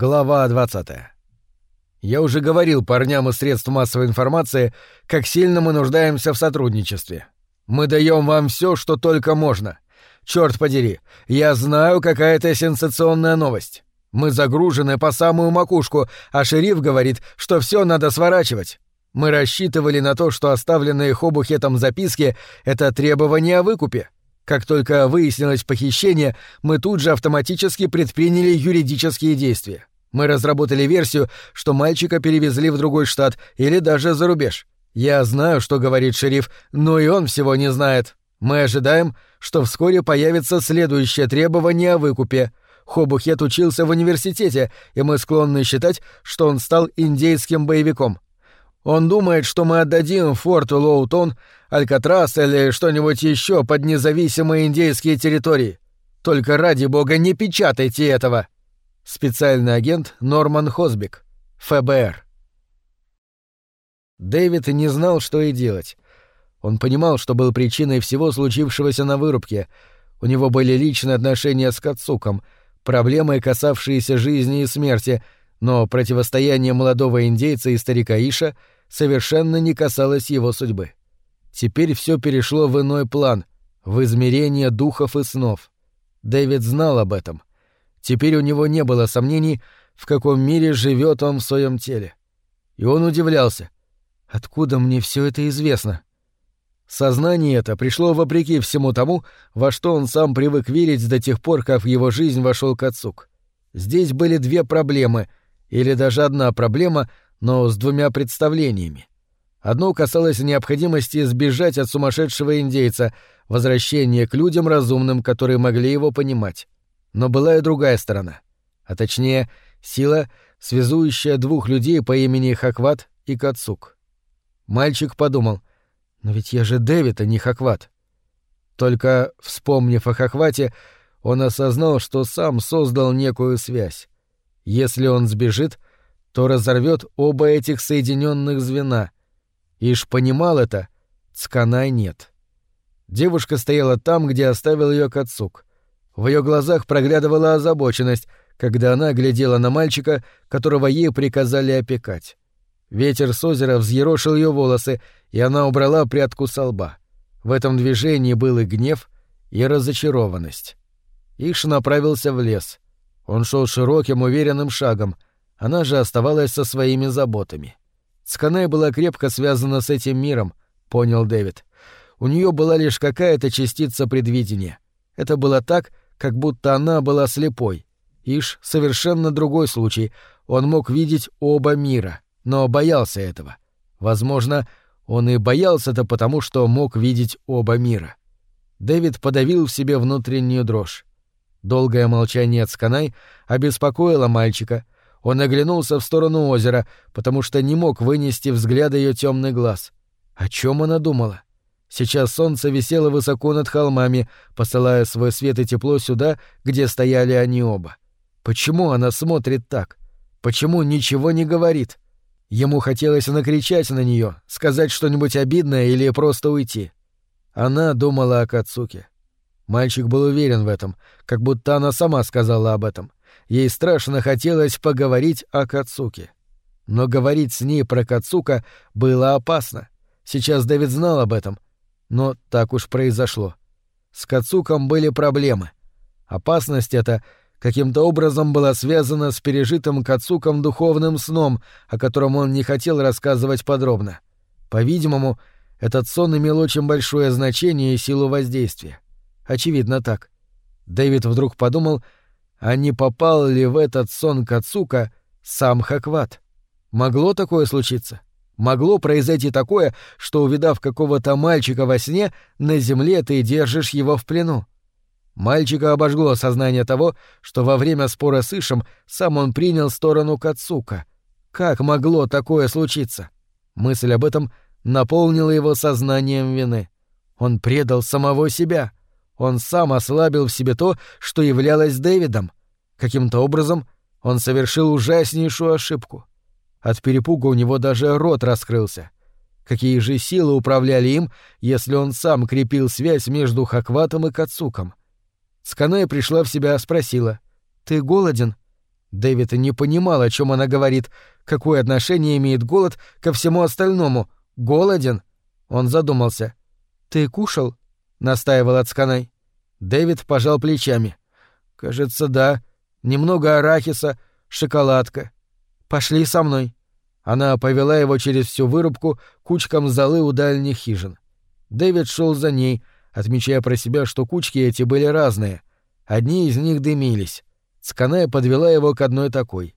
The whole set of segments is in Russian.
Глава 20. Я уже говорил парням из средств массовой информации, как сильно мы нуждаемся в сотрудничестве. Мы даем вам все, что только можно. Черт подери, я знаю, какая это сенсационная новость. Мы загружены по самую макушку, а шериф говорит, что все надо сворачивать. Мы рассчитывали на то, что оставленные Хобухетом записки — это требование о выкупе. Как только выяснилось похищение, мы тут же автоматически предприняли юридические действия. Мы разработали версию, что мальчика перевезли в другой штат или даже за рубеж. Я знаю, что говорит шериф, но и он всего не знает. Мы ожидаем, что вскоре появится следующее требование о выкупе. Хобухет учился в университете, и мы склонны считать, что он стал индейским боевиком. Он думает, что мы отдадим форту Лоутон, Алькатрас или что-нибудь еще под независимые индейские территории. Только ради бога не печатайте этого. Специальный агент Норман Хосбик, ФБР. Дэвид не знал, что и делать. Он понимал, что был причиной всего случившегося на вырубке. У него были личные отношения с Кацуком, проблемы, касавшиеся жизни и смерти — но противостояние молодого индейца и старика Иша совершенно не касалось его судьбы. Теперь все перешло в иной план, в измерение духов и снов. Дэвид знал об этом. Теперь у него не было сомнений, в каком мире живет он в своем теле. И он удивлялся. Откуда мне все это известно? Сознание это пришло вопреки всему тому, во что он сам привык верить до тех пор, как в его жизнь вошел Кацук. Здесь были две проблемы — или даже одна проблема, но с двумя представлениями. Одно касалось необходимости сбежать от сумасшедшего индейца, возвращения к людям разумным, которые могли его понимать. Но была и другая сторона. А точнее, сила, связующая двух людей по имени Хакват и Кацук. Мальчик подумал, но ведь я же Дэвид, а не Хакват. Только, вспомнив о Хаквате, он осознал, что сам создал некую связь. Если он сбежит, то разорвет оба этих соединенных звена. Иш понимал это, Цканай нет. Девушка стояла там, где оставил ее Кацук. В ее глазах проглядывала озабоченность, когда она глядела на мальчика, которого ей приказали опекать. Ветер с озера взъерошил ее волосы, и она убрала прядку со лба. В этом движении был и гнев, и разочарованность. Иш направился в лес. Он шел широким, уверенным шагом, она же оставалась со своими заботами. Сканай была крепко связана с этим миром, понял Дэвид. У нее была лишь какая-то частица предвидения. Это было так, как будто она была слепой. Иш — совершенно другой случай. Он мог видеть оба мира, но боялся этого. Возможно, он и боялся-то потому, что мог видеть оба мира. Дэвид подавил в себе внутреннюю дрожь. Долгое молчание Цканай обеспокоило мальчика. Он оглянулся в сторону озера, потому что не мог вынести взгляда ее темный глаз. О чем она думала? Сейчас солнце висело высоко над холмами, посылая свой свет и тепло сюда, где стояли они оба. Почему она смотрит так? Почему ничего не говорит? Ему хотелось накричать на нее, сказать что-нибудь обидное или просто уйти. Она думала о Кацуке. Мальчик был уверен в этом, как будто она сама сказала об этом. Ей страшно хотелось поговорить о Кацуке. Но говорить с ней про Кацука было опасно. Сейчас Дэвид знал об этом. Но так уж произошло. С Кацуком были проблемы. Опасность эта каким-то образом была связана с пережитым Кацуком духовным сном, о котором он не хотел рассказывать подробно. По-видимому, этот сон имел очень большое значение и силу воздействия. Очевидно так. Дэвид вдруг подумал, а не попал ли в этот сон Кацука сам Хакват? Могло такое случиться? Могло произойти такое, что, увидав какого-то мальчика во сне, на земле ты держишь его в плену? Мальчика обожгло сознание того, что во время спора с Ишем сам он принял сторону Кацука. Как могло такое случиться? Мысль об этом наполнила его сознанием вины. Он предал самого себя — он сам ослабил в себе то, что являлось Дэвидом. Каким-то образом он совершил ужаснейшую ошибку. От перепуга у него даже рот раскрылся. Какие же силы управляли им, если он сам крепил связь между Хакватом и Кацуком? Сканая пришла в себя, спросила. «Ты голоден?» Дэвид не понимал, о чем она говорит, какое отношение имеет голод ко всему остальному. Голоден? Он задумался. «Ты кушал?» — настаивал Ацканай. Дэвид пожал плечами. «Кажется, да. Немного арахиса, шоколадка. Пошли со мной». Она повела его через всю вырубку кучкам золы у дальних хижин. Дэвид шел за ней, отмечая про себя, что кучки эти были разные. Одни из них дымились. Сканая подвела его к одной такой.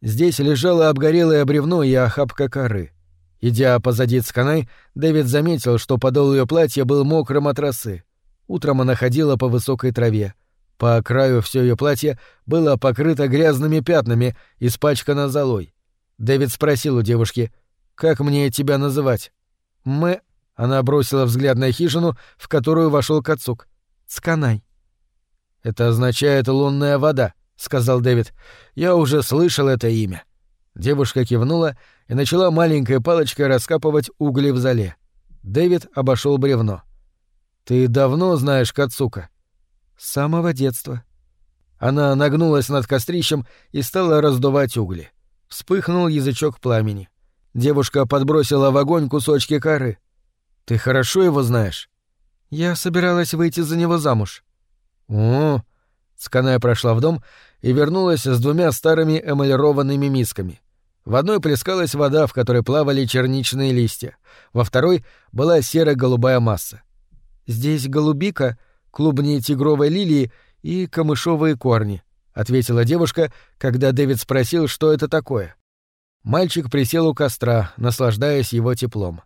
Здесь лежало обгорелое бревно и охапка коры. Идя позади Цканай, Дэвид заметил, что подол ее платья был мокрым от росы. Утром она ходила по высокой траве. По краю все ее платье было покрыто грязными пятнами, испачкано золой. Дэвид спросил у девушки, «Как мне тебя называть?» «Мы...» — она бросила взгляд на хижину, в которую вошел Кацук. «Цканай». «Это означает лунная вода», — сказал Дэвид. «Я уже слышал это имя». Девушка кивнула и начала маленькой палочкой раскапывать угли в зале. Дэвид обошел бревно. «Ты давно знаешь Кацука?» «С самого детства». Она нагнулась над кострищем и стала раздувать угли. Вспыхнул язычок пламени. Девушка подбросила в огонь кусочки коры. «Ты хорошо его знаешь?» «Я собиралась выйти за него замуж». «О, Сканая прошла в дом и вернулась с двумя старыми эмалированными мисками. В одной плескалась вода, в которой плавали черничные листья, во второй была серо-голубая масса. «Здесь голубика, клубни тигровой лилии и камышовые корни», — ответила девушка, когда Дэвид спросил, что это такое. Мальчик присел у костра, наслаждаясь его теплом.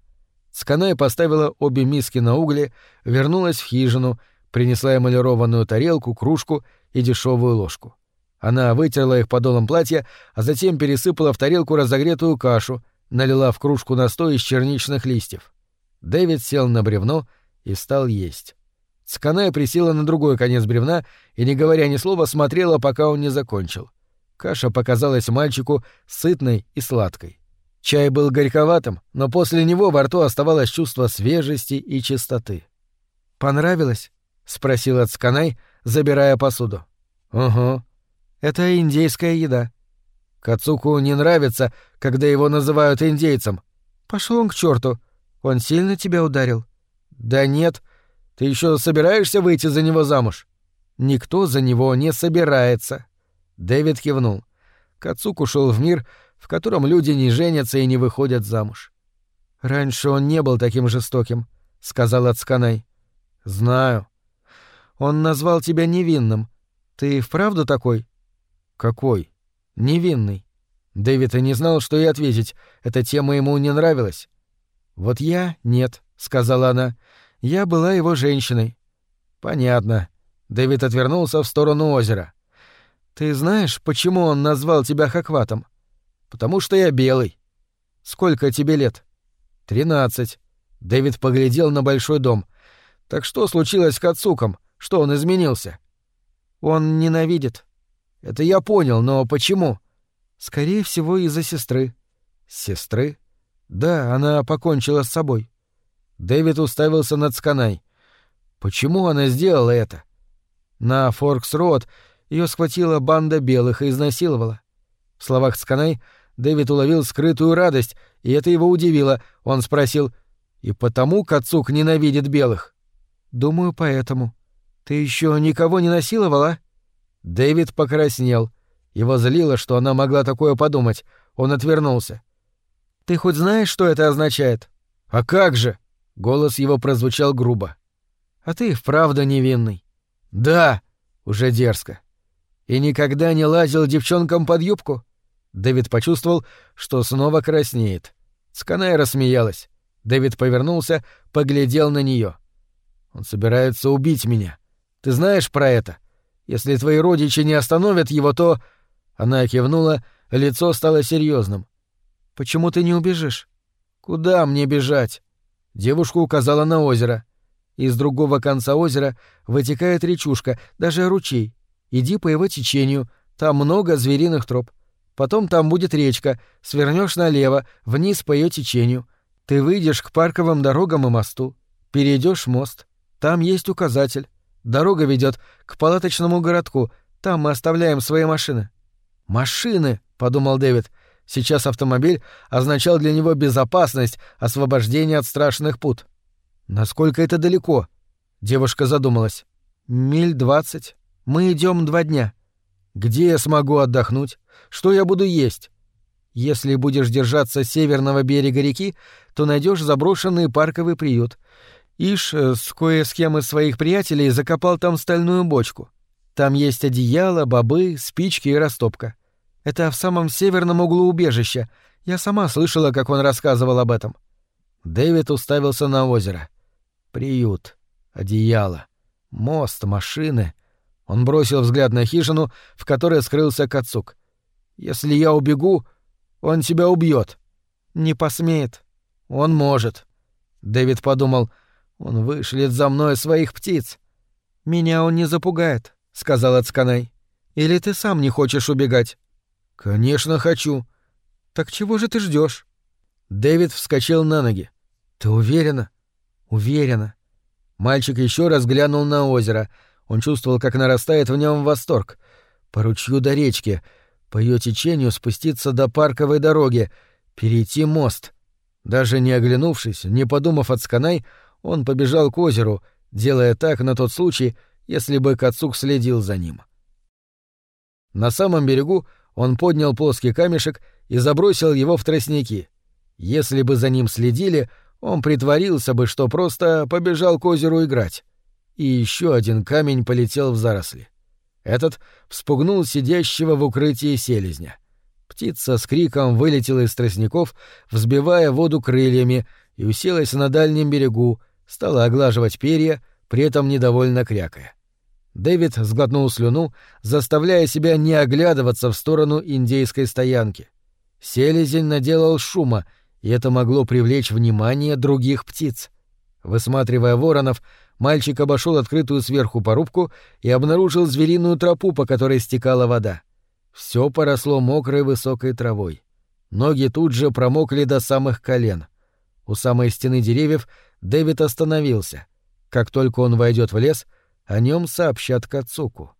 Сканая поставила обе миски на угли, вернулась в хижину, принесла эмалированную тарелку, кружку и дешевую ложку. Она вытерла их подолом платья, а затем пересыпала в тарелку разогретую кашу, налила в кружку настой из черничных листьев. Дэвид сел на бревно и стал есть. Сканая присела на другой конец бревна и, не говоря ни слова, смотрела, пока он не закончил. Каша показалась мальчику сытной и сладкой. Чай был горьковатым, но после него во рту оставалось чувство свежести и чистоты. «Понравилось?» — спросил Ацканай, забирая посуду. «Угу. Это индейская еда. Кацуку не нравится, когда его называют индейцем. Пошел он к черту. Он сильно тебя ударил? Да нет. Ты еще собираешься выйти за него замуж? Никто за него не собирается. Дэвид кивнул. Кацук ушел в мир, в котором люди не женятся и не выходят замуж. Раньше он не был таким жестоким, сказал Ацканай. Знаю. Он назвал тебя невинным. Ты вправду такой? Какой? Невинный. Дэвид и не знал, что и ответить. Эта тема ему не нравилась. Вот я нет, сказала она. Я была его женщиной. Понятно. Дэвид отвернулся в сторону озера. Ты знаешь, почему он назвал тебя Хакватом? Потому что я белый. Сколько тебе лет? Тринадцать. Дэвид поглядел на большой дом. Так что случилось с Кацуком? Что он изменился? Он ненавидит. Это я понял, но почему? Скорее всего, из-за сестры. Сестры? Да, она покончила с собой. Дэвид уставился над Сканай. Почему она сделала это? На Форкс-Роуд ее схватила банда белых и изнасиловала. В словах Сканай Дэвид уловил скрытую радость, и это его удивило. Он спросил, «И потому Кацук ненавидит белых?» «Думаю, поэтому», ты еще никого не насиловала? Дэвид покраснел. Его злило, что она могла такое подумать. Он отвернулся. Ты хоть знаешь, что это означает? А как же? Голос его прозвучал грубо. А ты вправду невинный. Да, уже дерзко. И никогда не лазил девчонкам под юбку? Дэвид почувствовал, что снова краснеет. Сканая рассмеялась. Дэвид повернулся, поглядел на нее. Он собирается убить меня. Ты знаешь про это? Если твои родичи не остановят его, то...» Она кивнула, лицо стало серьезным. «Почему ты не убежишь?» «Куда мне бежать?» Девушка указала на озеро. Из другого конца озера вытекает речушка, даже ручей. Иди по его течению, там много звериных троп. Потом там будет речка, свернешь налево, вниз по ее течению. Ты выйдешь к парковым дорогам и мосту, перейдешь мост. Там есть указатель. Дорога ведет к палаточному городку. Там мы оставляем свои машины. «Машины», — подумал Дэвид. Сейчас автомобиль означал для него безопасность, освобождение от страшных пут. Насколько это далеко? Девушка задумалась. Миль двадцать. Мы идем два дня. Где я смогу отдохнуть? Что я буду есть? Если будешь держаться северного берега реки, то найдешь заброшенный парковый приют. Иш э, с кое с кем из своих приятелей закопал там стальную бочку. Там есть одеяло, бобы, спички и растопка. Это в самом северном углу убежища. Я сама слышала, как он рассказывал об этом. Дэвид уставился на озеро. Приют, одеяло, мост, машины. Он бросил взгляд на хижину, в которой скрылся Кацук. Если я убегу, он тебя убьет. Не посмеет. Он может. Дэвид подумал, он вышлет за мной своих птиц. Меня он не запугает, сказал Цканай. Или ты сам не хочешь убегать? Конечно, хочу. Так чего же ты ждешь? Дэвид вскочил на ноги. Ты уверена? Уверена. Мальчик еще раз глянул на озеро. Он чувствовал, как нарастает в нем восторг. По ручью до речки — по ее течению спуститься до парковой дороги, перейти мост. Даже не оглянувшись, не подумав от сканай, он побежал к озеру, делая так на тот случай, если бы Кацук следил за ним. На самом берегу он поднял плоский камешек и забросил его в тростники. Если бы за ним следили, он притворился бы, что просто побежал к озеру играть. И еще один камень полетел в заросли. Этот вспугнул сидящего в укрытии селезня. Птица с криком вылетела из тростников, взбивая воду крыльями, и уселась на дальнем берегу, стала оглаживать перья, при этом недовольно крякая. Дэвид сглотнул слюну, заставляя себя не оглядываться в сторону индейской стоянки. Селезень наделал шума, и это могло привлечь внимание других птиц. Высматривая воронов, мальчик обошел открытую сверху порубку и обнаружил звериную тропу, по которой стекала вода. Все поросло мокрой высокой травой. Ноги тут же промокли до самых колен. У самой стены деревьев Дэвид остановился. Как только он войдет в лес, о нем сообщат Кацуку.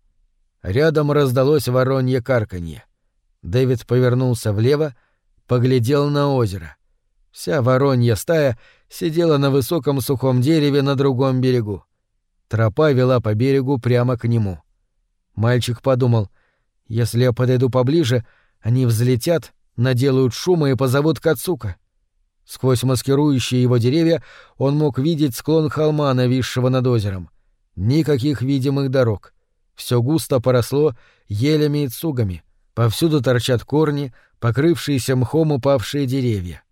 Рядом раздалось воронье карканье. Дэвид повернулся влево, поглядел на озеро. Вся воронья стая сидела на высоком сухом дереве на другом берегу. Тропа вела по берегу прямо к нему. Мальчик подумал, если я подойду поближе, они взлетят, наделают шума и позовут Кацука. Сквозь маскирующие его деревья он мог видеть склон холма, нависшего над озером. Никаких видимых дорог. Все густо поросло елями и цугами. Повсюду торчат корни, покрывшиеся мхом упавшие деревья.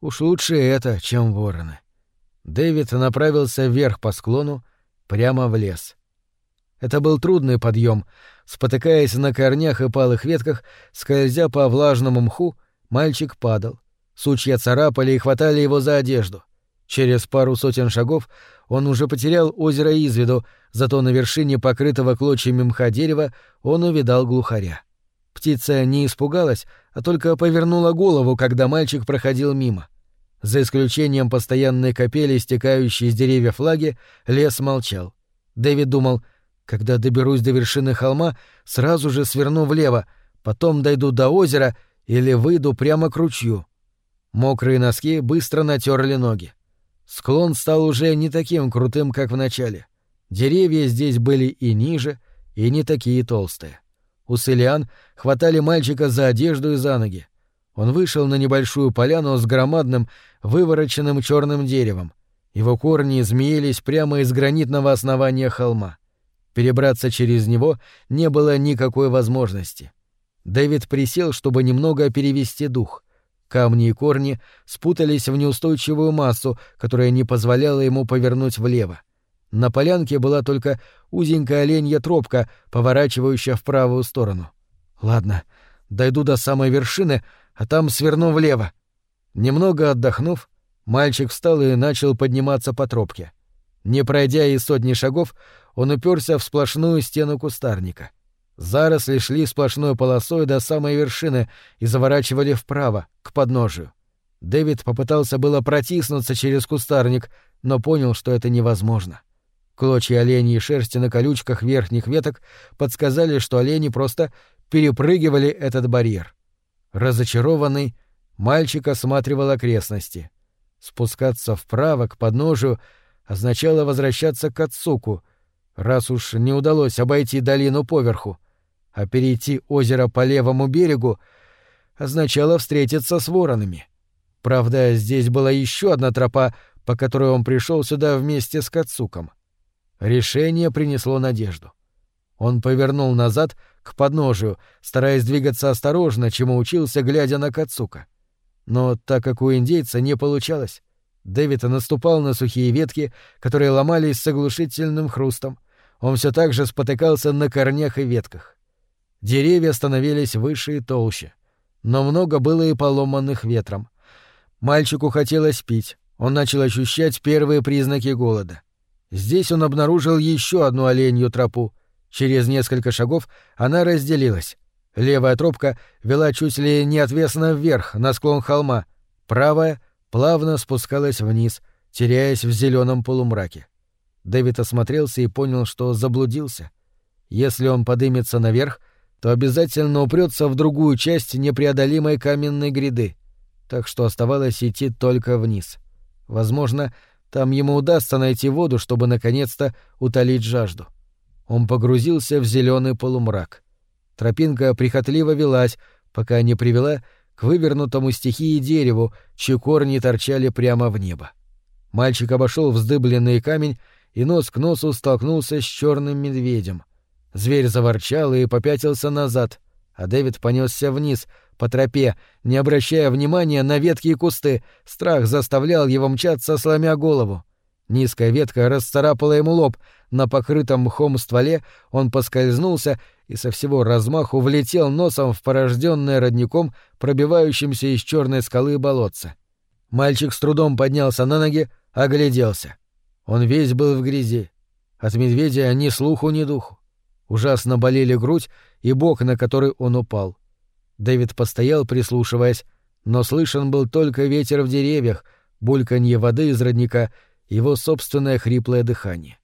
Уж лучше это, чем вороны. Дэвид направился вверх по склону, прямо в лес. Это был трудный подъем. Спотыкаясь на корнях и палых ветках, скользя по влажному мху, мальчик падал. Сучья царапали и хватали его за одежду. Через пару сотен шагов он уже потерял озеро из виду, зато на вершине покрытого клочьями мха дерева он увидал глухаря. Птица не испугалась, а только повернула голову, когда мальчик проходил мимо. За исключением постоянной капели, стекающей из деревьев флаги, лес молчал. Дэвид думал, когда доберусь до вершины холма, сразу же сверну влево, потом дойду до озера или выйду прямо к ручью. Мокрые носки быстро натерли ноги. Склон стал уже не таким крутым, как в начале. Деревья здесь были и ниже, и не такие толстые. У Селиан хватали мальчика за одежду и за ноги. Он вышел на небольшую поляну с громадным, вывороченным черным деревом. Его корни змеились прямо из гранитного основания холма. Перебраться через него не было никакой возможности. Дэвид присел, чтобы немного перевести дух. Камни и корни спутались в неустойчивую массу, которая не позволяла ему повернуть влево. На полянке была только узенькая оленья тропка, поворачивающая в правую сторону. Ладно, дойду до самой вершины, а там сверну влево. Немного отдохнув, мальчик встал и начал подниматься по тропке. Не пройдя и сотни шагов, он уперся в сплошную стену кустарника. Заросли шли сплошной полосой до самой вершины и заворачивали вправо, к подножию. Дэвид попытался было протиснуться через кустарник, но понял, что это невозможно. Клочья оленей шерсти на колючках верхних веток подсказали, что олени просто перепрыгивали этот барьер. Разочарованный, мальчик осматривал окрестности. Спускаться вправо к подножию означало возвращаться к Ацуку, раз уж не удалось обойти долину поверху, а перейти озеро по левому берегу означало встретиться с воронами. Правда, здесь была еще одна тропа, по которой он пришел сюда вместе с Кацуком. Решение принесло надежду. Он повернул назад к подножию, стараясь двигаться осторожно, чему учился, глядя на Кацука. Но так как у индейца не получалось, Дэвид наступал на сухие ветки, которые ломались с оглушительным хрустом. Он все так же спотыкался на корнях и ветках. Деревья становились выше и толще. Но много было и поломанных ветром. Мальчику хотелось пить. Он начал ощущать первые признаки голода. Здесь он обнаружил еще одну оленью тропу. Через несколько шагов она разделилась. Левая тропка вела чуть ли не отвесно вверх, на склон холма. Правая плавно спускалась вниз, теряясь в зеленом полумраке. Дэвид осмотрелся и понял, что заблудился. Если он подымется наверх, то обязательно упрется в другую часть непреодолимой каменной гряды, так что оставалось идти только вниз. Возможно, там ему удастся найти воду, чтобы наконец-то утолить жажду. Он погрузился в зеленый полумрак. Тропинка прихотливо велась, пока не привела к вывернутому стихии дереву, чьи корни торчали прямо в небо. Мальчик обошел вздыбленный камень и нос к носу столкнулся с черным медведем. Зверь заворчал и попятился назад, а Дэвид понесся вниз, по тропе, не обращая внимания на ветки и кусты. Страх заставлял его мчаться, сломя голову. Низкая ветка расцарапала ему лоб. На покрытом мхом стволе он поскользнулся и со всего размаху влетел носом в порожденное родником, пробивающимся из черной скалы болотца. Мальчик с трудом поднялся на ноги, огляделся. Он весь был в грязи. От медведя ни слуху, ни духу. Ужасно болели грудь и бок, на который он упал. Дэвид постоял, прислушиваясь, но слышен был только ветер в деревьях, бульканье воды из родника, его собственное хриплое дыхание.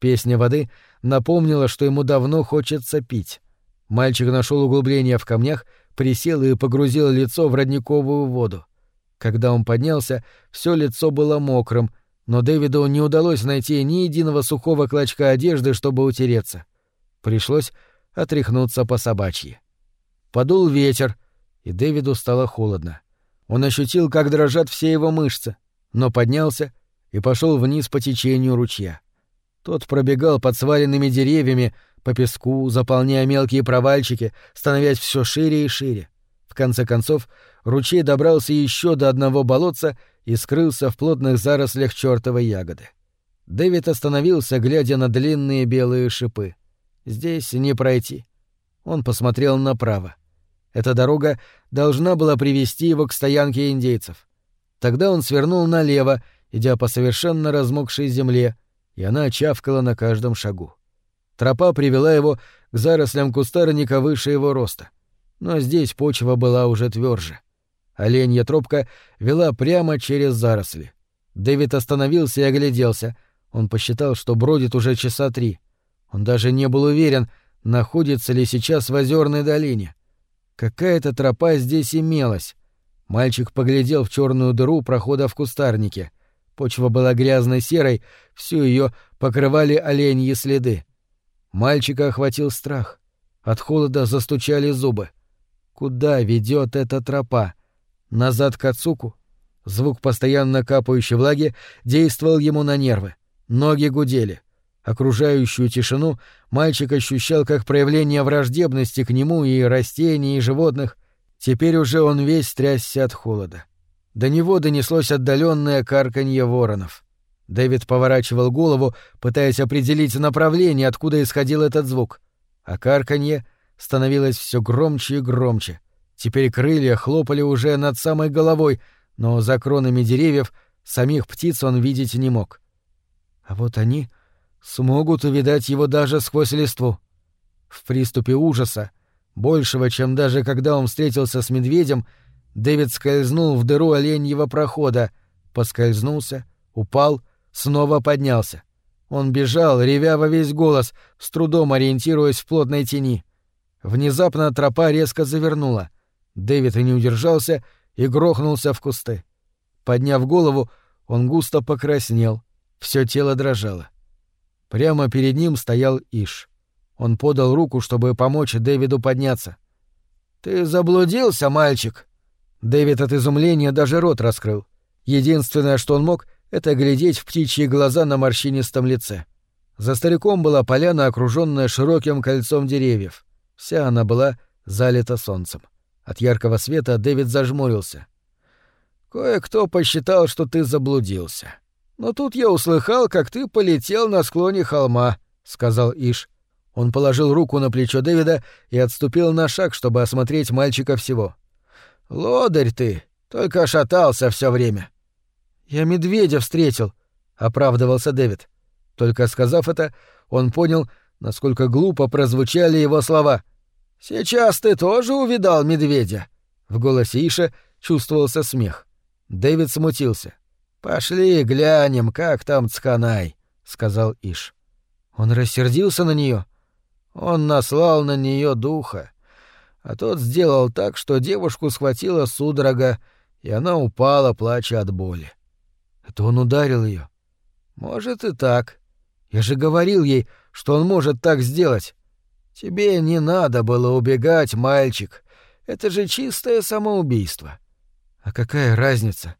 Песня воды напомнила, что ему давно хочется пить. Мальчик нашел углубление в камнях, присел и погрузил лицо в родниковую воду. Когда он поднялся, все лицо было мокрым, но Дэвиду не удалось найти ни единого сухого клочка одежды, чтобы утереться. Пришлось отряхнуться по собачьи. Подул ветер, и Дэвиду стало холодно. Он ощутил, как дрожат все его мышцы, но поднялся и пошел вниз по течению ручья. Тот пробегал под сваленными деревьями, по песку, заполняя мелкие провальчики, становясь все шире и шире. В конце концов, ручей добрался еще до одного болотца и скрылся в плотных зарослях чертовой ягоды. Дэвид остановился, глядя на длинные белые шипы. Здесь не пройти. Он посмотрел направо. Эта дорога должна была привести его к стоянке индейцев. Тогда он свернул налево, идя по совершенно размокшей земле, и она чавкала на каждом шагу. Тропа привела его к зарослям кустарника выше его роста. Но здесь почва была уже тверже. Оленья тропка вела прямо через заросли. Дэвид остановился и огляделся. Он посчитал, что бродит уже часа три — он даже не был уверен, находится ли сейчас в озерной долине. Какая-то тропа здесь имелась. Мальчик поглядел в черную дыру прохода в кустарнике. Почва была грязной серой, всю ее покрывали оленьи следы. Мальчика охватил страх. От холода застучали зубы. Куда ведет эта тропа? Назад к Ацуку? Звук постоянно капающей влаги действовал ему на нервы. Ноги гудели. Окружающую тишину мальчик ощущал как проявление враждебности к нему и растений, и животных. Теперь уже он весь трясся от холода. До него донеслось отдаленное карканье воронов. Дэвид поворачивал голову, пытаясь определить направление, откуда исходил этот звук. А карканье становилось все громче и громче. Теперь крылья хлопали уже над самой головой, но за кронами деревьев самих птиц он видеть не мог. А вот они смогут увидать его даже сквозь листву. В приступе ужаса, большего, чем даже когда он встретился с медведем, Дэвид скользнул в дыру оленьего прохода, поскользнулся, упал, снова поднялся. Он бежал, ревя во весь голос, с трудом ориентируясь в плотной тени. Внезапно тропа резко завернула. Дэвид и не удержался и грохнулся в кусты. Подняв голову, он густо покраснел, все тело дрожало. Прямо перед ним стоял Иш. Он подал руку, чтобы помочь Дэвиду подняться. «Ты заблудился, мальчик?» Дэвид от изумления даже рот раскрыл. Единственное, что он мог, — это глядеть в птичьи глаза на морщинистом лице. За стариком была поляна, окруженная широким кольцом деревьев. Вся она была залита солнцем. От яркого света Дэвид зажмурился. «Кое-кто посчитал, что ты заблудился. Но тут я услыхал, как ты полетел на склоне холма», — сказал Иш. Он положил руку на плечо Дэвида и отступил на шаг, чтобы осмотреть мальчика всего. «Лодырь ты, только шатался все время». «Я медведя встретил», — оправдывался Дэвид. Только сказав это, он понял, насколько глупо прозвучали его слова. «Сейчас ты тоже увидал медведя?» В голосе Иша чувствовался смех. Дэвид смутился. «Пошли глянем, как там Цханай», — сказал Иш. Он рассердился на нее. Он наслал на нее духа, а тот сделал так, что девушку схватила судорога, и она упала, плача от боли. Это он ударил ее. Может и так. Я же говорил ей, что он может так сделать. Тебе не надо было убегать, мальчик. Это же чистое самоубийство. А какая разница?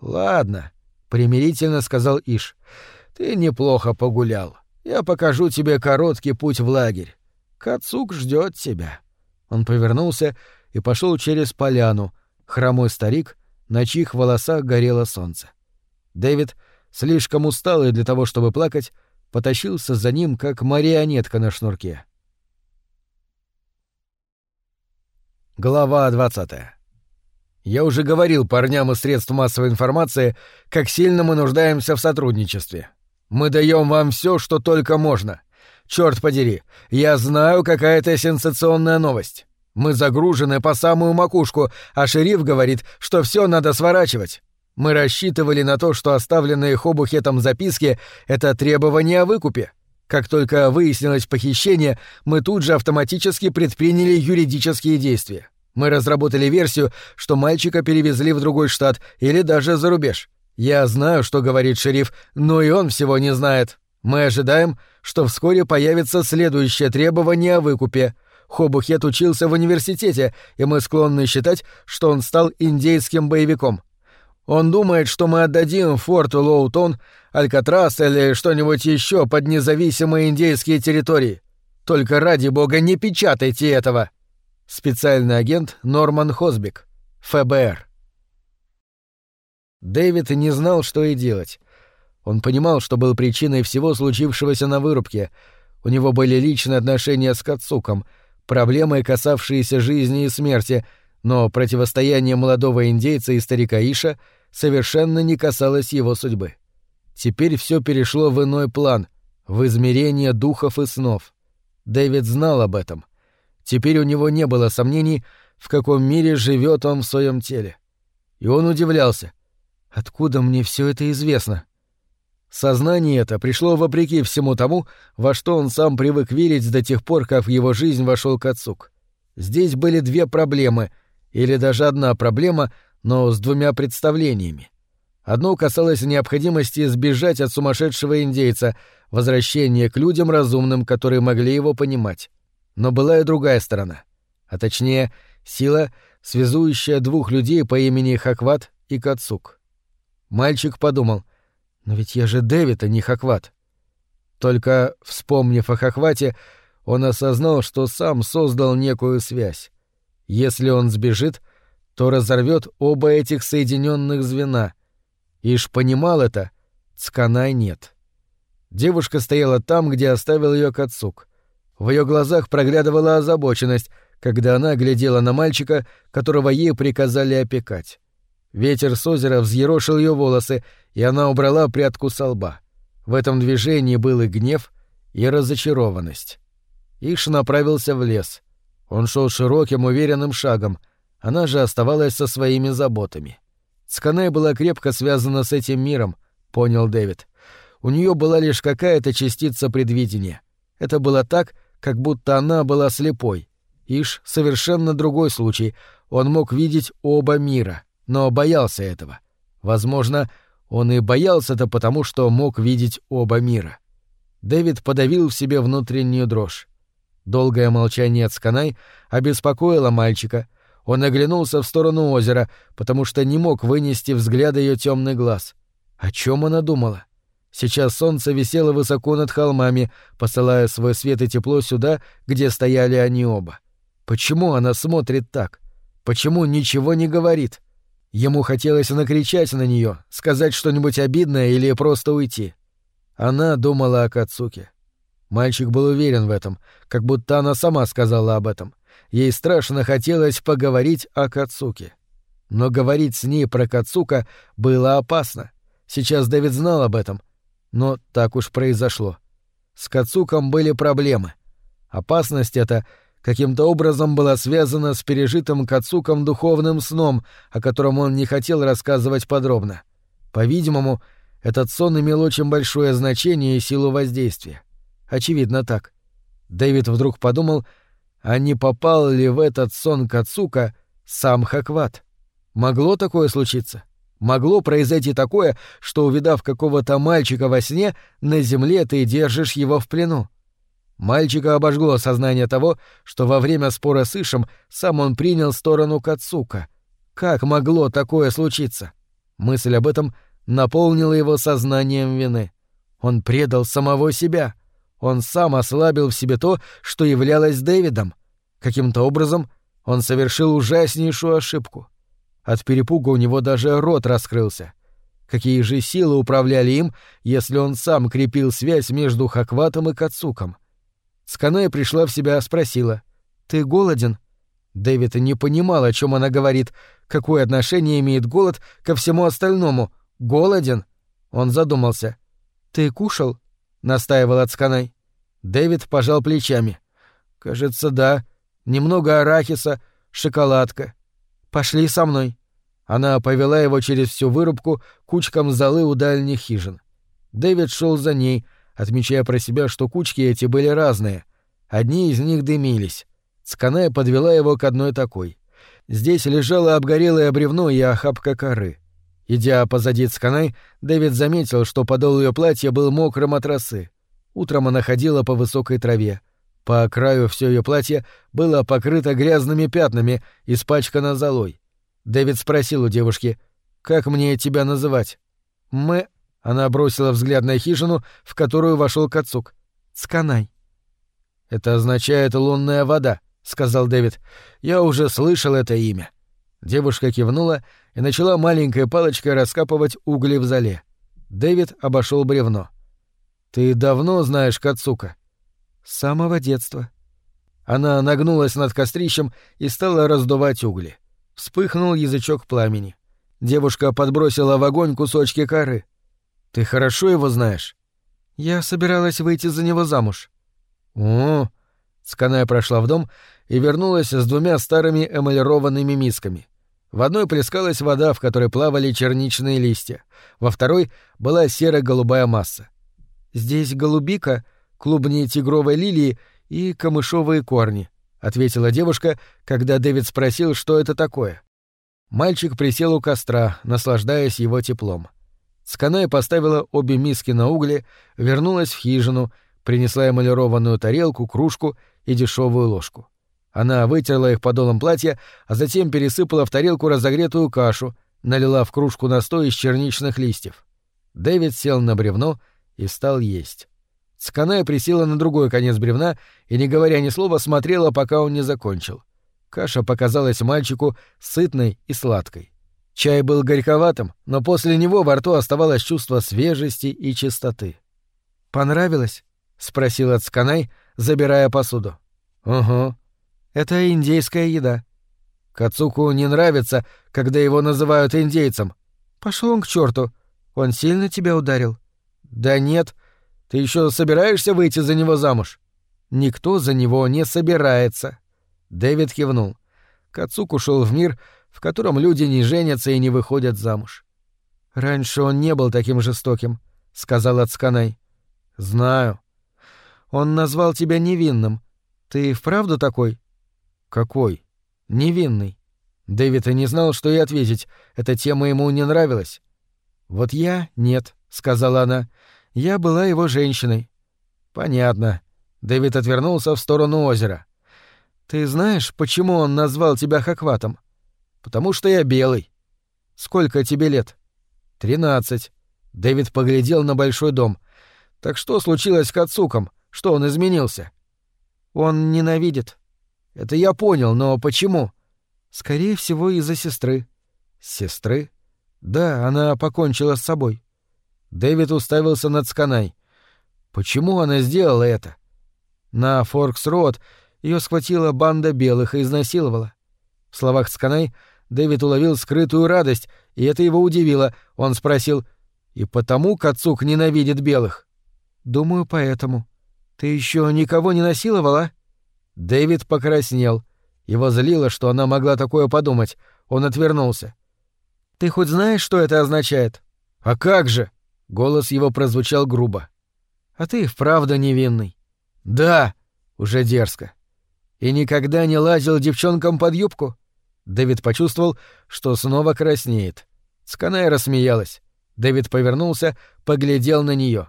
Ладно, примирительно сказал Иш. Ты неплохо погулял. Я покажу тебе короткий путь в лагерь. Кацук ждет тебя. Он повернулся и пошел через поляну, хромой старик, на чьих волосах горело солнце. Дэвид, слишком усталый для того, чтобы плакать, потащился за ним, как марионетка на шнурке. Глава 20. Я уже говорил парням из средств массовой информации, как сильно мы нуждаемся в сотрудничестве. Мы даем вам все, что только можно. Черт подери, я знаю, какая это сенсационная новость. Мы загружены по самую макушку, а шериф говорит, что все надо сворачивать. Мы рассчитывали на то, что оставленные Хобухетом записки — это требование о выкупе. Как только выяснилось похищение, мы тут же автоматически предприняли юридические действия. Мы разработали версию, что мальчика перевезли в другой штат или даже за рубеж. Я знаю, что говорит шериф, но и он всего не знает. Мы ожидаем, что вскоре появится следующее требование о выкупе. Хобухет учился в университете, и мы склонны считать, что он стал индейским боевиком. Он думает, что мы отдадим форту Лоутон, Алькатрас или что-нибудь еще под независимые индейские территории. Только ради бога не печатайте этого. Специальный агент Норман Хосбик, ФБР. Дэвид не знал, что и делать. Он понимал, что был причиной всего случившегося на вырубке. У него были личные отношения с Кацуком, проблемы, касавшиеся жизни и смерти, но противостояние молодого индейца и старика Иша совершенно не касалось его судьбы. Теперь все перешло в иной план, в измерение духов и снов. Дэвид знал об этом. Теперь у него не было сомнений, в каком мире живет он в своем теле. И он удивлялся — Откуда мне все это известно? Сознание это пришло вопреки всему тому, во что он сам привык верить до тех пор, как в его жизнь вошел Кацук. Здесь были две проблемы, или даже одна проблема, но с двумя представлениями. Одно касалось необходимости избежать от сумасшедшего индейца, возвращения к людям разумным, которые могли его понимать. Но была и другая сторона, а точнее, сила, связующая двух людей по имени Хакват и Кацук. Мальчик подумал, но ведь я же Дэвид, а не Хохват. Только, вспомнив о Хохвате, он осознал, что сам создал некую связь. Если он сбежит, то разорвет оба этих соединенных звена. Иш понимал это, Цканай нет. Девушка стояла там, где оставил ее Кацук. В ее глазах проглядывала озабоченность, когда она глядела на мальчика, которого ей приказали опекать. Ветер с озера взъерошил ее волосы, и она убрала прядку со лба. В этом движении был и гнев, и разочарованность. Иш направился в лес. Он шел широким, уверенным шагом. Она же оставалась со своими заботами. Сканай была крепко связана с этим миром, понял Дэвид. У нее была лишь какая-то частица предвидения. Это было так, как будто она была слепой. Иш — совершенно другой случай. Он мог видеть оба мира, но боялся этого. Возможно, он и боялся-то потому, что мог видеть оба мира. Дэвид подавил в себе внутреннюю дрожь. Долгое молчание Цканай обеспокоило мальчика. Он оглянулся в сторону озера, потому что не мог вынести взгляда ее темный глаз. О чем она думала? Сейчас солнце висело высоко над холмами, посылая свой свет и тепло сюда, где стояли они оба. Почему она смотрит так? Почему ничего не говорит? Ему хотелось накричать на нее, сказать что-нибудь обидное или просто уйти. Она думала о Кацуке. Мальчик был уверен в этом, как будто она сама сказала об этом. Ей страшно хотелось поговорить о Кацуке. Но говорить с ней про Кацука было опасно. Сейчас Дэвид знал об этом, но так уж произошло. С Кацуком были проблемы. Опасность эта каким-то образом была связана с пережитым Кацуком духовным сном, о котором он не хотел рассказывать подробно. По-видимому, этот сон имел очень большое значение и силу воздействия. Очевидно так. Дэвид вдруг подумал, а не попал ли в этот сон Кацука сам Хакват? Могло такое случиться? Могло произойти такое, что, увидав какого-то мальчика во сне, на земле ты держишь его в плену. Мальчика обожгло сознание того, что во время спора с Ишем сам он принял сторону Кацука. Как могло такое случиться? Мысль об этом наполнила его сознанием вины. Он предал самого себя. Он сам ослабил в себе то, что являлось Дэвидом. Каким-то образом он совершил ужаснейшую ошибку. От перепуга у него даже рот раскрылся. Какие же силы управляли им, если он сам крепил связь между Хакватом и Кацуком? Сканая пришла в себя, спросила. «Ты голоден?» Дэвид не понимал, о чем она говорит, какое отношение имеет голод ко всему остальному. «Голоден?» Он задумался. «Ты кушал?» — настаивал Ацканай. Дэвид пожал плечами. «Кажется, да. Немного арахиса, шоколадка. Пошли со мной». Она повела его через всю вырубку кучкам золы у дальних хижин. Дэвид шел за ней, отмечая про себя, что кучки эти были разные. Одни из них дымились. Сканая подвела его к одной такой. Здесь лежало обгорелое бревно и охапка коры. Идя позади Цканай, Дэвид заметил, что подол ее платья был мокрым от росы. Утром она ходила по высокой траве. По краю все ее платье было покрыто грязными пятнами, испачкано золой. Дэвид спросил у девушки, «Как мне тебя называть?» «Мы...» — она бросила взгляд на хижину, в которую вошел Кацук. «Сканай». «Это означает лунная вода», — сказал Дэвид. «Я уже слышал это имя». Девушка кивнула и начала маленькой палочкой раскапывать угли в зале. Дэвид обошел бревно. «Ты давно знаешь Кацука?» «С самого детства». Она нагнулась над кострищем и стала раздувать угли. Вспыхнул язычок пламени. Девушка подбросила в огонь кусочки коры. «Ты хорошо его знаешь?» «Я собиралась выйти за него замуж». «О!» Сканая прошла в дом и вернулась с двумя старыми эмалированными мисками. В одной плескалась вода, в которой плавали черничные листья, во второй была серо-голубая масса. «Здесь голубика, клубни тигровой лилии и камышовые корни», — ответила девушка, когда Дэвид спросил, что это такое. Мальчик присел у костра, наслаждаясь его теплом. Сканая поставила обе миски на угли, вернулась в хижину, принесла эмалированную тарелку, кружку и дешевую ложку. Она вытерла их подолом платья, а затем пересыпала в тарелку разогретую кашу, налила в кружку настой из черничных листьев. Дэвид сел на бревно и стал есть. Сканая присела на другой конец бревна и, не говоря ни слова, смотрела, пока он не закончил. Каша показалась мальчику сытной и сладкой. Чай был горьковатым, но после него во рту оставалось чувство свежести и чистоты. «Понравилось?» — спросила Цканай, забирая посуду. «Угу», это индейская еда. Кацуку не нравится, когда его называют индейцем. Пошел он к черту. Он сильно тебя ударил? Да нет. Ты еще собираешься выйти за него замуж? Никто за него не собирается. Дэвид кивнул. Кацук ушел в мир, в котором люди не женятся и не выходят замуж. Раньше он не был таким жестоким, сказал Ацканай. Знаю. Он назвал тебя невинным. Ты вправду такой? Какой? Невинный. Дэвид и не знал, что и ответить. Эта тема ему не нравилась. Вот я — нет, — сказала она. Я была его женщиной. Понятно. Дэвид отвернулся в сторону озера. Ты знаешь, почему он назвал тебя Хакватом? Потому что я белый. Сколько тебе лет? Тринадцать. Дэвид поглядел на большой дом. Так что случилось с Кацуком? Что он изменился? Он ненавидит. Это я понял, но почему? Скорее всего, из-за сестры. Сестры? Да, она покончила с собой. Дэвид уставился над Сканай. Почему она сделала это? На Форкс-Роуд ее схватила банда белых и изнасиловала. В словах Сканай Дэвид уловил скрытую радость, и это его удивило. Он спросил, «И потому Кацук ненавидит белых?» «Думаю, поэтому. Ты еще никого не насиловала?» Дэвид покраснел. Его злило, что она могла такое подумать. Он отвернулся. «Ты хоть знаешь, что это означает?» «А как же?» — голос его прозвучал грубо. «А ты вправду невинный». «Да!» — уже дерзко. «И никогда не лазил девчонкам под юбку?» Дэвид почувствовал, что снова краснеет. Сканай рассмеялась. Дэвид повернулся, поглядел на нее.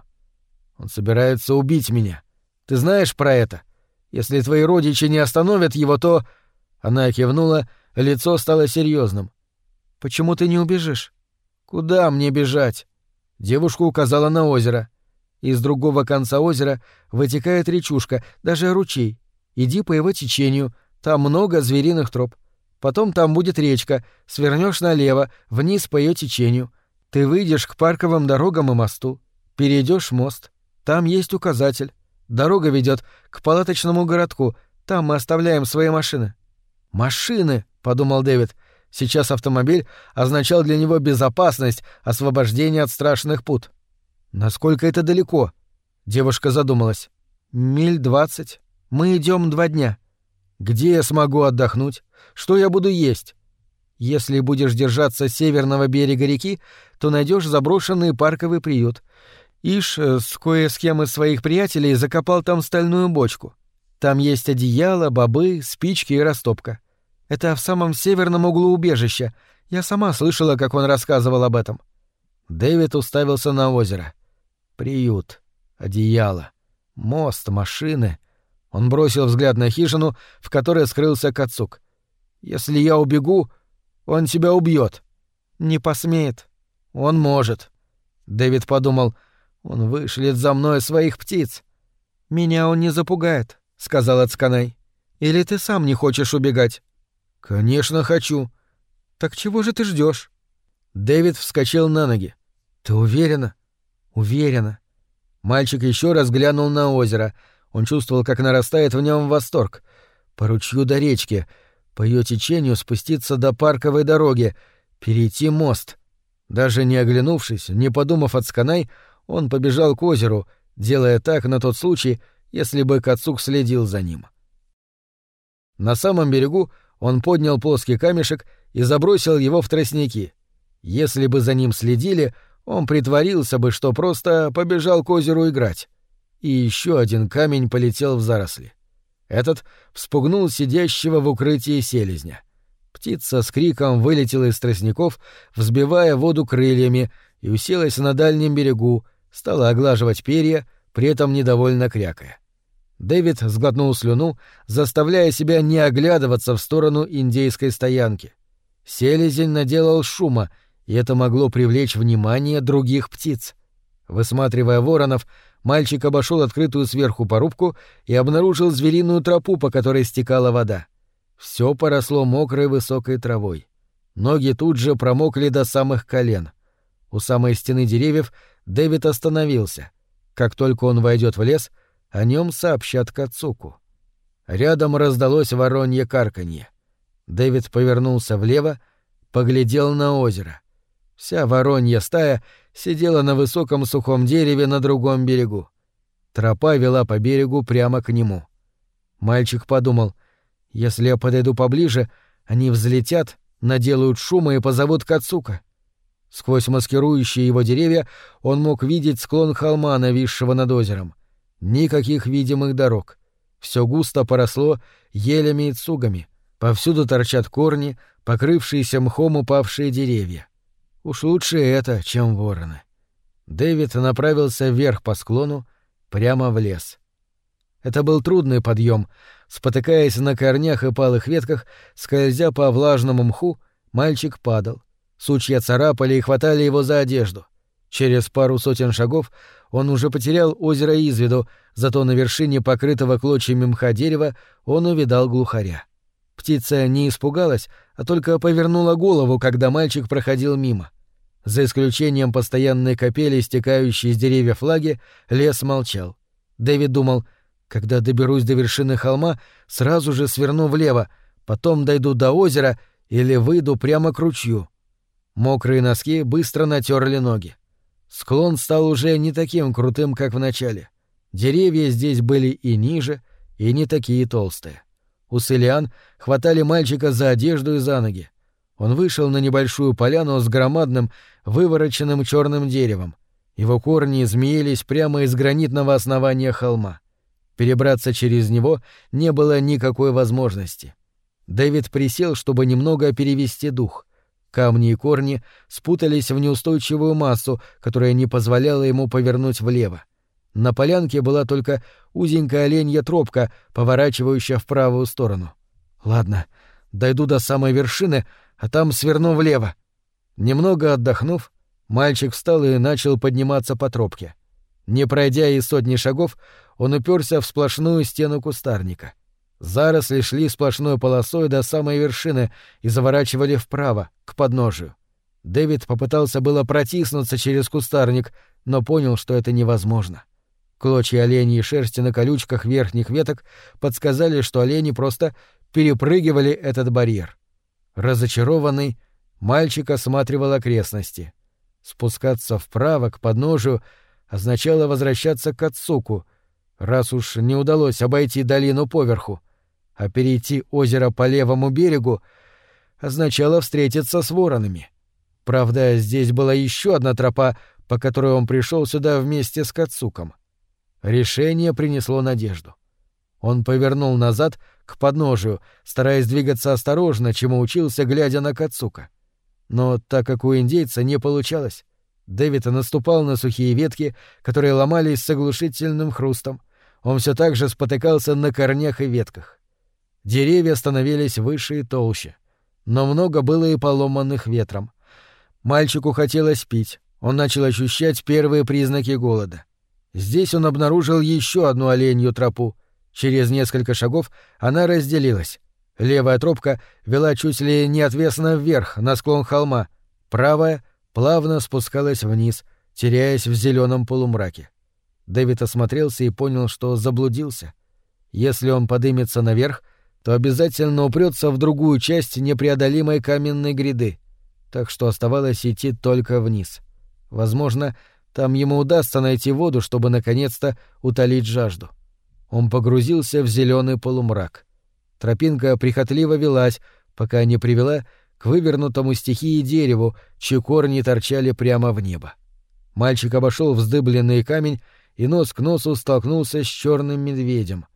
«Он собирается убить меня. Ты знаешь про это? Если твои родичи не остановят его, то...» Она кивнула, лицо стало серьезным. «Почему ты не убежишь?» «Куда мне бежать?» Девушка указала на озеро. Из другого конца озера вытекает речушка, даже ручей. Иди по его течению, там много звериных троп. Потом там будет речка, свернешь налево, вниз по ее течению. Ты выйдешь к парковым дорогам и мосту, перейдешь мост. Там есть указатель. Дорога ведет к палаточному городку. Там мы оставляем свои машины. Машины, подумал Дэвид. Сейчас автомобиль означал для него безопасность, освобождение от страшных пут. Насколько это далеко? Девушка задумалась. Миль двадцать. Мы идем два дня. Где я смогу отдохнуть? Что я буду есть? Если будешь держаться северного берега реки, то найдешь заброшенный парковый приют. Иш э, с кое с кем из своих приятелей закопал там стальную бочку. Там есть одеяло, бобы, спички и растопка. Это в самом северном углу убежища. Я сама слышала, как он рассказывал об этом. Дэвид уставился на озеро. Приют, одеяло, мост, машины — он бросил взгляд на хижину, в которой скрылся Кацук. «Если я убегу, он тебя убьет. «Не посмеет». «Он может». Дэвид подумал, «Он вышлет за мной своих птиц». «Меня он не запугает», — сказал Ацканай. «Или ты сам не хочешь убегать?» «Конечно хочу». «Так чего же ты ждешь? Дэвид вскочил на ноги. «Ты уверена?» «Уверена». Мальчик еще раз глянул на озеро — он чувствовал, как нарастает в нем восторг. По ручью до речки, по ее течению спуститься до парковой дороги, перейти мост. Даже не оглянувшись, не подумав от сканай, он побежал к озеру, делая так на тот случай, если бы Кацук следил за ним. На самом берегу он поднял плоский камешек и забросил его в тростники. Если бы за ним следили, он притворился бы, что просто побежал к озеру играть и еще один камень полетел в заросли. Этот вспугнул сидящего в укрытии селезня. Птица с криком вылетела из тростников, взбивая воду крыльями, и уселась на дальнем берегу, стала оглаживать перья, при этом недовольно крякая. Дэвид сглотнул слюну, заставляя себя не оглядываться в сторону индейской стоянки. Селезень наделал шума, и это могло привлечь внимание других птиц. Высматривая воронов, мальчик обошел открытую сверху порубку и обнаружил звериную тропу, по которой стекала вода. Все поросло мокрой высокой травой. Ноги тут же промокли до самых колен. У самой стены деревьев Дэвид остановился. Как только он войдет в лес, о нем сообщат Кацуку. Рядом раздалось воронье карканье. Дэвид повернулся влево, поглядел на озеро. Вся воронья стая сидела на высоком сухом дереве на другом берегу. Тропа вела по берегу прямо к нему. Мальчик подумал, если я подойду поближе, они взлетят, наделают шума и позовут Кацука. Сквозь маскирующие его деревья он мог видеть склон холма, нависшего над озером. Никаких видимых дорог. Все густо поросло елями и цугами, Повсюду торчат корни, покрывшиеся мхом упавшие деревья. Уж лучше это, чем вороны. Дэвид направился вверх по склону, прямо в лес. Это был трудный подъем. Спотыкаясь на корнях и палых ветках, скользя по влажному мху, мальчик падал. Сучья царапали и хватали его за одежду. Через пару сотен шагов он уже потерял озеро из виду, зато на вершине покрытого клочьями мха дерева он увидал глухаря. Птица не испугалась, а только повернула голову, когда мальчик проходил мимо. За исключением постоянной капели, стекающей из деревьев флаги, лес молчал. Дэвид думал, когда доберусь до вершины холма, сразу же сверну влево, потом дойду до озера или выйду прямо к ручью. Мокрые носки быстро натерли ноги. Склон стал уже не таким крутым, как в начале. Деревья здесь были и ниже, и не такие толстые. У Селиан хватали мальчика за одежду и за ноги. Он вышел на небольшую поляну с громадным, вывороченным черным деревом. Его корни змеились прямо из гранитного основания холма. Перебраться через него не было никакой возможности. Дэвид присел, чтобы немного перевести дух. Камни и корни спутались в неустойчивую массу, которая не позволяла ему повернуть влево. На полянке была только узенькая оленья тропка, поворачивающая в правую сторону. Ладно, дойду до самой вершины, а там сверну влево. Немного отдохнув, мальчик встал и начал подниматься по тропке. Не пройдя и сотни шагов, он уперся в сплошную стену кустарника. Заросли шли сплошной полосой до самой вершины и заворачивали вправо, к подножию. Дэвид попытался было протиснуться через кустарник, но понял, что это невозможно. Клочья оленей шерсти на колючках верхних веток подсказали, что олени просто перепрыгивали этот барьер. Разочарованный, мальчик осматривал окрестности. Спускаться вправо, к подножию, означало возвращаться к Ацуку, раз уж не удалось обойти долину поверху, а перейти озеро по левому берегу означало встретиться с воронами. Правда, здесь была еще одна тропа, по которой он пришел сюда вместе с Кацуком. Решение принесло надежду. Он повернул назад к подножию, стараясь двигаться осторожно, чему учился, глядя на Кацука. Но так как у индейца не получалось, Дэвид наступал на сухие ветки, которые ломались с оглушительным хрустом. Он все так же спотыкался на корнях и ветках. Деревья становились выше и толще. Но много было и поломанных ветром. Мальчику хотелось пить. Он начал ощущать первые признаки голода. Здесь он обнаружил еще одну оленью тропу. Через несколько шагов она разделилась. Левая тропка вела чуть ли не отвесно вверх, на склон холма. Правая плавно спускалась вниз, теряясь в зеленом полумраке. Дэвид осмотрелся и понял, что заблудился. Если он подымется наверх, то обязательно упрется в другую часть непреодолимой каменной гряды, так что оставалось идти только вниз. Возможно, там ему удастся найти воду, чтобы наконец-то утолить жажду. Он погрузился в зеленый полумрак. Тропинка прихотливо велась, пока не привела к вывернутому стихии дереву, чьи корни торчали прямо в небо. Мальчик обошел вздыбленный камень и нос к носу столкнулся с черным медведем.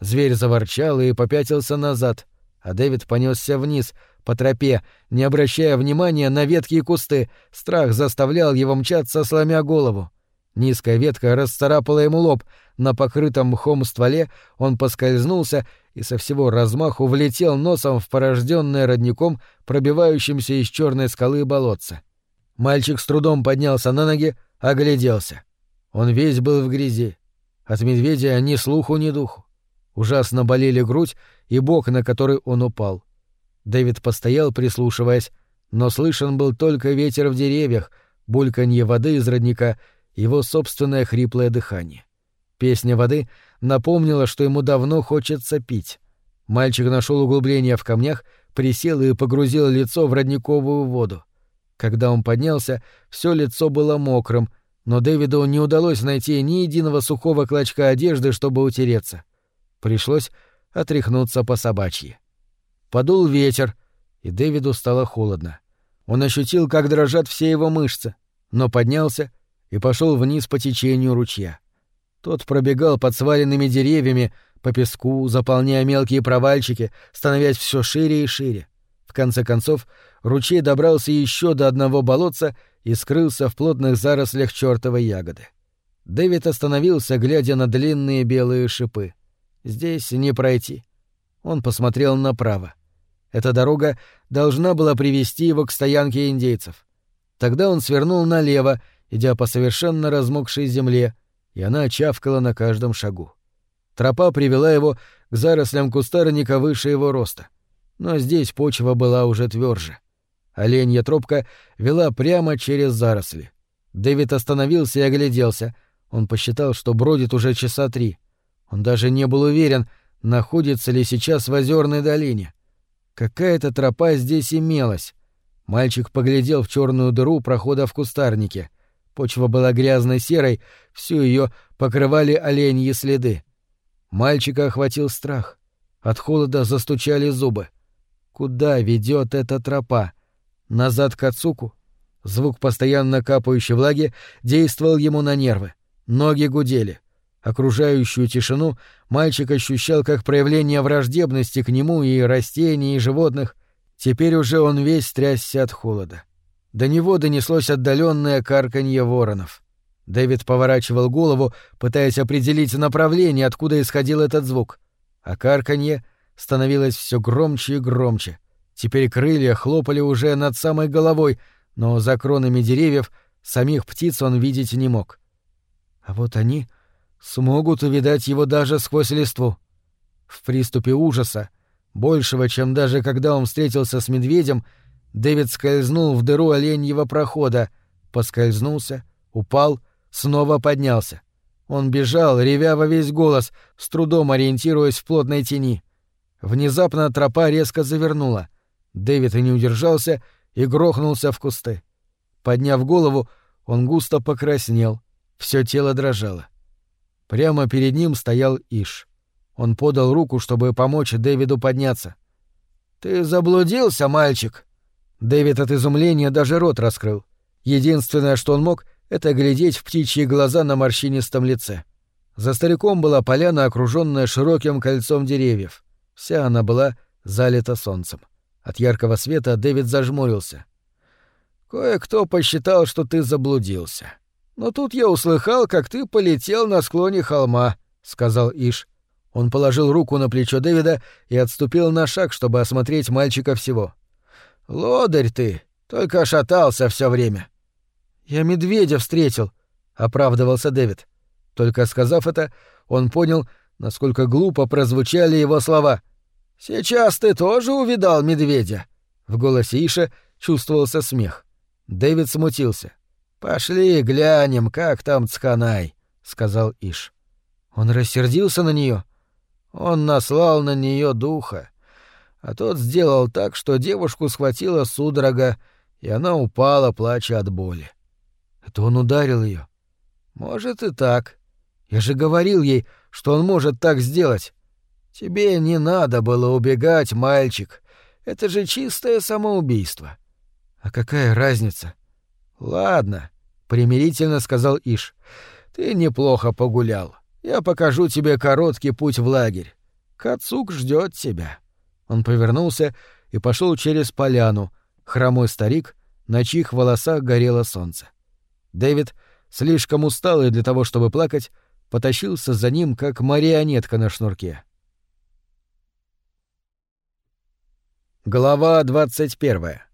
Зверь заворчал и попятился назад, а Дэвид понесся вниз, по тропе, не обращая внимания на ветки и кусты, страх заставлял его мчаться, сломя голову. Низкая ветка расцарапала ему лоб, на покрытом мхом стволе он поскользнулся и со всего размаху влетел носом в порожденное родником, пробивающимся из черной скалы болотца. Мальчик с трудом поднялся на ноги, огляделся. Он весь был в грязи. От медведя ни слуху, ни духу. Ужасно болели грудь и бок, на который он упал. Дэвид постоял, прислушиваясь, но слышен был только ветер в деревьях, бульканье воды из родника, его собственное хриплое дыхание. Песня воды напомнила, что ему давно хочется пить. Мальчик нашел углубление в камнях, присел и погрузил лицо в родниковую воду. Когда он поднялся, все лицо было мокрым, но Дэвиду не удалось найти ни единого сухого клочка одежды, чтобы утереться. Пришлось отряхнуться по собачьи. Подул ветер, и Дэвиду стало холодно. Он ощутил, как дрожат все его мышцы, но поднялся и пошел вниз по течению ручья. Тот пробегал под сваленными деревьями, по песку, заполняя мелкие провальчики, становясь все шире и шире. В конце концов, ручей добрался еще до одного болотца и скрылся в плотных зарослях чертовой ягоды. Дэвид остановился, глядя на длинные белые шипы. Здесь не пройти. Он посмотрел направо. Эта дорога должна была привести его к стоянке индейцев. Тогда он свернул налево, идя по совершенно размокшей земле, и она чавкала на каждом шагу. Тропа привела его к зарослям кустарника выше его роста. Но здесь почва была уже тверже. Оленья тропка вела прямо через заросли. Дэвид остановился и огляделся. Он посчитал, что бродит уже часа три. Он даже не был уверен, находится ли сейчас в озерной долине. Какая-то тропа здесь имелась. Мальчик поглядел в черную дыру прохода в кустарнике. Почва была грязной серой, всю ее покрывали оленьи следы. Мальчика охватил страх. От холода застучали зубы. Куда ведет эта тропа? Назад к Ацуку? Звук постоянно капающей влаги действовал ему на нервы. Ноги гудели. Окружающую тишину мальчик ощущал как проявление враждебности к нему и растений, и животных. Теперь уже он весь трясся от холода. До него донеслось отдаленное карканье воронов. Дэвид поворачивал голову, пытаясь определить направление, откуда исходил этот звук. А карканье становилось все громче и громче. Теперь крылья хлопали уже над самой головой, но за кронами деревьев самих птиц он видеть не мог. А вот они смогут увидать его даже сквозь листву. В приступе ужаса, большего, чем даже когда он встретился с медведем, Дэвид скользнул в дыру оленьего прохода, поскользнулся, упал, снова поднялся. Он бежал, ревя во весь голос, с трудом ориентируясь в плотной тени. Внезапно тропа резко завернула. Дэвид и не удержался и грохнулся в кусты. Подняв голову, он густо покраснел, все тело дрожало. Прямо перед ним стоял Иш. Он подал руку, чтобы помочь Дэвиду подняться. «Ты заблудился, мальчик?» Дэвид от изумления даже рот раскрыл. Единственное, что он мог, это глядеть в птичьи глаза на морщинистом лице. За стариком была поляна, окруженная широким кольцом деревьев. Вся она была залита солнцем. От яркого света Дэвид зажмурился. «Кое-кто посчитал, что ты заблудился. Но тут я услыхал, как ты полетел на склоне холма», — сказал Иш. Он положил руку на плечо Дэвида и отступил на шаг, чтобы осмотреть мальчика всего. — Лодырь ты, только шатался все время. Я медведя встретил, оправдывался Дэвид. Только сказав это, он понял, насколько глупо прозвучали его слова. Сейчас ты тоже увидал медведя. В голосе Иша чувствовался смех. Дэвид смутился. Пошли глянем, как там Цханай, сказал Иш. Он рассердился на нее. Он наслал на нее духа а тот сделал так, что девушку схватила судорога, и она упала, плача от боли. Это он ударил ее. Может и так. Я же говорил ей, что он может так сделать. Тебе не надо было убегать, мальчик. Это же чистое самоубийство. А какая разница? Ладно, примирительно сказал Иш. Ты неплохо погулял. Я покажу тебе короткий путь в лагерь. Кацук ждет тебя. Он повернулся и пошел через поляну, хромой старик, на чьих волосах горело солнце. Дэвид, слишком усталый для того, чтобы плакать, потащился за ним, как марионетка на шнурке. Глава двадцать первая.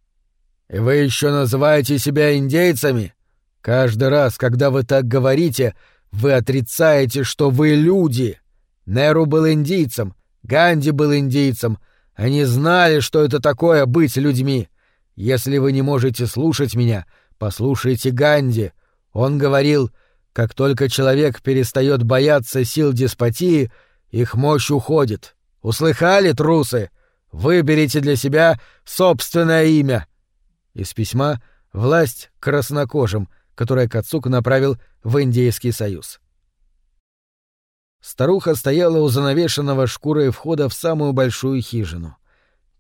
«И вы еще называете себя индейцами? Каждый раз, когда вы так говорите, вы отрицаете, что вы люди. Неру был индийцем, Ганди был индийцем, они знали, что это такое быть людьми. Если вы не можете слушать меня, послушайте Ганди. Он говорил, как только человек перестает бояться сил деспотии, их мощь уходит. Услыхали, трусы? Выберите для себя собственное имя. Из письма «Власть краснокожим», которое Кацук направил в Индийский союз. Старуха стояла у занавешенного шкурой входа в самую большую хижину.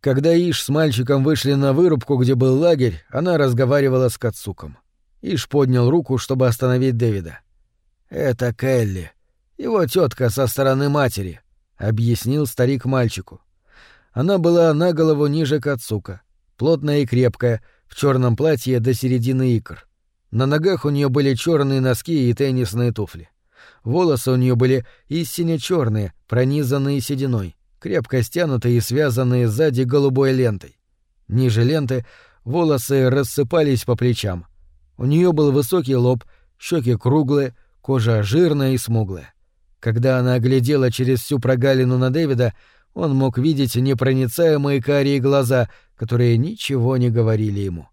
Когда Иш с мальчиком вышли на вырубку, где был лагерь, она разговаривала с Кацуком. Иш поднял руку, чтобы остановить Дэвида. «Это Келли, его тетка со стороны матери. объяснил старик мальчику. Она была на голову ниже Кацука, плотная и крепкая, в черном платье до середины икр. На ногах у нее были черные носки и теннисные туфли. Волосы у нее были истинно черные, пронизанные сединой, крепко стянутые и связанные сзади голубой лентой. Ниже ленты волосы рассыпались по плечам. У нее был высокий лоб, щеки круглые, кожа жирная и смуглая. Когда она глядела через всю прогалину на Дэвида, он мог видеть непроницаемые карие глаза, которые ничего не говорили ему.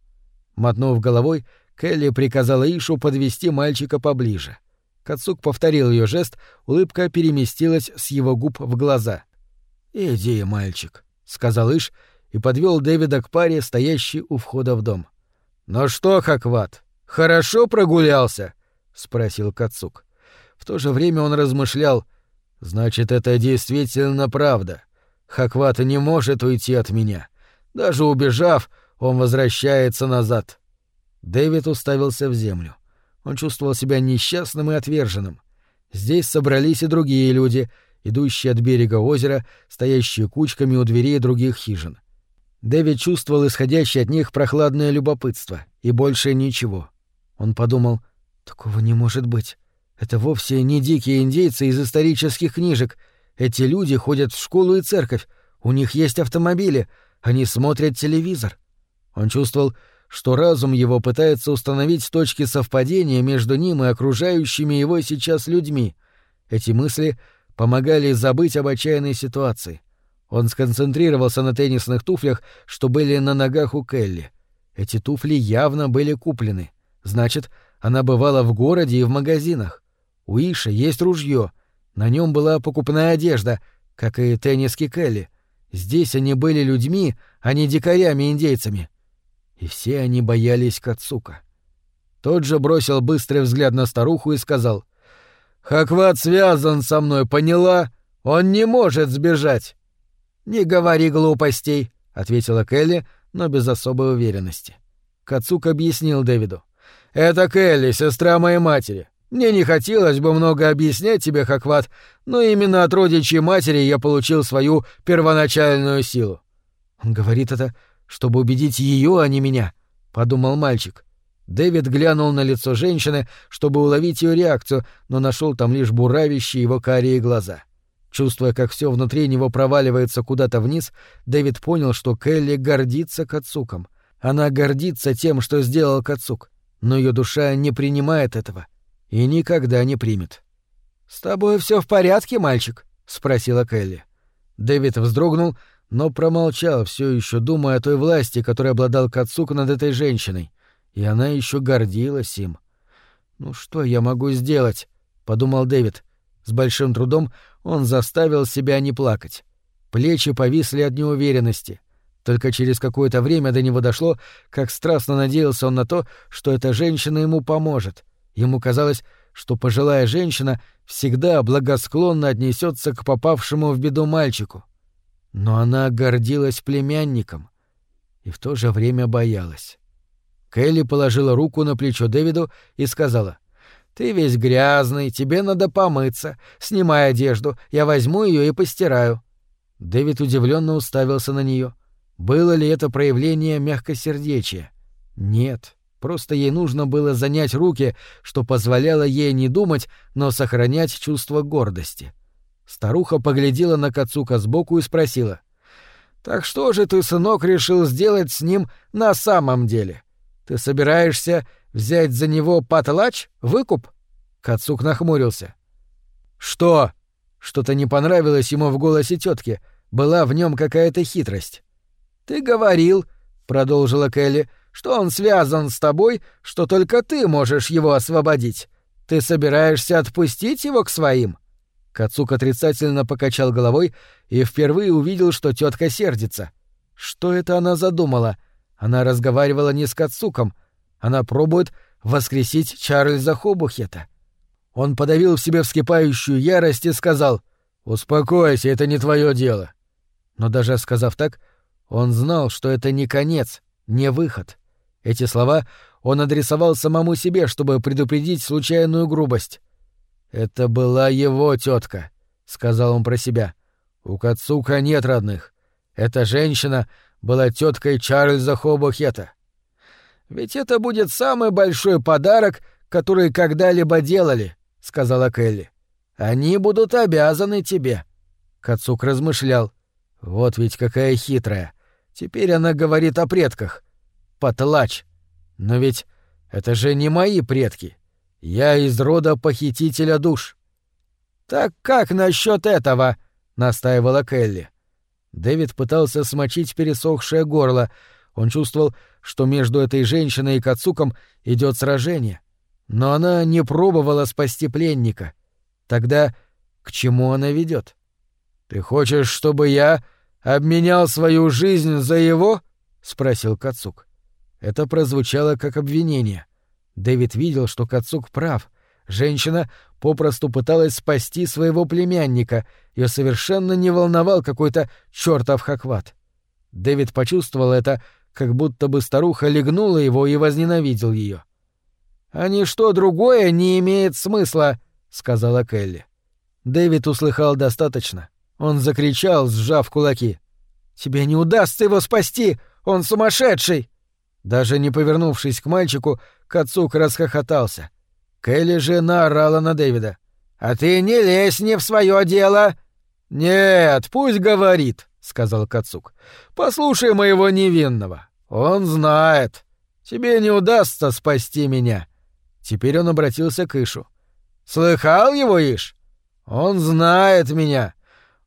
Мотнув головой, Келли приказала Ишу подвести мальчика поближе. Кацук повторил ее жест, улыбка переместилась с его губ в глаза. «Иди, мальчик», — сказал Иш и подвел Дэвида к паре, стоящей у входа в дом. «Ну что, Хакват, хорошо прогулялся?» — спросил Кацук. В то же время он размышлял, «Значит, это действительно правда. Хакват не может уйти от меня. Даже убежав, он возвращается назад. Дэвид уставился в землю. Он чувствовал себя несчастным и отверженным. Здесь собрались и другие люди, идущие от берега озера, стоящие кучками у дверей других хижин. Дэвид чувствовал исходящее от них прохладное любопытство, и больше ничего. Он подумал, «Такого не может быть. Это вовсе не дикие индейцы из исторических книжек, эти люди ходят в школу и церковь, у них есть автомобили, они смотрят телевизор. Он чувствовал, что разум его пытается установить точки совпадения между ним и окружающими его сейчас людьми. Эти мысли помогали забыть об отчаянной ситуации. Он сконцентрировался на теннисных туфлях, что были на ногах у Келли. Эти туфли явно были куплены. Значит, она бывала в городе и в магазинах. У Иши есть ружье, на нем была покупная одежда, как и тенниски Келли. Здесь они были людьми, а не дикарями-индейцами. И все они боялись Кацука. Тот же бросил быстрый взгляд на старуху и сказал, «Хакват связан со мной, поняла? Он не может сбежать!» «Не говори глупостей», — ответила Келли, но без особой уверенности. Кацук объяснил Дэвиду. «Это Келли, сестра моей матери. Мне не хотелось бы много объяснять тебе, Хакват, но именно от родичьей матери я получил свою первоначальную силу. Он говорит это, чтобы убедить ее, а не меня, подумал мальчик. Дэвид глянул на лицо женщины, чтобы уловить ее реакцию, но нашел там лишь буравящие его карие глаза. Чувствуя, как все внутри него проваливается куда-то вниз, Дэвид понял, что Келли гордится Кацуком. Она гордится тем, что сделал Кацук, но ее душа не принимает этого — и никогда не примет. «С тобой все в порядке, мальчик?» — спросила Келли. Дэвид вздрогнул, но промолчал, все еще думая о той власти, которой обладал Кацук над этой женщиной, и она еще гордилась им. «Ну что я могу сделать?» — подумал Дэвид. С большим трудом он заставил себя не плакать. Плечи повисли от неуверенности. Только через какое-то время до него дошло, как страстно надеялся он на то, что эта женщина ему поможет, Ему казалось, что пожилая женщина всегда благосклонно отнесется к попавшему в беду мальчику. Но она гордилась племянником и в то же время боялась. Келли положила руку на плечо Дэвиду и сказала, «Ты весь грязный, тебе надо помыться. Снимай одежду, я возьму ее и постираю». Дэвид удивленно уставился на нее. Было ли это проявление мягкосердечия? Нет. Просто ей нужно было занять руки, что позволяло ей не думать, но сохранять чувство гордости. Старуха поглядела на Кацука сбоку и спросила. «Так что же ты, сынок, решил сделать с ним на самом деле? Ты собираешься взять за него потлач, выкуп?» Кацук нахмурился. «Что?» Что-то не понравилось ему в голосе тетки. Была в нем какая-то хитрость. «Ты говорил», — продолжила Келли, — что он связан с тобой, что только ты можешь его освободить. Ты собираешься отпустить его к своим?» Кацук отрицательно покачал головой и впервые увидел, что тетка сердится. Что это она задумала? Она разговаривала не с Кацуком. Она пробует воскресить Чарльза Хобухета. Он подавил в себе вскипающую ярость и сказал «Успокойся, это не твое дело». Но даже сказав так, он знал, что это не конец, не выход. Эти слова он адресовал самому себе, чтобы предупредить случайную грубость. «Это была его тетка, сказал он про себя. У Кацука нет родных. Эта женщина была теткой Чарльза Хобохета. Ведь это будет самый большой подарок, который когда-либо делали, сказала Келли. Они будут обязаны тебе. Кацук размышлял. Вот ведь какая хитрая. Теперь она говорит о предках. Потлач. Но ведь это же не мои предки. Я из рода похитителя душ. Так как насчет этого? настаивала Келли. Дэвид пытался смочить пересохшее горло. Он чувствовал, что между этой женщиной и Кацуком идет сражение. Но она не пробовала спасти пленника. Тогда к чему она ведет? Ты хочешь, чтобы я обменял свою жизнь за его? спросил Кацук. Это прозвучало как обвинение. Дэвид видел, что Кацук прав. Женщина попросту пыталась спасти своего племянника, ее совершенно не волновал какой-то чертов хакват. Дэвид почувствовал это, как будто бы старуха легнула его и возненавидел ее. «А ничто другое не имеет смысла», — сказала Келли. Дэвид услыхал достаточно. Он закричал, сжав кулаки. «Тебе не удастся его спасти! Он сумасшедший!» Даже не повернувшись к мальчику, Кацук расхохотался. Келли же наорала на Дэвида. «А ты не лезь не в свое дело!» «Нет, пусть говорит», — сказал Кацук. «Послушай моего невинного. Он знает. Тебе не удастся спасти меня». Теперь он обратился к Ишу. «Слыхал его, Иш? Он знает меня.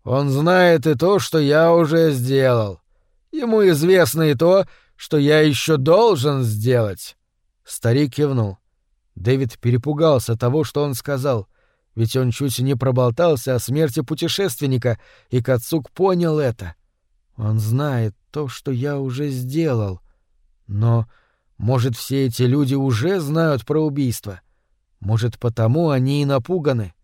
Он знает и то, что я уже сделал. Ему известно и то, что я еще должен сделать». Старик кивнул. Дэвид перепугался того, что он сказал — ведь он чуть не проболтался о смерти путешественника, и Кацук понял это. Он знает то, что я уже сделал. Но, может, все эти люди уже знают про убийство? Может, потому они и напуганы?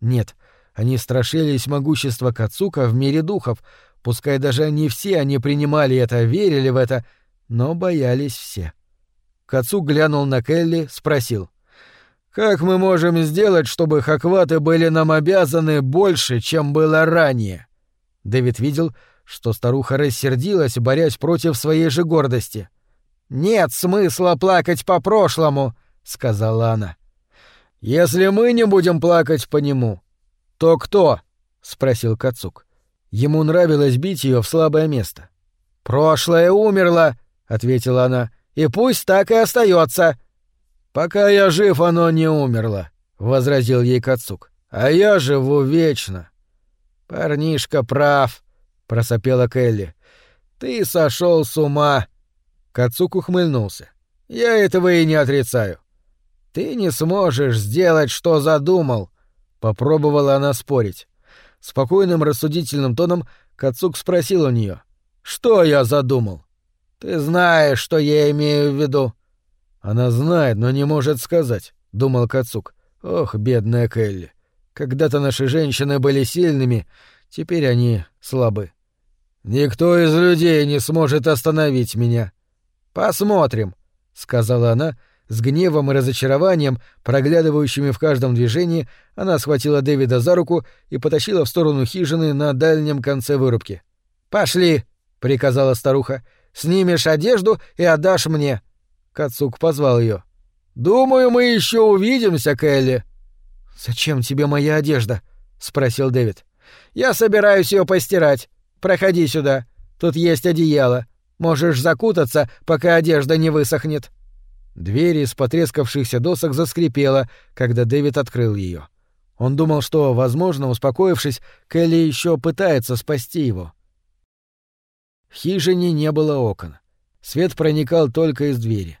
Нет, они страшились могущества Кацука в мире духов, пускай даже не все они принимали это, верили в это, но боялись все. Кацук глянул на Келли, спросил. Как мы можем сделать, чтобы хакваты были нам обязаны больше, чем было ранее? Дэвид видел, что старуха рассердилась, борясь против своей же гордости. Нет смысла плакать по прошлому, сказала она. Если мы не будем плакать по нему, то кто? спросил Кацук. Ему нравилось бить ее в слабое место. Прошлое умерло, ответила она. И пусть так и остается. «Пока я жив, оно не умерло», — возразил ей Кацук. «А я живу вечно». «Парнишка прав», — просопела Келли. «Ты сошел с ума». Кацук ухмыльнулся. «Я этого и не отрицаю». «Ты не сможешь сделать, что задумал», — попробовала она спорить. Спокойным рассудительным тоном Кацук спросил у нее: «Что я задумал?» «Ты знаешь, что я имею в виду», она знает, но не может сказать, думал Кацук. Ох, бедная Келли. Когда-то наши женщины были сильными, теперь они слабы. Никто из людей не сможет остановить меня. Посмотрим, сказала она, с гневом и разочарованием, проглядывающими в каждом движении, она схватила Дэвида за руку и потащила в сторону хижины на дальнем конце вырубки. «Пошли!» — приказала старуха. «Снимешь одежду и отдашь мне. Кацук позвал ее. «Думаю, мы еще увидимся, Келли». «Зачем тебе моя одежда?» — спросил Дэвид. «Я собираюсь ее постирать. Проходи сюда. Тут есть одеяло. Можешь закутаться, пока одежда не высохнет». Дверь из потрескавшихся досок заскрипела, когда Дэвид открыл ее. Он думал, что, возможно, успокоившись, Келли еще пытается спасти его. В хижине не было окон. Свет проникал только из двери.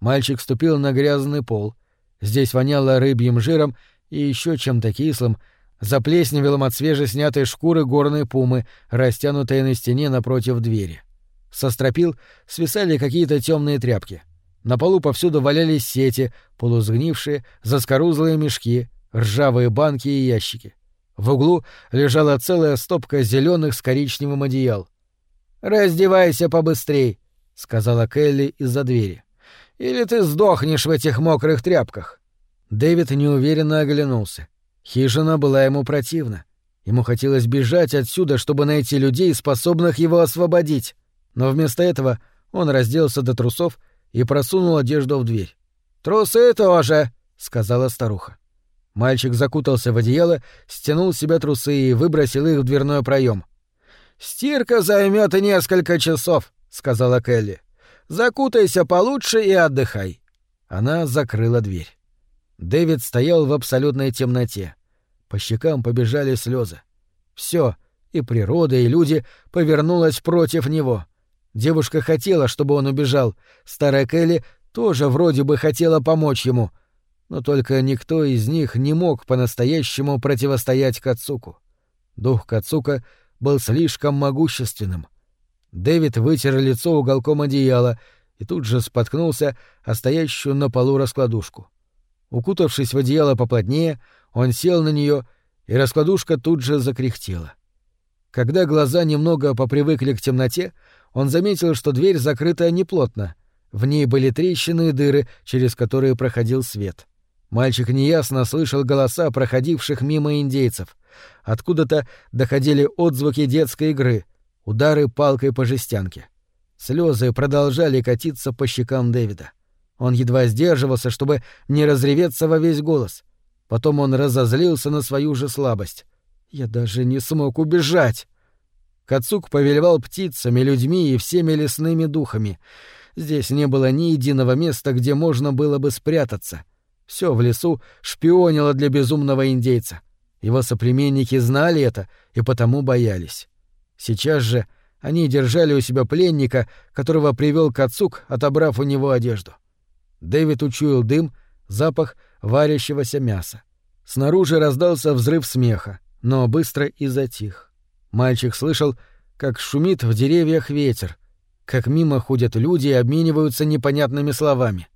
Мальчик ступил на грязный пол. Здесь воняло рыбьим жиром и еще чем-то кислым, заплесневелым от свежеснятой шкуры горной пумы, растянутой на стене напротив двери. Со стропил свисали какие-то темные тряпки. На полу повсюду валялись сети, полузгнившие, заскорузлые мешки, ржавые банки и ящики. В углу лежала целая стопка зеленых с коричневым одеял. «Раздевайся побыстрей», — сказала Келли из-за двери. Или ты сдохнешь в этих мокрых тряпках?» Дэвид неуверенно оглянулся. Хижина была ему противна. Ему хотелось бежать отсюда, чтобы найти людей, способных его освободить. Но вместо этого он разделся до трусов и просунул одежду в дверь. «Трусы тоже!» — сказала старуха. Мальчик закутался в одеяло, стянул с себя трусы и выбросил их в дверной проем. «Стирка займет несколько часов», — сказала Келли. «Закутайся получше и отдыхай». Она закрыла дверь. Дэвид стоял в абсолютной темноте. По щекам побежали слезы. Все, и природа, и люди, повернулось против него. Девушка хотела, чтобы он убежал. Старая Келли тоже вроде бы хотела помочь ему. Но только никто из них не мог по-настоящему противостоять Кацуку. Дух Кацука был слишком могущественным. Дэвид вытер лицо уголком одеяла и тут же споткнулся о стоящую на полу раскладушку. Укутавшись в одеяло поплотнее, он сел на нее, и раскладушка тут же закряхтела. Когда глаза немного попривыкли к темноте, он заметил, что дверь закрыта неплотно. В ней были трещины и дыры, через которые проходил свет. Мальчик неясно слышал голоса проходивших мимо индейцев. Откуда-то доходили отзвуки детской игры, удары палкой по жестянке. Слезы продолжали катиться по щекам Дэвида. Он едва сдерживался, чтобы не разреветься во весь голос. Потом он разозлился на свою же слабость. «Я даже не смог убежать!» Кацук повелевал птицами, людьми и всеми лесными духами. Здесь не было ни единого места, где можно было бы спрятаться. Все в лесу шпионило для безумного индейца. Его соплеменники знали это и потому боялись. Сейчас же они держали у себя пленника, которого привел Кацук, отобрав у него одежду. Дэвид учуял дым, запах варящегося мяса. Снаружи раздался взрыв смеха, но быстро и затих. Мальчик слышал, как шумит в деревьях ветер, как мимо ходят люди и обмениваются непонятными словами.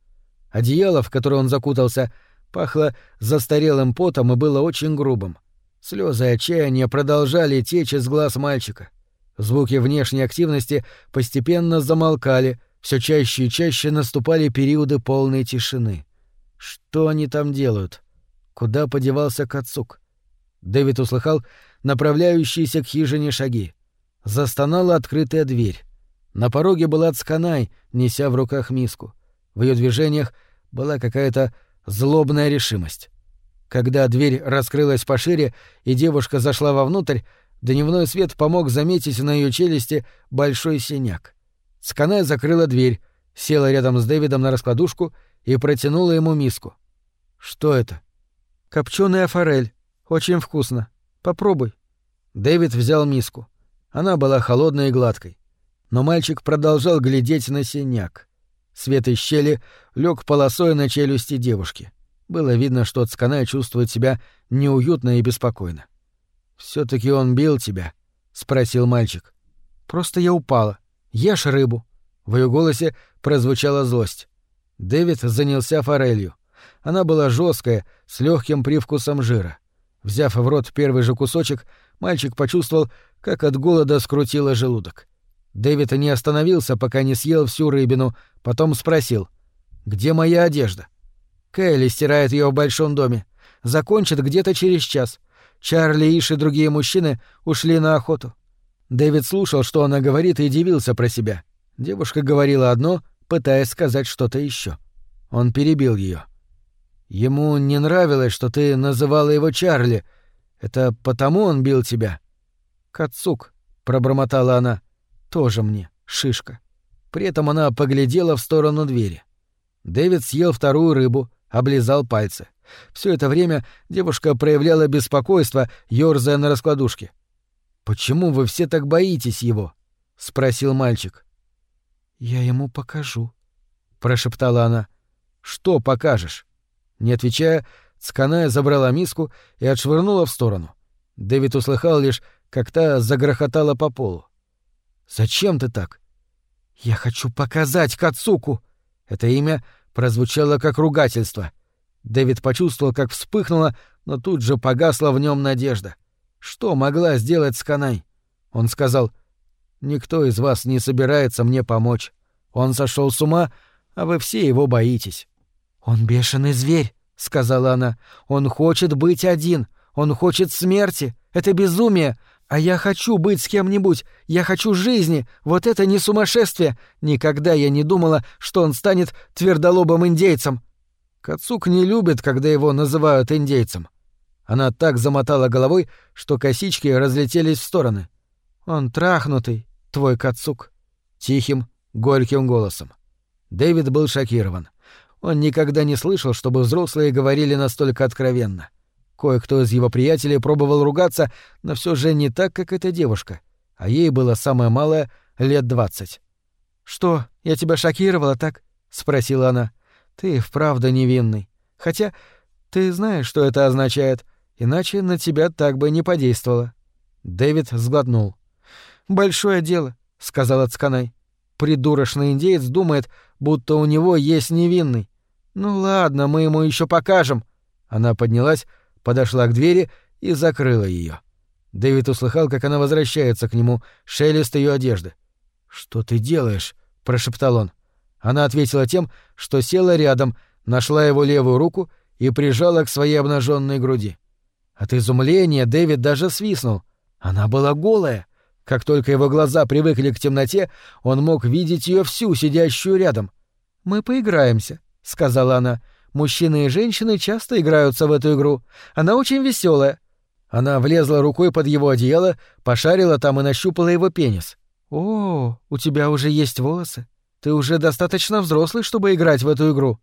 Одеяло, в которое он закутался, пахло застарелым потом и было очень грубым. Слезы отчаяния продолжали течь из глаз мальчика. Звуки внешней активности постепенно замолкали, все чаще и чаще наступали периоды полной тишины. Что они там делают? Куда подевался Кацук? Дэвид услыхал направляющиеся к хижине шаги. Застонала открытая дверь. На пороге была Цканай, неся в руках миску. В ее движениях была какая-то злобная решимость. Когда дверь раскрылась пошире и девушка зашла вовнутрь, дневной свет помог заметить на ее челюсти большой синяк. Сканая закрыла дверь, села рядом с Дэвидом на раскладушку и протянула ему миску. «Что это?» «Копченая форель. Очень вкусно. Попробуй». Дэвид взял миску. Она была холодной и гладкой. Но мальчик продолжал глядеть на синяк. Свет из щели лег полосой на челюсти девушки. Было видно, что Цканая чувствует себя неуютно и беспокойно. все таки он бил тебя?» — спросил мальчик. «Просто я упала. Ешь рыбу». В ее голосе прозвучала злость. Дэвид занялся форелью. Она была жесткая, с легким привкусом жира. Взяв в рот первый же кусочек, мальчик почувствовал, как от голода скрутило желудок. Дэвид не остановился, пока не съел всю рыбину, потом спросил, «Где моя одежда?» Кэлли стирает ее в большом доме. Закончит где-то через час. Чарли, Иш и другие мужчины ушли на охоту. Дэвид слушал, что она говорит, и удивился про себя. Девушка говорила одно, пытаясь сказать что-то еще. Он перебил ее. Ему не нравилось, что ты называла его Чарли. Это потому он бил тебя. Кацук, пробормотала она. Тоже мне, шишка. При этом она поглядела в сторону двери. Дэвид съел вторую рыбу, облизал пальцы. Все это время девушка проявляла беспокойство, ёрзая на раскладушке. «Почему вы все так боитесь его?» — спросил мальчик. «Я ему покажу», — прошептала она. «Что покажешь?» Не отвечая, Цканая забрала миску и отшвырнула в сторону. Дэвид услыхал лишь, как та загрохотала по полу. «Зачем ты так?» «Я хочу показать Кацуку!» Это имя прозвучало как ругательство. Дэвид почувствовал, как вспыхнула, но тут же погасла в нем надежда. Что могла сделать Сканай? Он сказал, «Никто из вас не собирается мне помочь. Он сошел с ума, а вы все его боитесь». «Он бешеный зверь», — сказала она. «Он хочет быть один. Он хочет смерти. Это безумие! А я хочу быть с кем-нибудь! Я хочу жизни! Вот это не сумасшествие! Никогда я не думала, что он станет твердолобым индейцем!» Кацук не любит, когда его называют индейцем. Она так замотала головой, что косички разлетелись в стороны. «Он трахнутый, твой Кацук», — тихим, горьким голосом. Дэвид был шокирован. Он никогда не слышал, чтобы взрослые говорили настолько откровенно. Кое-кто из его приятелей пробовал ругаться, но все же не так, как эта девушка. А ей было самое малое — лет двадцать. «Что, я тебя шокировала, так?» — спросила она. «Ты вправду невинный. Хотя ты знаешь, что это означает, иначе на тебя так бы не подействовало». Дэвид сглотнул. «Большое дело», — сказала Цканай. «Придурочный индеец думает, будто у него есть невинный. «Ну ладно, мы ему еще покажем». Она поднялась, подошла к двери и закрыла ее. Дэвид услыхал, как она возвращается к нему, шелест ее одежды. «Что ты делаешь?» — прошептал он. Она ответила тем, что села рядом, нашла его левую руку и прижала к своей обнаженной груди. От изумления Дэвид даже свистнул. Она была голая. Как только его глаза привыкли к темноте, он мог видеть ее всю, сидящую рядом. «Мы поиграемся», — сказала она. «Мужчины и женщины часто играются в эту игру. Она очень веселая. Она влезла рукой под его одеяло, пошарила там и нащупала его пенис. «О, у тебя уже есть волосы. Ты уже достаточно взрослый, чтобы играть в эту игру».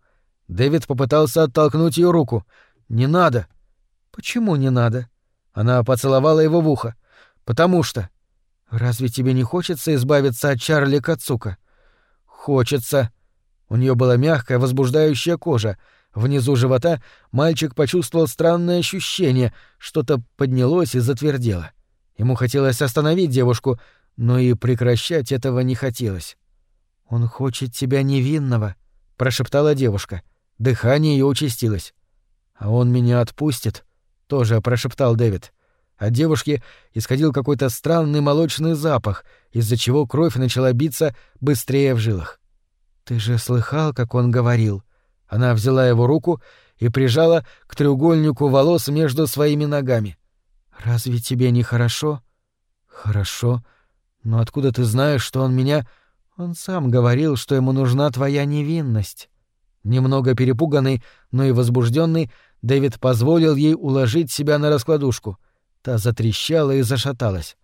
Дэвид попытался оттолкнуть ее руку. «Не надо». «Почему не надо?» Она поцеловала его в ухо. «Потому что...» «Разве тебе не хочется избавиться от Чарли Кацука?» «Хочется», у нее была мягкая, возбуждающая кожа. Внизу живота мальчик почувствовал странное ощущение, что-то поднялось и затвердело. Ему хотелось остановить девушку, но и прекращать этого не хотелось. «Он хочет тебя невинного», — прошептала девушка. Дыхание ее участилось. «А он меня отпустит», — тоже прошептал Дэвид. От девушки исходил какой-то странный молочный запах, из-за чего кровь начала биться быстрее в жилах. «Ты же слыхал, как он говорил?» Она взяла его руку и прижала к треугольнику волос между своими ногами. «Разве тебе не хорошо?» «Хорошо. Но откуда ты знаешь, что он меня...» «Он сам говорил, что ему нужна твоя невинность». Немного перепуганный, но и возбужденный, Дэвид позволил ей уложить себя на раскладушку. Та затрещала и зашаталась.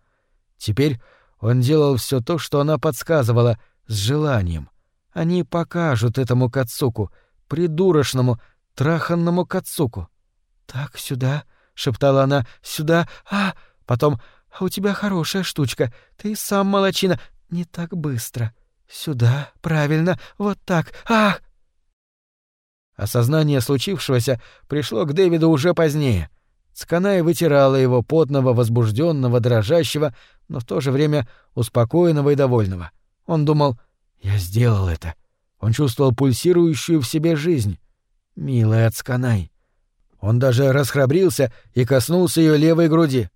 Теперь он делал все то, что она подсказывала, с желанием — они покажут этому Кацуку, придурочному, траханному Кацуку. «Так, сюда», — шептала она, — «сюда, а...» Потом, «А у тебя хорошая штучка, ты сам молочина, не так быстро. Сюда, правильно, вот так, ах!» Осознание случившегося пришло к Дэвиду уже позднее. Сканай вытирала его потного, возбужденного, дрожащего, но в то же время успокоенного и довольного. Он думал — я сделал это. Он чувствовал пульсирующую в себе жизнь. Милая Ацканай. Он даже расхрабрился и коснулся ее левой груди.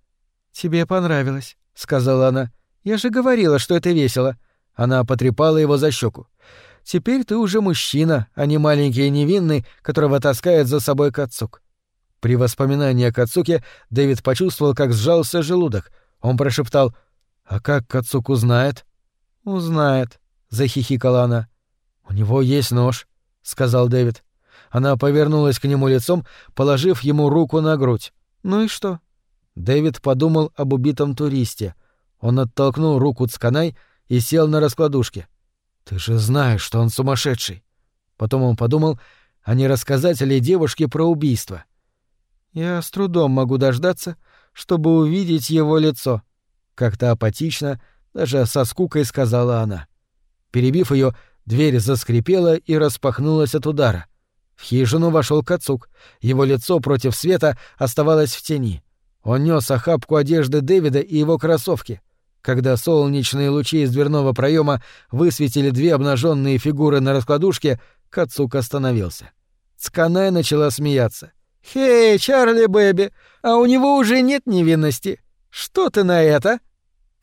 «Тебе понравилось», — сказала она. «Я же говорила, что это весело». Она потрепала его за щеку. «Теперь ты уже мужчина, а не маленький и невинный, которого таскает за собой Кацук». При воспоминании о Кацуке Дэвид почувствовал, как сжался желудок. Он прошептал «А как Кацук узнает?» «Узнает», захихикала она. У него есть нож, сказал Дэвид. Она повернулась к нему лицом, положив ему руку на грудь. Ну и что? Дэвид подумал об убитом туристе. Он оттолкнул руку Цканай и сел на раскладушке. Ты же знаешь, что он сумасшедший. Потом он подумал, а не рассказать ли девушке про убийство. Я с трудом могу дождаться, чтобы увидеть его лицо. Как-то апатично, даже со скукой сказала она. Перебив ее, дверь заскрипела и распахнулась от удара. В хижину вошел Кацук. Его лицо против света оставалось в тени. Он нес охапку одежды Дэвида и его кроссовки. Когда солнечные лучи из дверного проема высветили две обнаженные фигуры на раскладушке, Кацук остановился. Цканай начала смеяться. «Хей, Чарли Бэби, а у него уже нет невинности. Что ты на это?»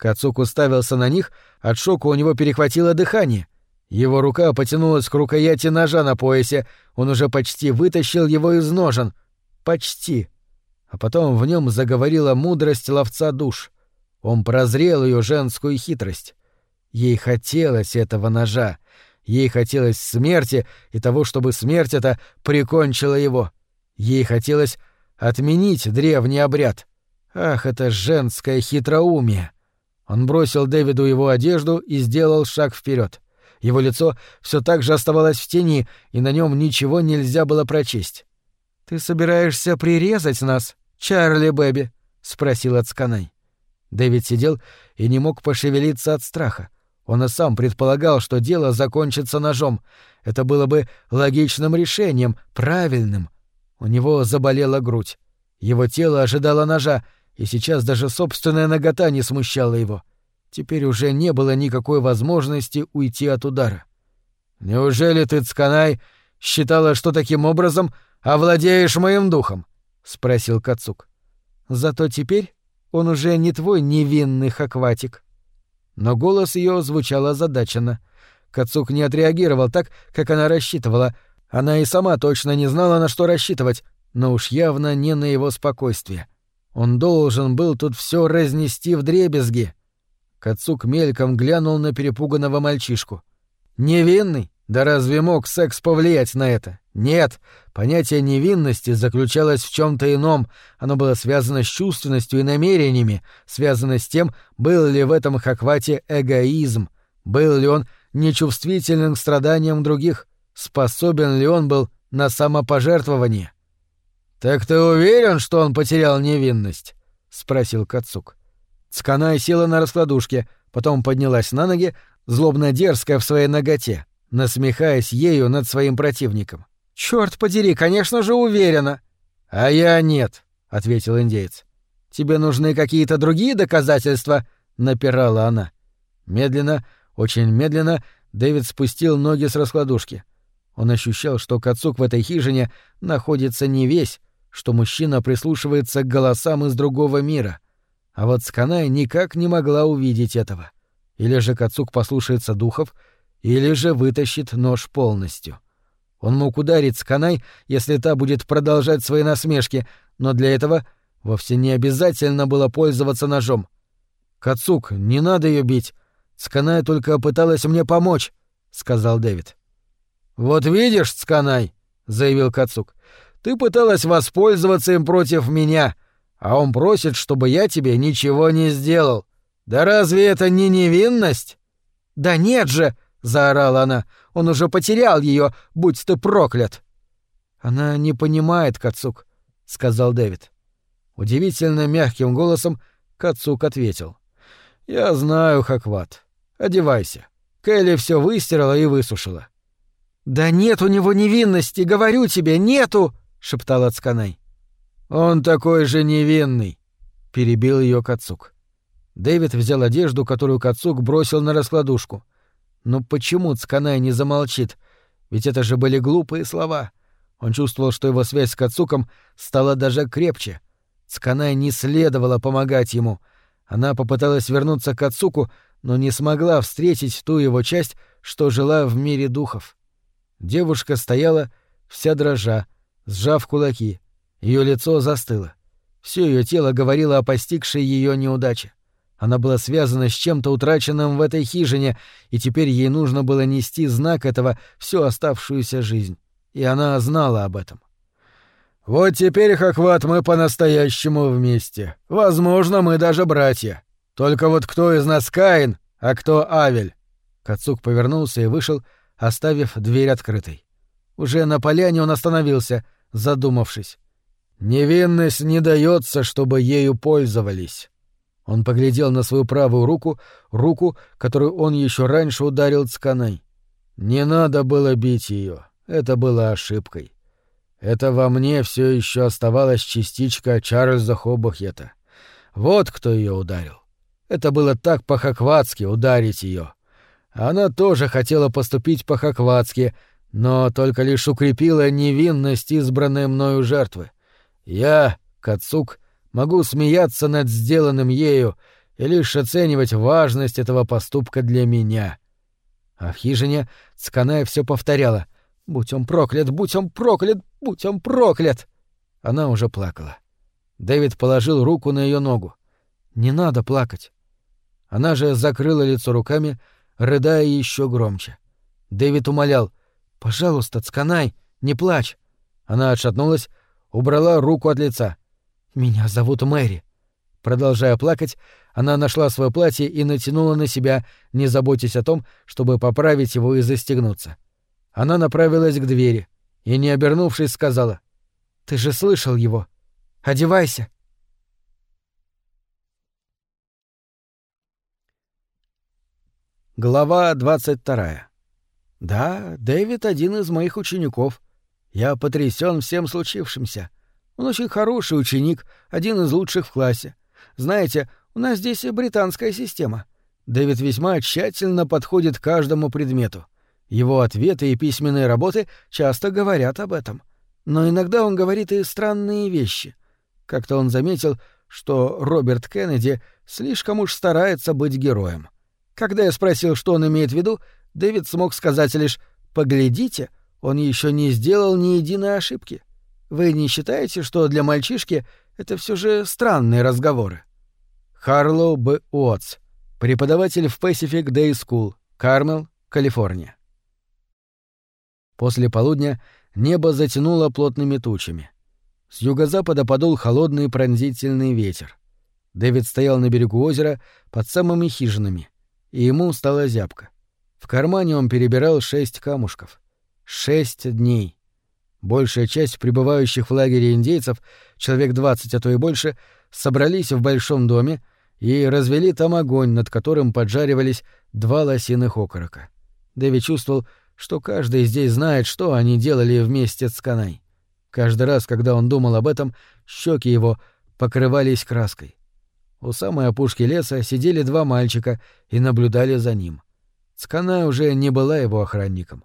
Кацук уставился на них, от шока у него перехватило дыхание. Его рука потянулась к рукояти ножа на поясе, он уже почти вытащил его из ножен. Почти. А потом в нем заговорила мудрость ловца душ. Он прозрел ее женскую хитрость. Ей хотелось этого ножа. Ей хотелось смерти и того, чтобы смерть эта прикончила его. Ей хотелось отменить древний обряд. Ах, это женское хитроумие! Он бросил Дэвиду его одежду и сделал шаг вперед. Его лицо все так же оставалось в тени, и на нем ничего нельзя было прочесть. «Ты собираешься прирезать нас, Чарли Бэби?» — спросил Ацканай. Дэвид сидел и не мог пошевелиться от страха. Он и сам предполагал, что дело закончится ножом. Это было бы логичным решением, правильным. У него заболела грудь. Его тело ожидало ножа, и сейчас даже собственная нагота не смущала его. Теперь уже не было никакой возможности уйти от удара. «Неужели ты, Цканай, считала, что таким образом овладеешь моим духом?» — спросил Кацук. «Зато теперь он уже не твой невинный хакватик». Но голос ее звучал озадаченно. Кацук не отреагировал так, как она рассчитывала. Она и сама точно не знала, на что рассчитывать, но уж явно не на его спокойствие. Он должен был тут все разнести в дребезги. Кацук мельком глянул на перепуганного мальчишку. «Невинный? Да разве мог секс повлиять на это? Нет. Понятие невинности заключалось в чем то ином. Оно было связано с чувственностью и намерениями, связано с тем, был ли в этом хаквате эгоизм, был ли он нечувствительным к страданиям других, способен ли он был на самопожертвование. «Так ты уверен, что он потерял невинность?» — спросил Кацук. Цканай села на раскладушке, потом поднялась на ноги, злобно дерзкая в своей ноготе, насмехаясь ею над своим противником. «Чёрт подери, конечно же, уверена!» «А я нет», — ответил индейец. «Тебе нужны какие-то другие доказательства?» — напирала она. Медленно, очень медленно Дэвид спустил ноги с раскладушки. Он ощущал, что Кацук в этой хижине находится не весь, что мужчина прислушивается к голосам из другого мира. А вот Сканай никак не могла увидеть этого. Или же Кацук послушается духов, или же вытащит нож полностью. Он мог ударить Сканай, если та будет продолжать свои насмешки, но для этого вовсе не обязательно было пользоваться ножом. «Кацук, не надо ее бить. Сканай только пыталась мне помочь», — сказал Дэвид. «Вот видишь, Сканай», — заявил Кацук, ты пыталась воспользоваться им против меня, а он просит, чтобы я тебе ничего не сделал. Да разве это не невинность? Да нет же, заорала она. Он уже потерял ее, будь ты проклят. Она не понимает, Кацук, сказал Дэвид. Удивительно мягким голосом Кацук ответил: Я знаю, Хакват. Одевайся. Кэлли все выстирала и высушила. Да нет у него невинности, говорю тебе, нету, шептал Ацканай. Он такой же невинный, перебил ее Кацук. Дэвид взял одежду, которую Кацук бросил на раскладушку. Но почему Цканай не замолчит? Ведь это же были глупые слова. Он чувствовал, что его связь с Кацуком стала даже крепче. Цканай не следовало помогать ему. Она попыталась вернуться к Кацуку, но не смогла встретить ту его часть, что жила в мире духов. Девушка стояла, вся дрожа, сжав кулаки. Ее лицо застыло. Все ее тело говорило о постигшей ее неудаче. Она была связана с чем-то утраченным в этой хижине, и теперь ей нужно было нести знак этого всю оставшуюся жизнь. И она знала об этом. «Вот теперь, Хохват, мы по-настоящему вместе. Возможно, мы даже братья. Только вот кто из нас Каин, а кто Авель?» Кацук повернулся и вышел, оставив дверь открытой. Уже на поляне он остановился, задумавшись. «Невинность не дается, чтобы ею пользовались». Он поглядел на свою правую руку, руку, которую он еще раньше ударил Цканай. Не надо было бить ее, это было ошибкой. Это во мне все еще оставалась частичка Чарльза Хобахета. Вот кто ее ударил. Это было так по-хохватски ударить ее. Она тоже хотела поступить по-хохватски — но только лишь укрепила невинность избранной мною жертвы. Я, Кацук, могу смеяться над сделанным ею и лишь оценивать важность этого поступка для меня. А в хижине Цканая все повторяла «Будь он проклят, будь он проклят, будь он проклят!» Она уже плакала. Дэвид положил руку на ее ногу. «Не надо плакать». Она же закрыла лицо руками, рыдая еще громче. Дэвид умолял. «Пожалуйста, Цканай, не плачь». Она отшатнулась, убрала руку от лица. «Меня зовут Мэри». Продолжая плакать, она нашла свое платье и натянула на себя, не заботясь о том, чтобы поправить его и застегнуться. Она направилась к двери и, не обернувшись, сказала. «Ты же слышал его. Одевайся». Глава двадцать вторая. Да, Дэвид один из моих учеников. Я потрясен всем случившимся. Он очень хороший ученик, один из лучших в классе. Знаете, у нас здесь британская система. Дэвид весьма тщательно подходит к каждому предмету. Его ответы и письменные работы часто говорят об этом. Но иногда он говорит и странные вещи. Как-то он заметил, что Роберт Кеннеди слишком уж старается быть героем. Когда я спросил, что он имеет в виду, Дэвид смог сказать лишь «Поглядите, он еще не сделал ни единой ошибки». Вы не считаете, что для мальчишки это все же странные разговоры? Харлоу Б. Уотс, преподаватель в Pacific Day School, Кармел, Калифорния. После полудня небо затянуло плотными тучами. С юго-запада подул холодный пронзительный ветер. Дэвид стоял на берегу озера под самыми хижинами, и ему стало зябко. В кармане он перебирал шесть камушков. Шесть дней. Большая часть пребывающих в лагере индейцев, человек двадцать, а то и больше, собрались в большом доме и развели там огонь, над которым поджаривались два лосиных окорока. Дэви чувствовал, что каждый здесь знает, что они делали вместе с Канай. Каждый раз, когда он думал об этом, щеки его покрывались краской. У самой опушки леса сидели два мальчика и наблюдали за ним. Сканай уже не была его охранником.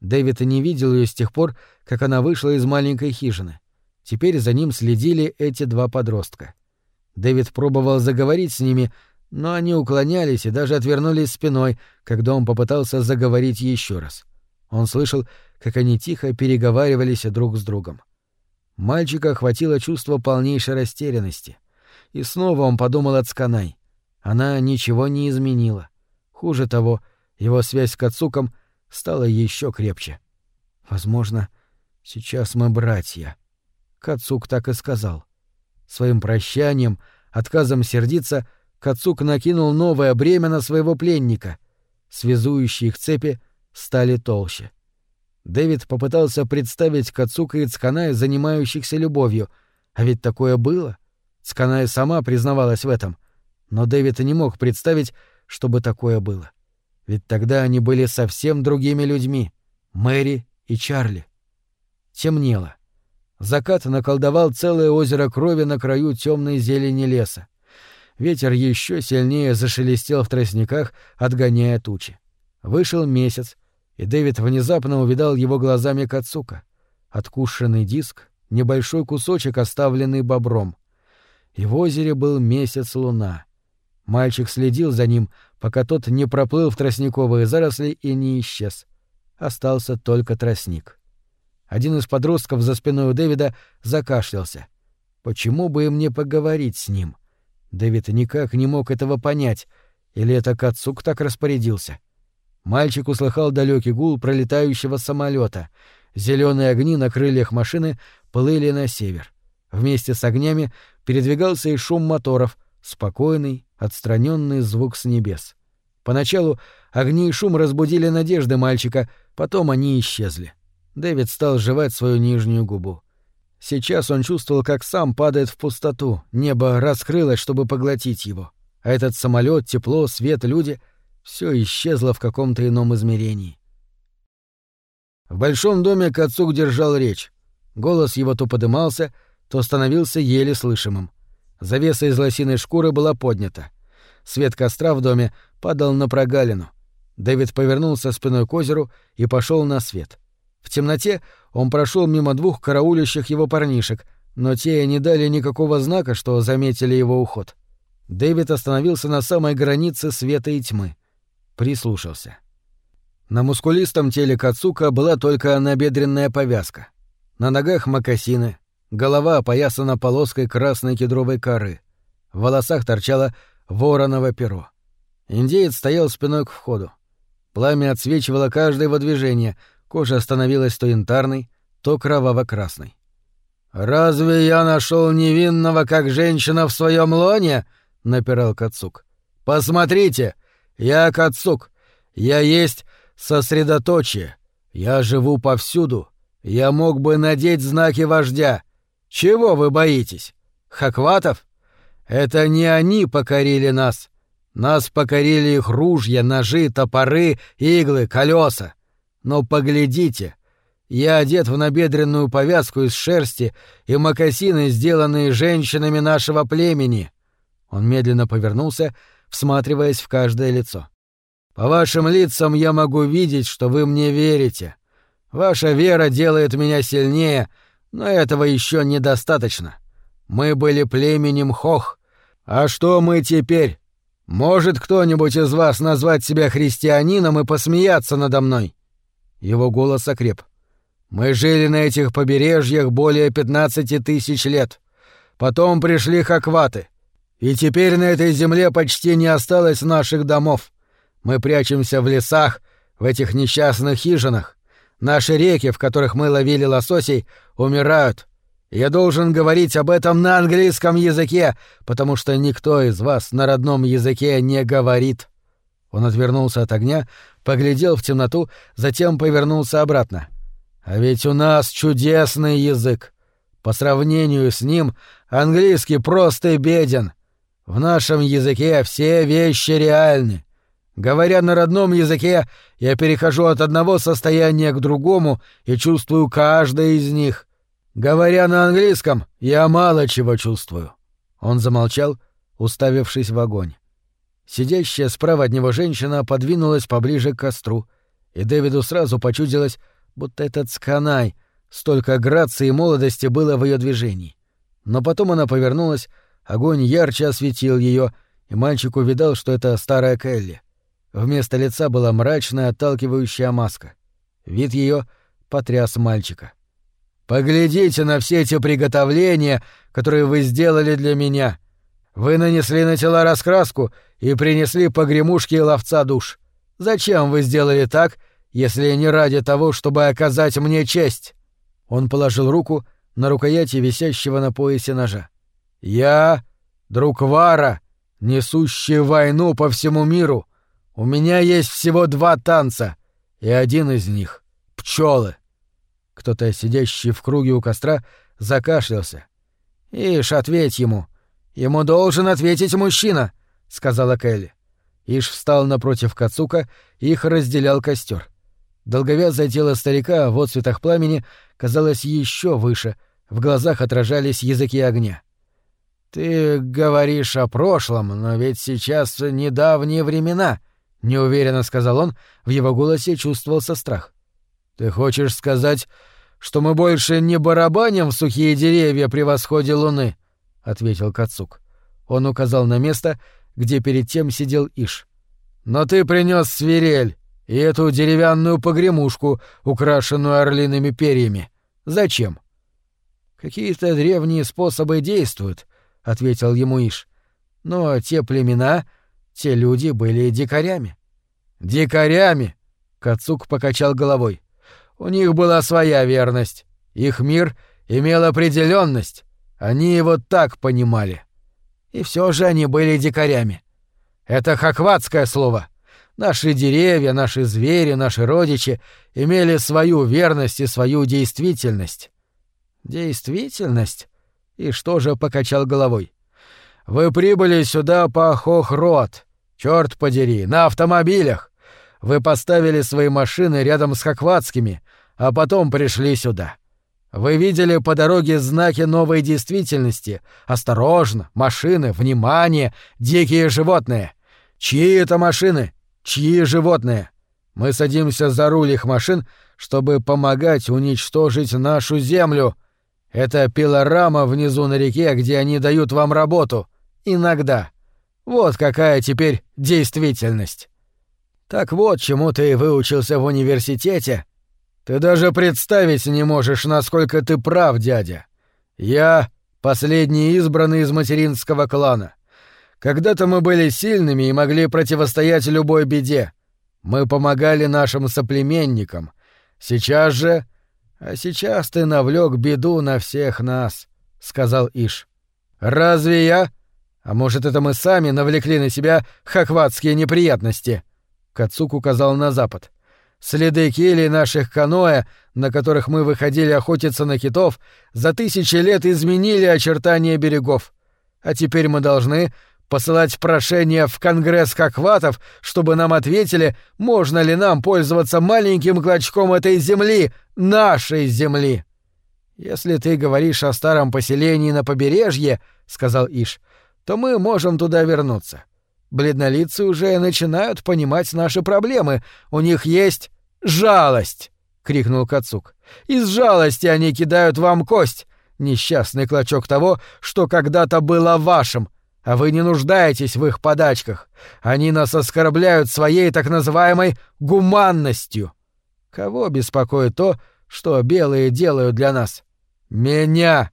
Дэвид не видел ее с тех пор, как она вышла из маленькой хижины. Теперь за ним следили эти два подростка. Дэвид пробовал заговорить с ними, но они уклонялись и даже отвернулись спиной, когда он попытался заговорить еще раз. Он слышал, как они тихо переговаривались друг с другом. Мальчика охватило чувство полнейшей растерянности. И снова он подумал о Цканай. Она ничего не изменила. Хуже того, его связь с Кацуком стала еще крепче. Возможно, сейчас мы братья. Кацук так и сказал. Своим прощанием, отказом сердиться, Кацук накинул новое бремя на своего пленника. Связующие их цепи стали толще. Дэвид попытался представить Кацука и Цканай, занимающихся любовью. А ведь такое было. Цканай сама признавалась в этом. Но Дэвид не мог представить, чтобы такое было. Ведь тогда они были совсем другими людьми — Мэри и Чарли. Темнело. Закат наколдовал целое озеро крови на краю темной зелени леса. Ветер еще сильнее зашелестел в тростниках, отгоняя тучи. Вышел месяц, и Дэвид внезапно увидал его глазами Кацука. Откушенный диск, небольшой кусочек, оставленный бобром. И в озере был месяц-луна. Мальчик следил за ним, пока тот не проплыл в тростниковые заросли и не исчез. Остался только тростник. Один из подростков за спиной у Дэвида закашлялся. Почему бы им не поговорить с ним? Дэвид никак не мог этого понять. Или это Кацук так распорядился? Мальчик услыхал далекий гул пролетающего самолета. Зеленые огни на крыльях машины плыли на север. Вместе с огнями передвигался и шум моторов, спокойный, отстраненный звук с небес. Поначалу огни и шум разбудили надежды мальчика, потом они исчезли. Дэвид стал жевать свою нижнюю губу. Сейчас он чувствовал, как сам падает в пустоту, небо раскрылось, чтобы поглотить его. А этот самолет, тепло, свет, люди — все исчезло в каком-то ином измерении. В большом доме Кацук держал речь. Голос его то подымался, то становился еле слышимым. Завеса из лосиной шкуры была поднята. Свет костра в доме падал на прогалину. Дэвид повернулся спиной к озеру и пошел на свет. В темноте он прошел мимо двух караулящих его парнишек, но те не дали никакого знака, что заметили его уход. Дэвид остановился на самой границе света и тьмы. Прислушался. На мускулистом теле Кацука была только набедренная повязка. На ногах мокасины, голова опоясана полоской красной кедровой коры. В волосах торчало вороново перо. Индеец стоял спиной к входу. Пламя отсвечивало каждое его движение, кожа становилась то янтарной, то кроваво-красной. «Разве я нашел невинного, как женщина в своем лоне?» — напирал Кацук. «Посмотрите! Я Кацук! Я есть сосредоточие! Я живу повсюду! Я мог бы надеть знаки вождя! Чего вы боитесь? Хакватов? Это не они покорили нас! Нас покорили их ружья, ножи, топоры, иглы, колеса! Но поглядите!» Я одет в набедренную повязку из шерсти и мокасины, сделанные женщинами нашего племени. Он медленно повернулся, всматриваясь в каждое лицо. По вашим лицам я могу видеть, что вы мне верите. Ваша вера делает меня сильнее, но этого еще недостаточно. Мы были племенем Хох. А что мы теперь? Может кто-нибудь из вас назвать себя христианином и посмеяться надо мной? Его голос окреп. Мы жили на этих побережьях более 15 тысяч лет. Потом пришли хакваты. И теперь на этой земле почти не осталось наших домов. Мы прячемся в лесах, в этих несчастных хижинах. Наши реки, в которых мы ловили лососей, умирают. Я должен говорить об этом на английском языке, потому что никто из вас на родном языке не говорит. Он отвернулся от огня, поглядел в темноту, затем повернулся обратно. — а ведь у нас чудесный язык. По сравнению с ним английский просто беден. В нашем языке все вещи реальны. Говоря на родном языке, я перехожу от одного состояния к другому и чувствую каждое из них. Говоря на английском, я мало чего чувствую. Он замолчал, уставившись в огонь. Сидящая справа от него женщина подвинулась поближе к костру, и Дэвиду сразу почудилось, будто этот сканай, столько грации и молодости было в ее движении. Но потом она повернулась, огонь ярче осветил ее, и мальчик увидал, что это старая Келли. Вместо лица была мрачная, отталкивающая маска. Вид ее потряс мальчика. «Поглядите на все эти приготовления, которые вы сделали для меня. Вы нанесли на тела раскраску и принесли погремушки и ловца душ. Зачем вы сделали так, если не ради того, чтобы оказать мне честь. Он положил руку на рукояти висящего на поясе ножа. Я, друг Вара, несущий войну по всему миру. У меня есть всего два танца, и один из них — пчелы. Кто-то, сидящий в круге у костра, закашлялся. «Ишь, ответь ему. Ему должен ответить мужчина», — сказала Келли. Иш встал напротив Кацука, их разделял костер. Долговязое тело старика в отцветах пламени казалось еще выше, в глазах отражались языки огня. «Ты говоришь о прошлом, но ведь сейчас недавние времена», — неуверенно сказал он, в его голосе чувствовался страх. «Ты хочешь сказать, что мы больше не барабаним в сухие деревья при восходе луны?» — ответил Кацук. Он указал на место, где перед тем сидел Иш. «Но ты принес свирель, и эту деревянную погремушку, украшенную орлиными перьями. Зачем? Какие-то древние способы действуют, ответил ему Иш. Но те племена, те люди были дикарями. Дикарями, Кацук покачал головой. У них была своя верность. Их мир имел определенность. Они его так понимали. И все же они были дикарями. Это хохватское слово. Наши деревья, наши звери, наши родичи имели свою верность и свою действительность. Действительность? И что же покачал головой? Вы прибыли сюда по Хохрот. Черт подери, на автомобилях. Вы поставили свои машины рядом с Хохватскими, а потом пришли сюда. Вы видели по дороге знаки новой действительности. Осторожно, машины, внимание, дикие животные. Чьи это машины? Чьи животные? Мы садимся за руль их машин, чтобы помогать уничтожить нашу землю. Это пилорама внизу на реке, где они дают вам работу. Иногда. Вот какая теперь действительность. Так вот, чему ты выучился в университете. Ты даже представить не можешь, насколько ты прав, дядя. Я — последний избранный из материнского клана. Когда-то мы были сильными и могли противостоять любой беде. Мы помогали нашим соплеменникам. Сейчас же... А сейчас ты навлек беду на всех нас, — сказал Иш. Разве я? А может, это мы сами навлекли на себя хахватские неприятности? Кацук указал на запад. Следы кели наших каноэ, на которых мы выходили охотиться на китов, за тысячи лет изменили очертания берегов. А теперь мы должны посылать прошение в Конгресс Хакватов, чтобы нам ответили, можно ли нам пользоваться маленьким клочком этой земли, нашей земли. Если ты говоришь о старом поселении на побережье, сказал Иш, то мы можем туда вернуться. Бледнолицы уже начинают понимать наши проблемы. У них есть жалость, крикнул Кацук. Из жалости они кидают вам кость, несчастный клочок того, что когда-то было вашим а вы не нуждаетесь в их подачках. Они нас оскорбляют своей так называемой гуманностью. Кого беспокоит то, что белые делают для нас? Меня!»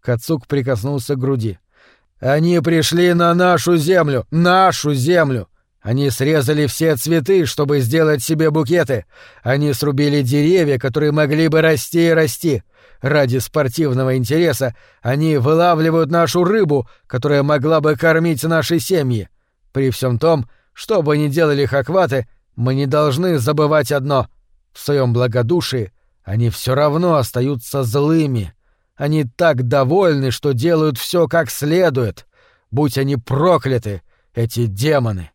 Кацук прикоснулся к груди. «Они пришли на нашу землю! Нашу землю! Они срезали все цветы, чтобы сделать себе букеты. Они срубили деревья, которые могли бы расти и расти. Ради спортивного интереса они вылавливают нашу рыбу, которая могла бы кормить наши семьи. При всем том, что бы ни делали хакваты, мы не должны забывать одно. В своем благодушии они все равно остаются злыми. Они так довольны, что делают все как следует. Будь они прокляты, эти демоны.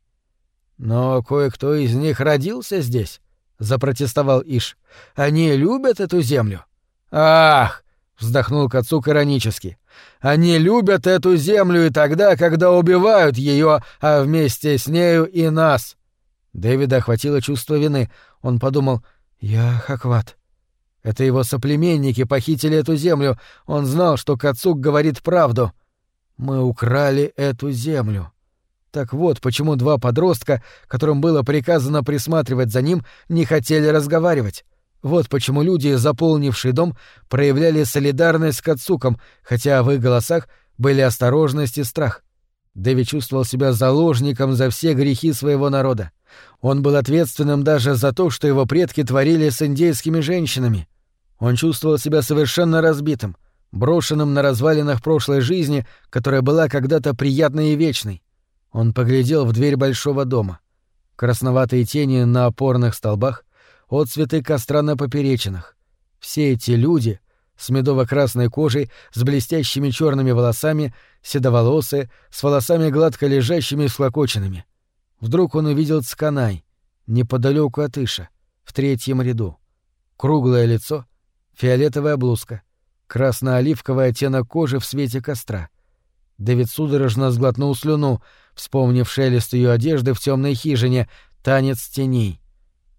Но кое-кто из них родился здесь, запротестовал Иш. Они любят эту землю. Ах, вздохнул Кацук иронически. Они любят эту землю и тогда, когда убивают ее, а вместе с нею и нас. Дэвида охватило чувство вины. Он подумал: "Я Хакват. Это его соплеменники похитили эту землю. Он знал, что Кацук говорит правду. Мы украли эту землю. Так вот, почему два подростка, которым было приказано присматривать за ним, не хотели разговаривать. Вот почему люди, заполнившие дом, проявляли солидарность с Кацуком, хотя в их голосах были осторожность и страх. Дэви чувствовал себя заложником за все грехи своего народа. Он был ответственным даже за то, что его предки творили с индейскими женщинами. Он чувствовал себя совершенно разбитым, брошенным на развалинах прошлой жизни, которая была когда-то приятной и вечной. Он поглядел в дверь большого дома. Красноватые тени на опорных столбах, отцветы костра на поперечинах. Все эти люди с медово-красной кожей, с блестящими черными волосами, седоволосые, с волосами гладко лежащими и склокоченными. Вдруг он увидел Цканай, неподалеку от Иша, в третьем ряду. Круглое лицо, фиолетовая блузка, красно-оливковый оттенок кожи в свете костра. Дэвид судорожно сглотнул слюну, вспомнив шелест ее одежды в темной хижине, танец теней.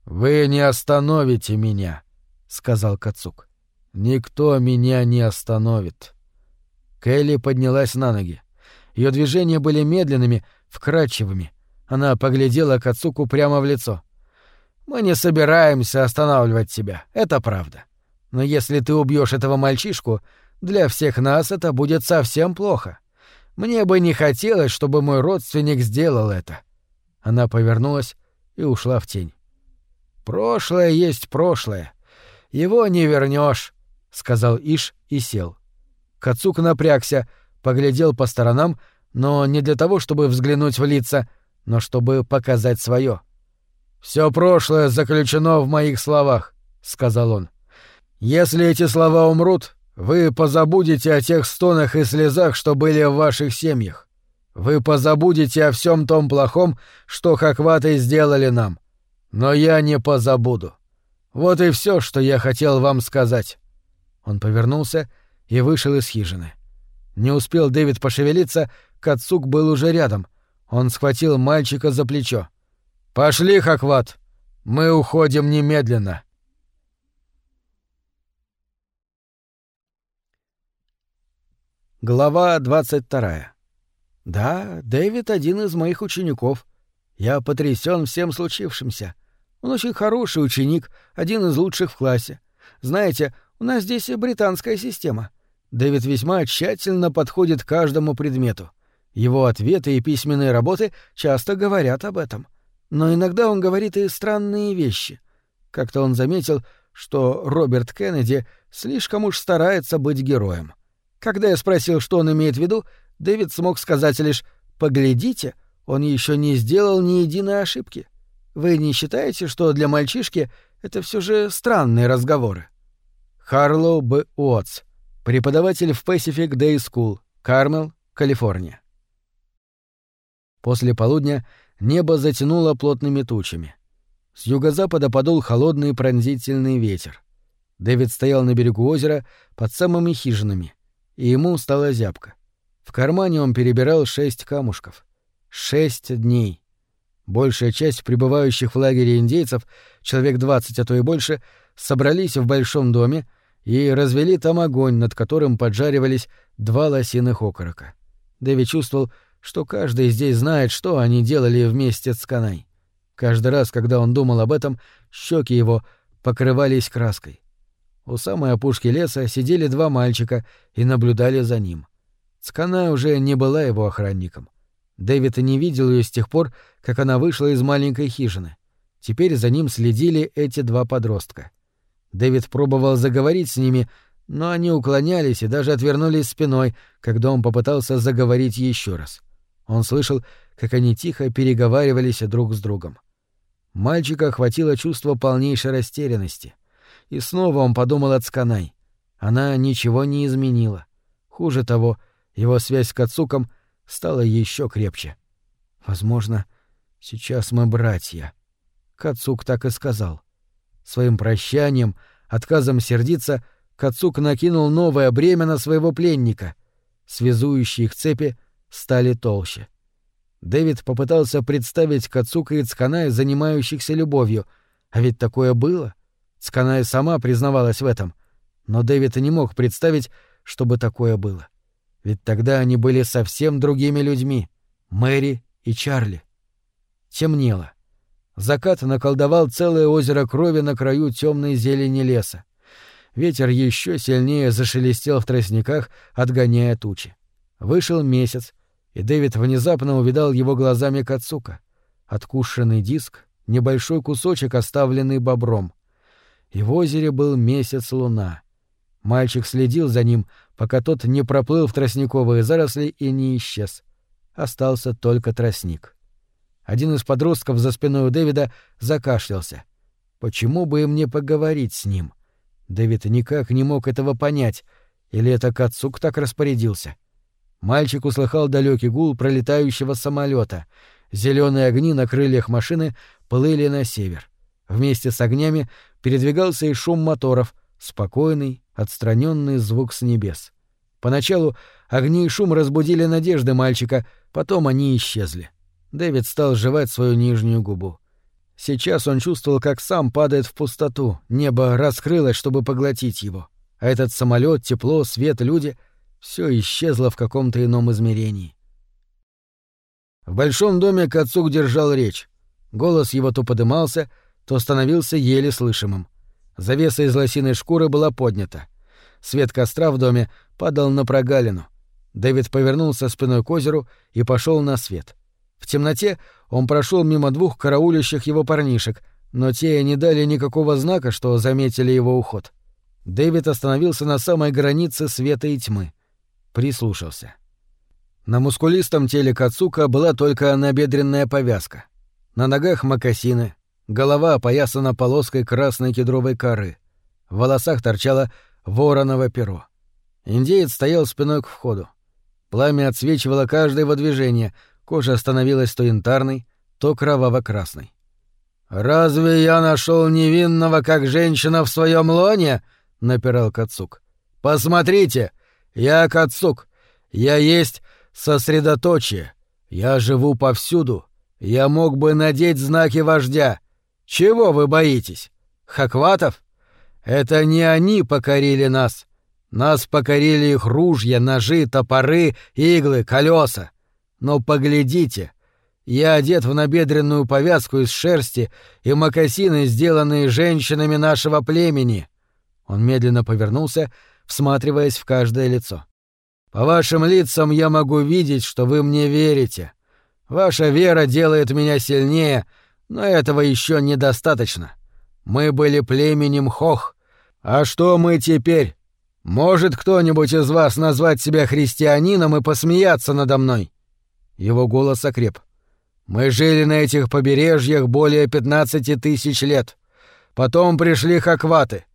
«Вы не остановите меня», — сказал Кацук. «Никто меня не остановит». Келли поднялась на ноги. Ее движения были медленными, вкрадчивыми. Она поглядела Кацуку прямо в лицо. «Мы не собираемся останавливать тебя, это правда. Но если ты убьешь этого мальчишку, для всех нас это будет совсем плохо. Мне бы не хотелось, чтобы мой родственник сделал это. Она повернулась и ушла в тень. Прошлое есть прошлое. Его не вернешь, сказал Иш и сел. Кацук напрягся, поглядел по сторонам, но не для того, чтобы взглянуть в лица, но чтобы показать свое. Все прошлое заключено в моих словах, сказал он. Если эти слова умрут, вы позабудете о тех стонах и слезах, что были в ваших семьях. Вы позабудете о всем том плохом, что хакваты сделали нам. Но я не позабуду. Вот и все, что я хотел вам сказать. Он повернулся и вышел из хижины. Не успел Дэвид пошевелиться, Кацук был уже рядом. Он схватил мальчика за плечо. «Пошли, Хакват! Мы уходим немедленно!» Глава 22. Да, Дэвид один из моих учеников. Я потрясен всем случившимся. Он очень хороший ученик, один из лучших в классе. Знаете, у нас здесь британская система. Дэвид весьма тщательно подходит к каждому предмету. Его ответы и письменные работы часто говорят об этом. Но иногда он говорит и странные вещи. Как-то он заметил, что Роберт Кеннеди слишком уж старается быть героем. Когда я спросил, что он имеет в виду, Дэвид смог сказать лишь «Поглядите, он еще не сделал ни единой ошибки». Вы не считаете, что для мальчишки это все же странные разговоры? Харлоу Б. Уотс, преподаватель в Pacific Day School, Кармел, Калифорния. После полудня небо затянуло плотными тучами. С юго-запада подул холодный пронзительный ветер. Дэвид стоял на берегу озера под самыми хижинами, и ему стало зябко. В кармане он перебирал шесть камушков. Шесть дней. Большая часть пребывающих в лагере индейцев, человек двадцать, а то и больше, собрались в большом доме и развели там огонь, над которым поджаривались два лосиных окорока. Дэви чувствовал, что каждый здесь знает, что они делали вместе с Канай. Каждый раз, когда он думал об этом, щеки его покрывались краской. У самой опушки леса сидели два мальчика и наблюдали за ним. Цкана уже не была его охранником. Дэвид не видел ее с тех пор, как она вышла из маленькой хижины. Теперь за ним следили эти два подростка. Дэвид пробовал заговорить с ними, но они уклонялись и даже отвернулись спиной, когда он попытался заговорить еще раз. Он слышал, как они тихо переговаривались друг с другом. Мальчика охватило чувство полнейшей растерянности. И снова он подумал о Цканай. Она ничего не изменила. Хуже того, его связь с Кацуком — стало еще крепче. Возможно, сейчас мы братья. Кацук так и сказал. Своим прощанием, отказом сердиться, Кацук накинул новое бремя на своего пленника. Связующие их цепи стали толще. Дэвид попытался представить Кацука и Цканай, занимающихся любовью. А ведь такое было. Цканай сама признавалась в этом. Но Дэвид не мог представить, чтобы такое было. Ведь тогда они были совсем другими людьми — Мэри и Чарли. Темнело. Закат наколдовал целое озеро крови на краю темной зелени леса. Ветер еще сильнее зашелестел в тростниках, отгоняя тучи. Вышел месяц, и Дэвид внезапно увидал его глазами Кацука. Откушенный диск, небольшой кусочек, оставленный бобром. И в озере был месяц-луна. Мальчик следил за ним, пока тот не проплыл в тростниковые заросли и не исчез. Остался только тростник. Один из подростков за спиной у Дэвида закашлялся. Почему бы им не поговорить с ним? Дэвид никак не мог этого понять. Или это Кацук так распорядился? Мальчик услыхал далекий гул пролетающего самолета. Зеленые огни на крыльях машины плыли на север. Вместе с огнями передвигался и шум моторов, спокойный, отстраненный звук с небес. Поначалу огни и шум разбудили надежды мальчика, потом они исчезли. Дэвид стал жевать свою нижнюю губу. Сейчас он чувствовал, как сам падает в пустоту, небо раскрылось, чтобы поглотить его. А этот самолет, тепло, свет, люди — все исчезло в каком-то ином измерении. В большом доме Кацук держал речь. Голос его то подымался, то становился еле слышимым. Завеса из лосиной шкуры была поднята. Свет костра в доме падал на прогалину. Дэвид повернулся спиной к озеру и пошел на свет. В темноте он прошел мимо двух караулящих его парнишек, но те не дали никакого знака, что заметили его уход. Дэвид остановился на самой границе света и тьмы. Прислушался. На мускулистом теле Кацука была только набедренная повязка. На ногах мокасины, Голова опоясана полоской красной кедровой коры. В волосах торчало вороново перо. Индеец стоял спиной к входу. Пламя отсвечивало каждое его движение, кожа становилась то янтарной, то кроваво-красной. «Разве я нашел невинного, как женщина в своем лоне?» — напирал Кацук. «Посмотрите! Я Кацук! Я есть сосредоточие! Я живу повсюду! Я мог бы надеть знаки вождя! Чего вы боитесь? Хакватов? Это не они покорили нас. Нас покорили их ружья, ножи, топоры, иглы, колеса. Но поглядите, я одет в набедренную повязку из шерсти и мокасины, сделанные женщинами нашего племени. Он медленно повернулся, всматриваясь в каждое лицо. «По вашим лицам я могу видеть, что вы мне верите. Ваша вера делает меня сильнее, но этого еще недостаточно. Мы были племенем Хох. А что мы теперь? Может кто-нибудь из вас назвать себя христианином и посмеяться надо мной?» Его голос окреп. «Мы жили на этих побережьях более пятнадцати тысяч лет. Потом пришли хакваты.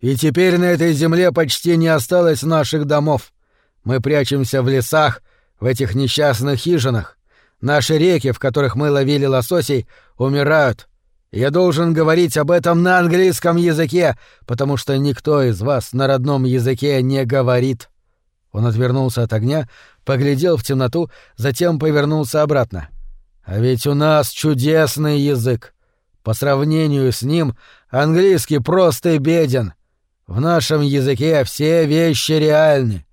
И теперь на этой земле почти не осталось наших домов. Мы прячемся в лесах, в этих несчастных хижинах. Наши реки, в которых мы ловили лососей, умирают. Я должен говорить об этом на английском языке, потому что никто из вас на родном языке не говорит. Он отвернулся от огня, поглядел в темноту, затем повернулся обратно. А ведь у нас чудесный язык. По сравнению с ним английский просто беден. В нашем языке все вещи реальны.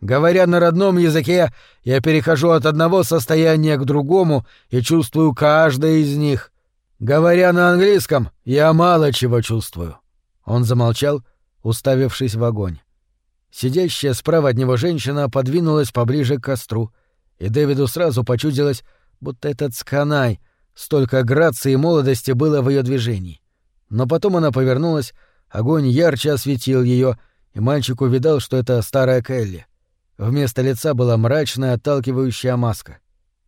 Говоря на родном языке, я перехожу от одного состояния к другому и чувствую каждое из них. Говоря на английском, я мало чего чувствую. Он замолчал, уставившись в огонь. Сидящая справа от него женщина подвинулась поближе к костру, и Дэвиду сразу почудилось, будто этот сканай, столько грации и молодости было в ее движении. Но потом она повернулась, огонь ярче осветил ее, и мальчик увидал, что это старая Келли. Вместо лица была мрачная, отталкивающая маска.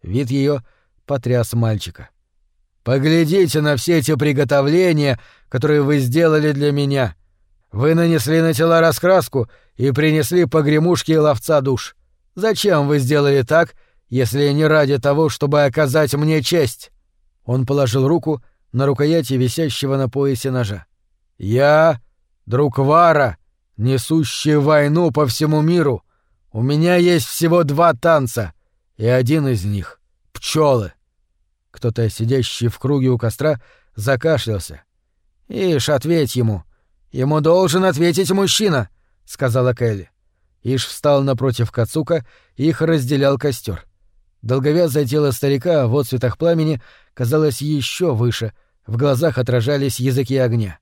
Вид ее потряс мальчика. «Поглядите на все эти приготовления, которые вы сделали для меня. Вы нанесли на тела раскраску и принесли погремушки ловца душ. Зачем вы сделали так, если не ради того, чтобы оказать мне честь?» Он положил руку на рукояти висящего на поясе ножа. «Я, друг Вара, несущий войну по всему миру, у меня есть всего два танца, и один из них — пчелы. Кто-то, сидящий в круге у костра, закашлялся. «Ишь, ответь ему. Ему должен ответить мужчина», — сказала Келли. Иш встал напротив Кацука, их разделял костер. Долговязое тело старика в отцветах пламени казалось еще выше, в глазах отражались языки огня.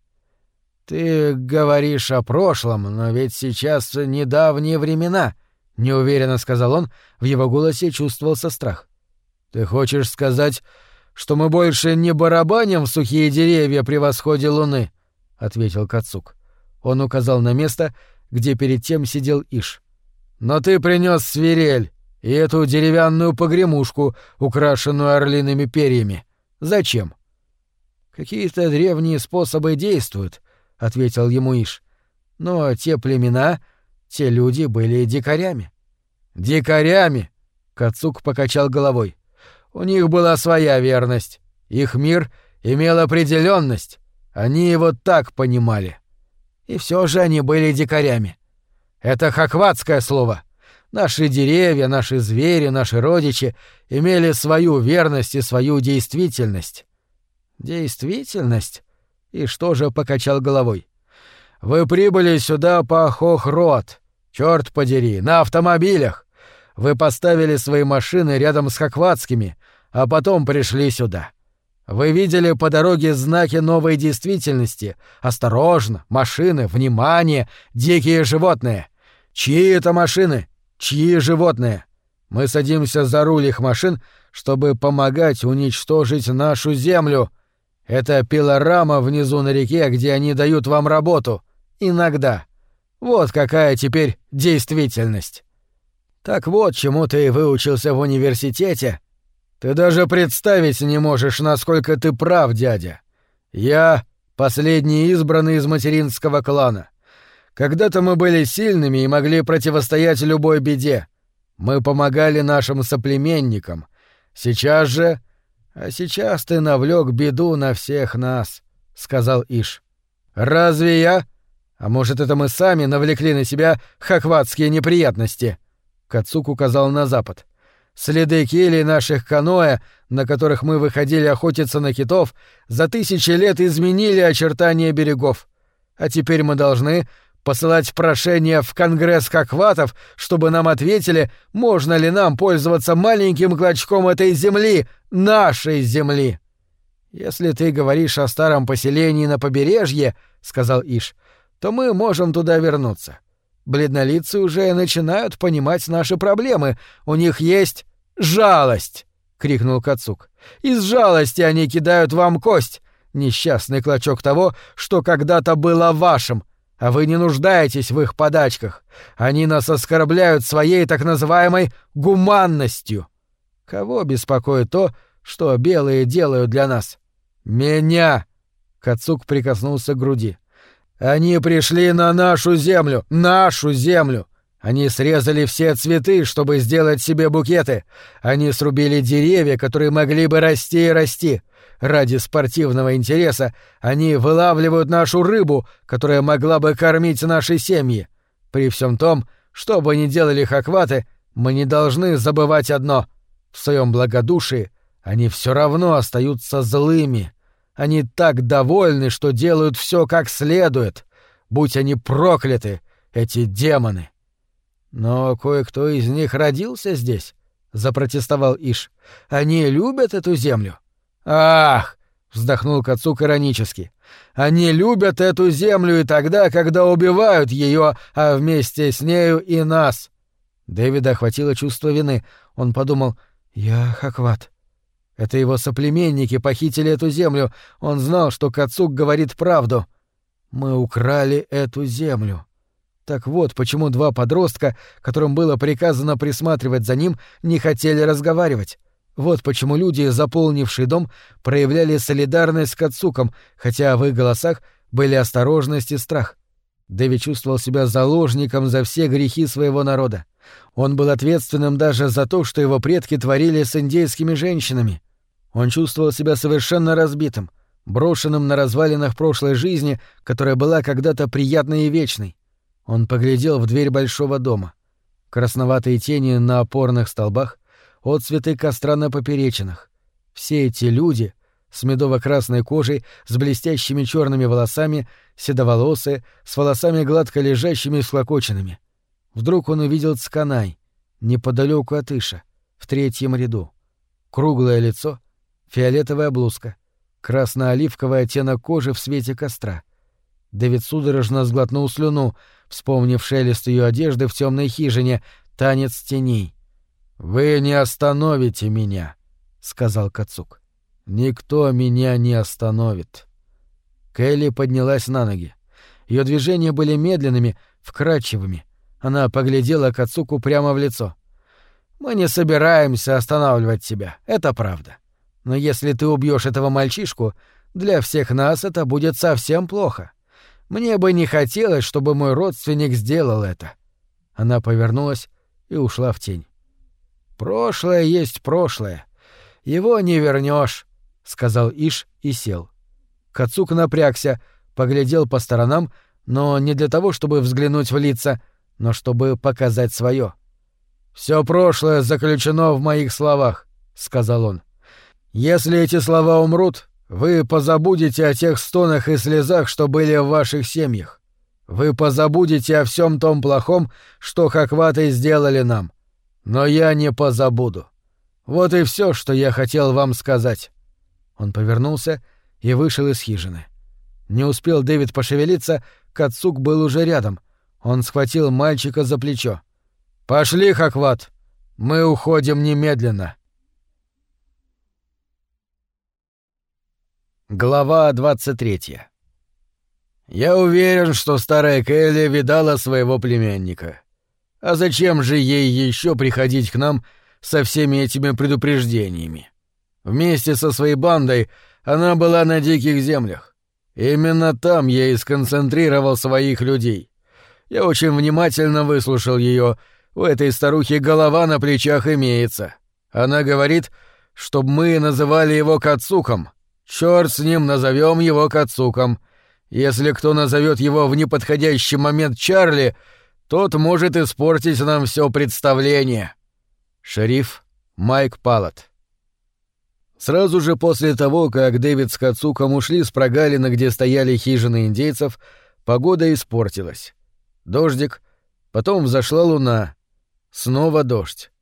«Ты говоришь о прошлом, но ведь сейчас недавние времена», — неуверенно сказал он, в его голосе чувствовался страх. «Ты хочешь сказать, что мы больше не барабаним в сухие деревья при восходе луны?» — ответил Кацук. Он указал на место, где перед тем сидел Иш. «Но ты принес свирель и эту деревянную погремушку, украшенную орлиными перьями. Зачем?» «Какие-то древние способы действуют», — ответил ему Иш. «Но те племена, те люди были дикарями». «Дикарями?» — Кацук покачал головой. У них была своя верность. Их мир имел определенность. Они его так понимали. И все же они были дикарями. Это хакватское слово. Наши деревья, наши звери, наши родичи имели свою верность и свою действительность. Действительность? И что же покачал головой? Вы прибыли сюда по Хохрот. Черт подери, на автомобилях. Вы поставили свои машины рядом с хакватскими, а потом пришли сюда. Вы видели по дороге знаки новой действительности. Осторожно, машины, внимание, дикие животные. Чьи это машины? Чьи животные? Мы садимся за руль их машин, чтобы помогать уничтожить нашу землю. Это пилорама внизу на реке, где они дают вам работу. Иногда. Вот какая теперь действительность. Так вот, чему ты выучился в университете, ты даже представить не можешь, насколько ты прав, дядя. Я последний избранный из материнского клана. Когда-то мы были сильными и могли противостоять любой беде. Мы помогали нашим соплеменникам. Сейчас же... А сейчас ты навлек беду на всех нас, — сказал Иш. Разве я? А может, это мы сами навлекли на себя хакватские неприятности? Кацук указал на запад. Следы кели наших каноэ, на которых мы выходили охотиться на китов, за тысячи лет изменили очертания берегов. А теперь мы должны посылать прошение в Конгресс Хакватов, чтобы нам ответили, можно ли нам пользоваться маленьким клочком этой земли, нашей земли. Если ты говоришь о старом поселении на побережье, сказал Иш, то мы можем туда вернуться. Бледнолицы уже начинают понимать наши проблемы. У них есть жалость!» — крикнул Кацук. «Из жалости они кидают вам кость, несчастный клочок того, что когда-то было вашим, а вы не нуждаетесь в их подачках. Они нас оскорбляют своей так называемой гуманностью. Кого беспокоит то, что белые делают для нас? Меня!» Кацук прикоснулся к груди. «Они пришли на нашу землю! Нашу землю! Они срезали все цветы, чтобы сделать себе букеты. Они срубили деревья, которые могли бы расти и расти. Ради спортивного интереса они вылавливают нашу рыбу, которая могла бы кормить наши семьи. При всем том, что бы ни делали хакваты, мы не должны забывать одно. В своем благодушии они все равно остаются злыми. Они так довольны, что делают все как следует. Будь они прокляты, эти демоны. Но кое-кто из них родился здесь, запротестовал Иш. Они любят эту землю. Ах, вздохнул Кацук иронически. Они любят эту землю и тогда, когда убивают ее, а вместе с нею и нас. Дэвида охватило чувство вины. Он подумал: "Я Хакват. Это его соплеменники похитили эту землю. Он знал, что Кацук говорит правду. Мы украли эту землю. Так вот, почему два подростка, которым было приказано присматривать за ним, не хотели разговаривать. Вот почему люди, заполнившие дом, проявляли солидарность с Кацуком, хотя в их голосах были осторожность и страх. Дэви чувствовал себя заложником за все грехи своего народа. Он был ответственным даже за то, что его предки творили с индейскими женщинами. Он чувствовал себя совершенно разбитым, брошенным на развалинах прошлой жизни, которая была когда-то приятной и вечной. Он поглядел в дверь большого дома. Красноватые тени на опорных столбах, отцветы костра на поперечинах. Все эти люди с медово-красной кожей, с блестящими черными волосами, седоволосые, с волосами гладко лежащими и склокоченными. Вдруг он увидел Цканай, неподалеку от Иша, в третьем ряду. Круглое лицо, фиолетовая блузка, красно-оливковый оттенок кожи в свете костра. Дэвид судорожно сглотнул слюну, вспомнив шелест ее одежды в темной хижине, танец теней. «Вы не остановите меня», — сказал Кацук. «Никто меня не остановит». Келли поднялась на ноги. Ее движения были медленными, вкрадчивыми. Она поглядела Кацуку прямо в лицо. «Мы не собираемся останавливать тебя, это правда. Но если ты убьешь этого мальчишку, для всех нас это будет совсем плохо. Мне бы не хотелось, чтобы мой родственник сделал это. Она повернулась и ушла в тень. Прошлое есть прошлое. Его не вернешь, сказал Иш и сел. Кацук напрягся, поглядел по сторонам, но не для того, чтобы взглянуть в лица, но чтобы показать свое. Все прошлое заключено в моих словах, сказал он. Если эти слова умрут, вы позабудете о тех стонах и слезах, что были в ваших семьях. Вы позабудете о всем том плохом, что хакваты сделали нам. Но я не позабуду. Вот и все, что я хотел вам сказать. Он повернулся и вышел из хижины. Не успел Дэвид пошевелиться, Кацук был уже рядом. Он схватил мальчика за плечо. «Пошли, Хакват! Мы уходим немедленно!» Глава 23 Я уверен, что старая Келли видала своего племянника. А зачем же ей еще приходить к нам со всеми этими предупреждениями? Вместе со своей бандой она была на диких землях. Именно там я и сконцентрировал своих людей. Я очень внимательно выслушал ее. У этой старухи голова на плечах имеется. Она говорит, чтобы мы называли его Кацуком — Черт с ним, назовем его Кацуком. Если кто назовет его в неподходящий момент Чарли, тот может испортить нам все представление. Шериф Майк Палат. Сразу же после того, как Дэвид с Кацуком ушли с прогалины, где стояли хижины индейцев, погода испортилась. Дождик, потом взошла луна, снова дождь.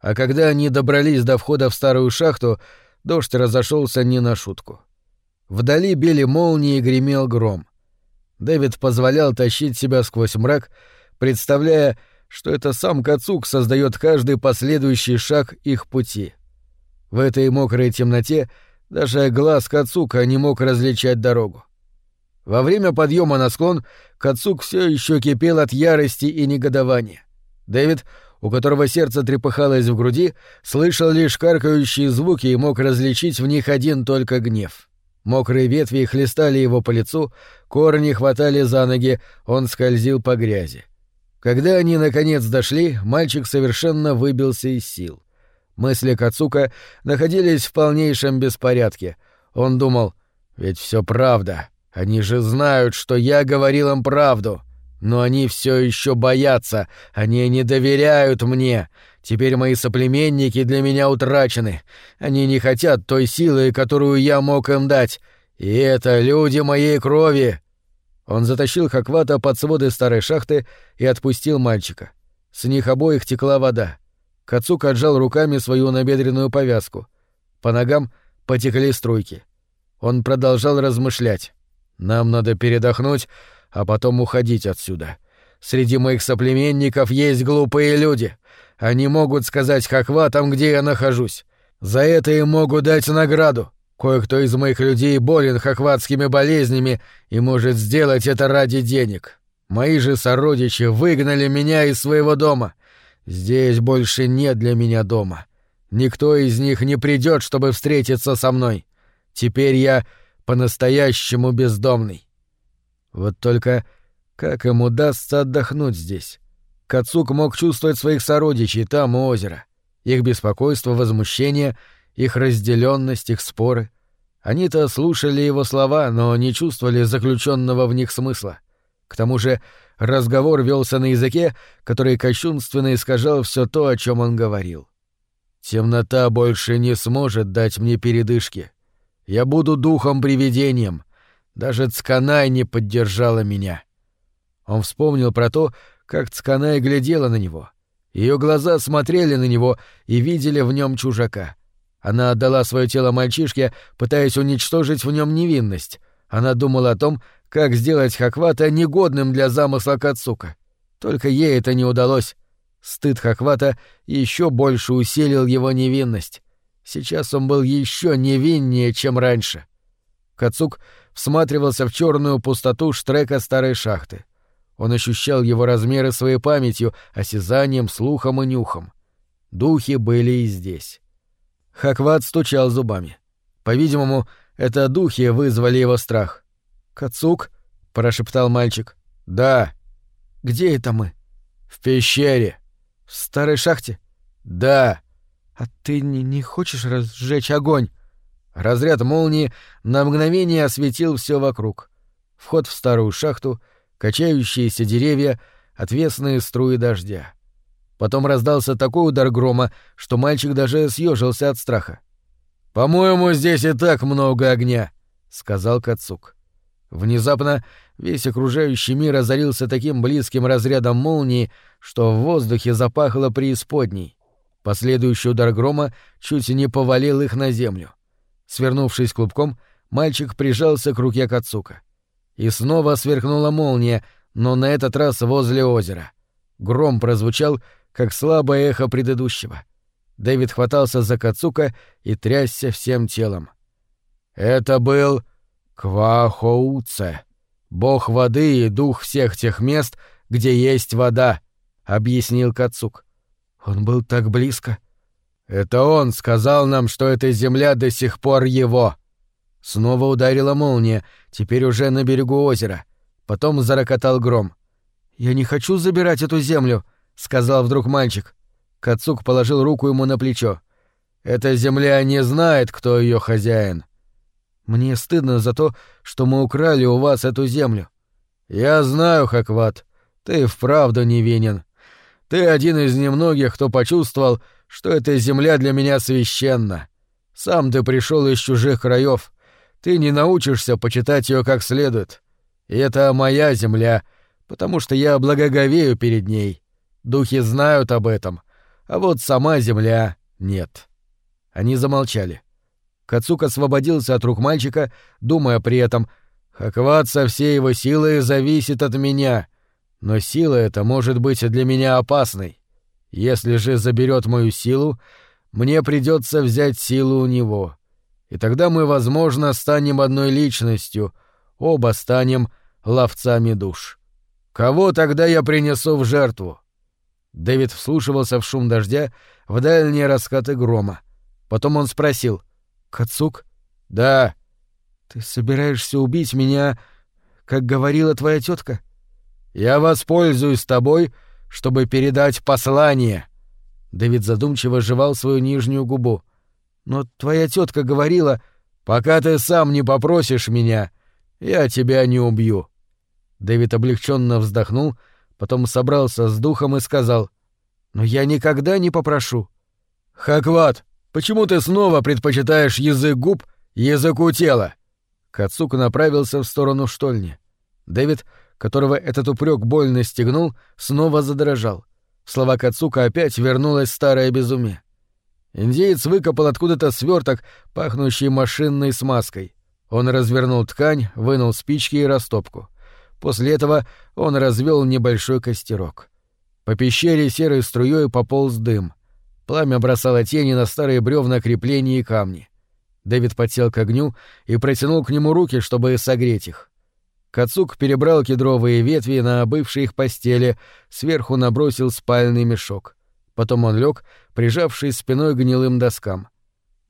А когда они добрались до входа в старую шахту, Дождь разошелся не на шутку. Вдали били молнии и гремел гром. Дэвид позволял тащить себя сквозь мрак, представляя, что это сам Кацук создает каждый последующий шаг их пути. В этой мокрой темноте даже глаз Кацука не мог различать дорогу. Во время подъема на склон Кацук все еще кипел от ярости и негодования. Дэвид, у которого сердце трепыхалось в груди, слышал лишь каркающие звуки и мог различить в них один только гнев. Мокрые ветви хлестали его по лицу, корни хватали за ноги, он скользил по грязи. Когда они наконец дошли, мальчик совершенно выбился из сил. Мысли Кацука находились в полнейшем беспорядке. Он думал, ведь все правда. Они же знают, что я говорил им правду. Но они все еще боятся, они не доверяют мне. Теперь мои соплеменники для меня утрачены. Они не хотят той силы, которую я мог им дать. И это люди моей крови. Он затащил Хаквата под своды старой шахты и отпустил мальчика. С них обоих текла вода. Кацук отжал руками свою набедренную повязку. По ногам потекли струйки. Он продолжал размышлять. «Нам надо передохнуть, а потом уходить отсюда. Среди моих соплеменников есть глупые люди. Они могут сказать Хакватам, где я нахожусь. За это им могут дать награду. Кое-кто из моих людей болен хохватскими болезнями и может сделать это ради денег. Мои же сородичи выгнали меня из своего дома. Здесь больше нет для меня дома. Никто из них не придет, чтобы встретиться со мной. Теперь я по-настоящему бездомный. Вот только как им удастся отдохнуть здесь? Кацук мог чувствовать своих сородичей там у озера. Их беспокойство, возмущение, их разделенность, их споры. Они-то слушали его слова, но не чувствовали заключенного в них смысла. К тому же разговор велся на языке, который кощунственно искажал все то, о чем он говорил. «Темнота больше не сможет дать мне передышки. Я буду духом-привидением. Даже Цканай не поддержала меня». Он вспомнил про то, как Цканай глядела на него. Ее глаза смотрели на него и видели в нем чужака. Она отдала свое тело мальчишке, пытаясь уничтожить в нем невинность. Она думала о том, как сделать Хаквата негодным для замысла Кацука. Только ей это не удалось. Стыд Хаквата еще больше усилил его невинность. Сейчас он был еще невиннее, чем раньше. Кацук всматривался в черную пустоту штрека старой шахты. Он ощущал его размеры своей памятью, осязанием, слухом и нюхом. Духи были и здесь. Хакват стучал зубами. По-видимому, это духи вызвали его страх. «Кацук?» — прошептал мальчик. «Да». «Где это мы?» «В пещере». «В старой шахте?» «Да». «А ты не, не хочешь разжечь огонь?» Разряд молнии на мгновение осветил все вокруг. Вход в старую шахту, качающиеся деревья, отвесные струи дождя. Потом раздался такой удар грома, что мальчик даже съежился от страха. «По-моему, здесь и так много огня», — сказал Кацук. Внезапно весь окружающий мир озарился таким близким разрядом молнии, что в воздухе запахло преисподней. Последующий удар грома чуть не повалил их на землю. Свернувшись клубком, мальчик прижался к руке Кацука. И снова сверкнула молния, но на этот раз возле озера. Гром прозвучал, как слабое эхо предыдущего. Дэвид хватался за Кацука и трясся всем телом. «Это был Квахоуце, бог воды и дух всех тех мест, где есть вода», — объяснил Кацук. «Он был так близко». «Это он сказал нам, что эта земля до сих пор его». Снова ударила молния, теперь уже на берегу озера. Потом зарокотал гром. «Я не хочу забирать эту землю», — сказал вдруг мальчик. Кацук положил руку ему на плечо. «Эта земля не знает, кто ее хозяин. Мне стыдно за то, что мы украли у вас эту землю. Я знаю, Хакват, ты вправду невинен. Ты один из немногих, кто почувствовал, что эта земля для меня священна. Сам ты пришел из чужих краев. Ты не научишься почитать ее как следует. И это моя земля, потому что я благоговею перед ней. Духи знают об этом, а вот сама земля нет. Они замолчали. Кацук освободился от рук мальчика, думая при этом «Хакват со всей его силой зависит от меня. Но сила эта может быть для меня опасной. Если же заберет мою силу, мне придется взять силу у него. И тогда мы, возможно, станем одной личностью, оба станем ловцами душ. Кого тогда я принесу в жертву? Дэвид вслушивался в шум дождя, в дальние раскаты грома. Потом он спросил. «Кацук?» «Да». «Ты собираешься убить меня, как говорила твоя тетка? «Я воспользуюсь тобой, чтобы передать послание». Дэвид задумчиво жевал свою нижнюю губу. «Но твоя тетка говорила, пока ты сам не попросишь меня, я тебя не убью». Дэвид облегченно вздохнул, потом собрался с духом и сказал, «Но я никогда не попрошу». «Хакват, почему ты снова предпочитаешь язык губ языку тела?» Кацук направился в сторону штольни. Дэвид, которого этот упрек больно стегнул, снова задрожал. В слова Кацука опять вернулось старое безумие. Индеец выкопал откуда-то сверток, пахнущий машинной смазкой. Он развернул ткань, вынул спички и растопку. После этого он развел небольшой костерок. По пещере серой струей пополз дым. Пламя бросало тени на старые бревна крепления и камни. Дэвид подсел к огню и протянул к нему руки, чтобы согреть их. Кацук перебрал кедровые ветви на бывшей их постели, сверху набросил спальный мешок. Потом он лег, прижавшись спиной к гнилым доскам.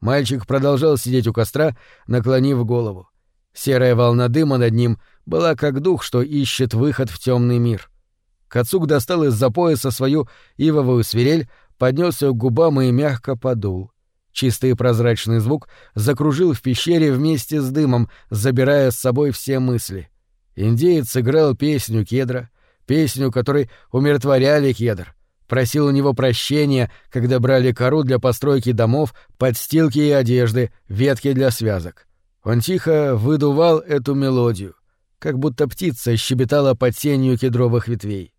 Мальчик продолжал сидеть у костра, наклонив голову. Серая волна дыма над ним была как дух, что ищет выход в темный мир. Кацук достал из-за пояса свою ивовую свирель, поднес ее к губам и мягко подул. Чистый прозрачный звук закружил в пещере вместе с дымом, забирая с собой все мысли. Индеец сыграл песню кедра, песню, которой умиротворяли кедр, просил у него прощения, когда брали кору для постройки домов, подстилки и одежды, ветки для связок. Он тихо выдувал эту мелодию, как будто птица щебетала под сенью кедровых ветвей.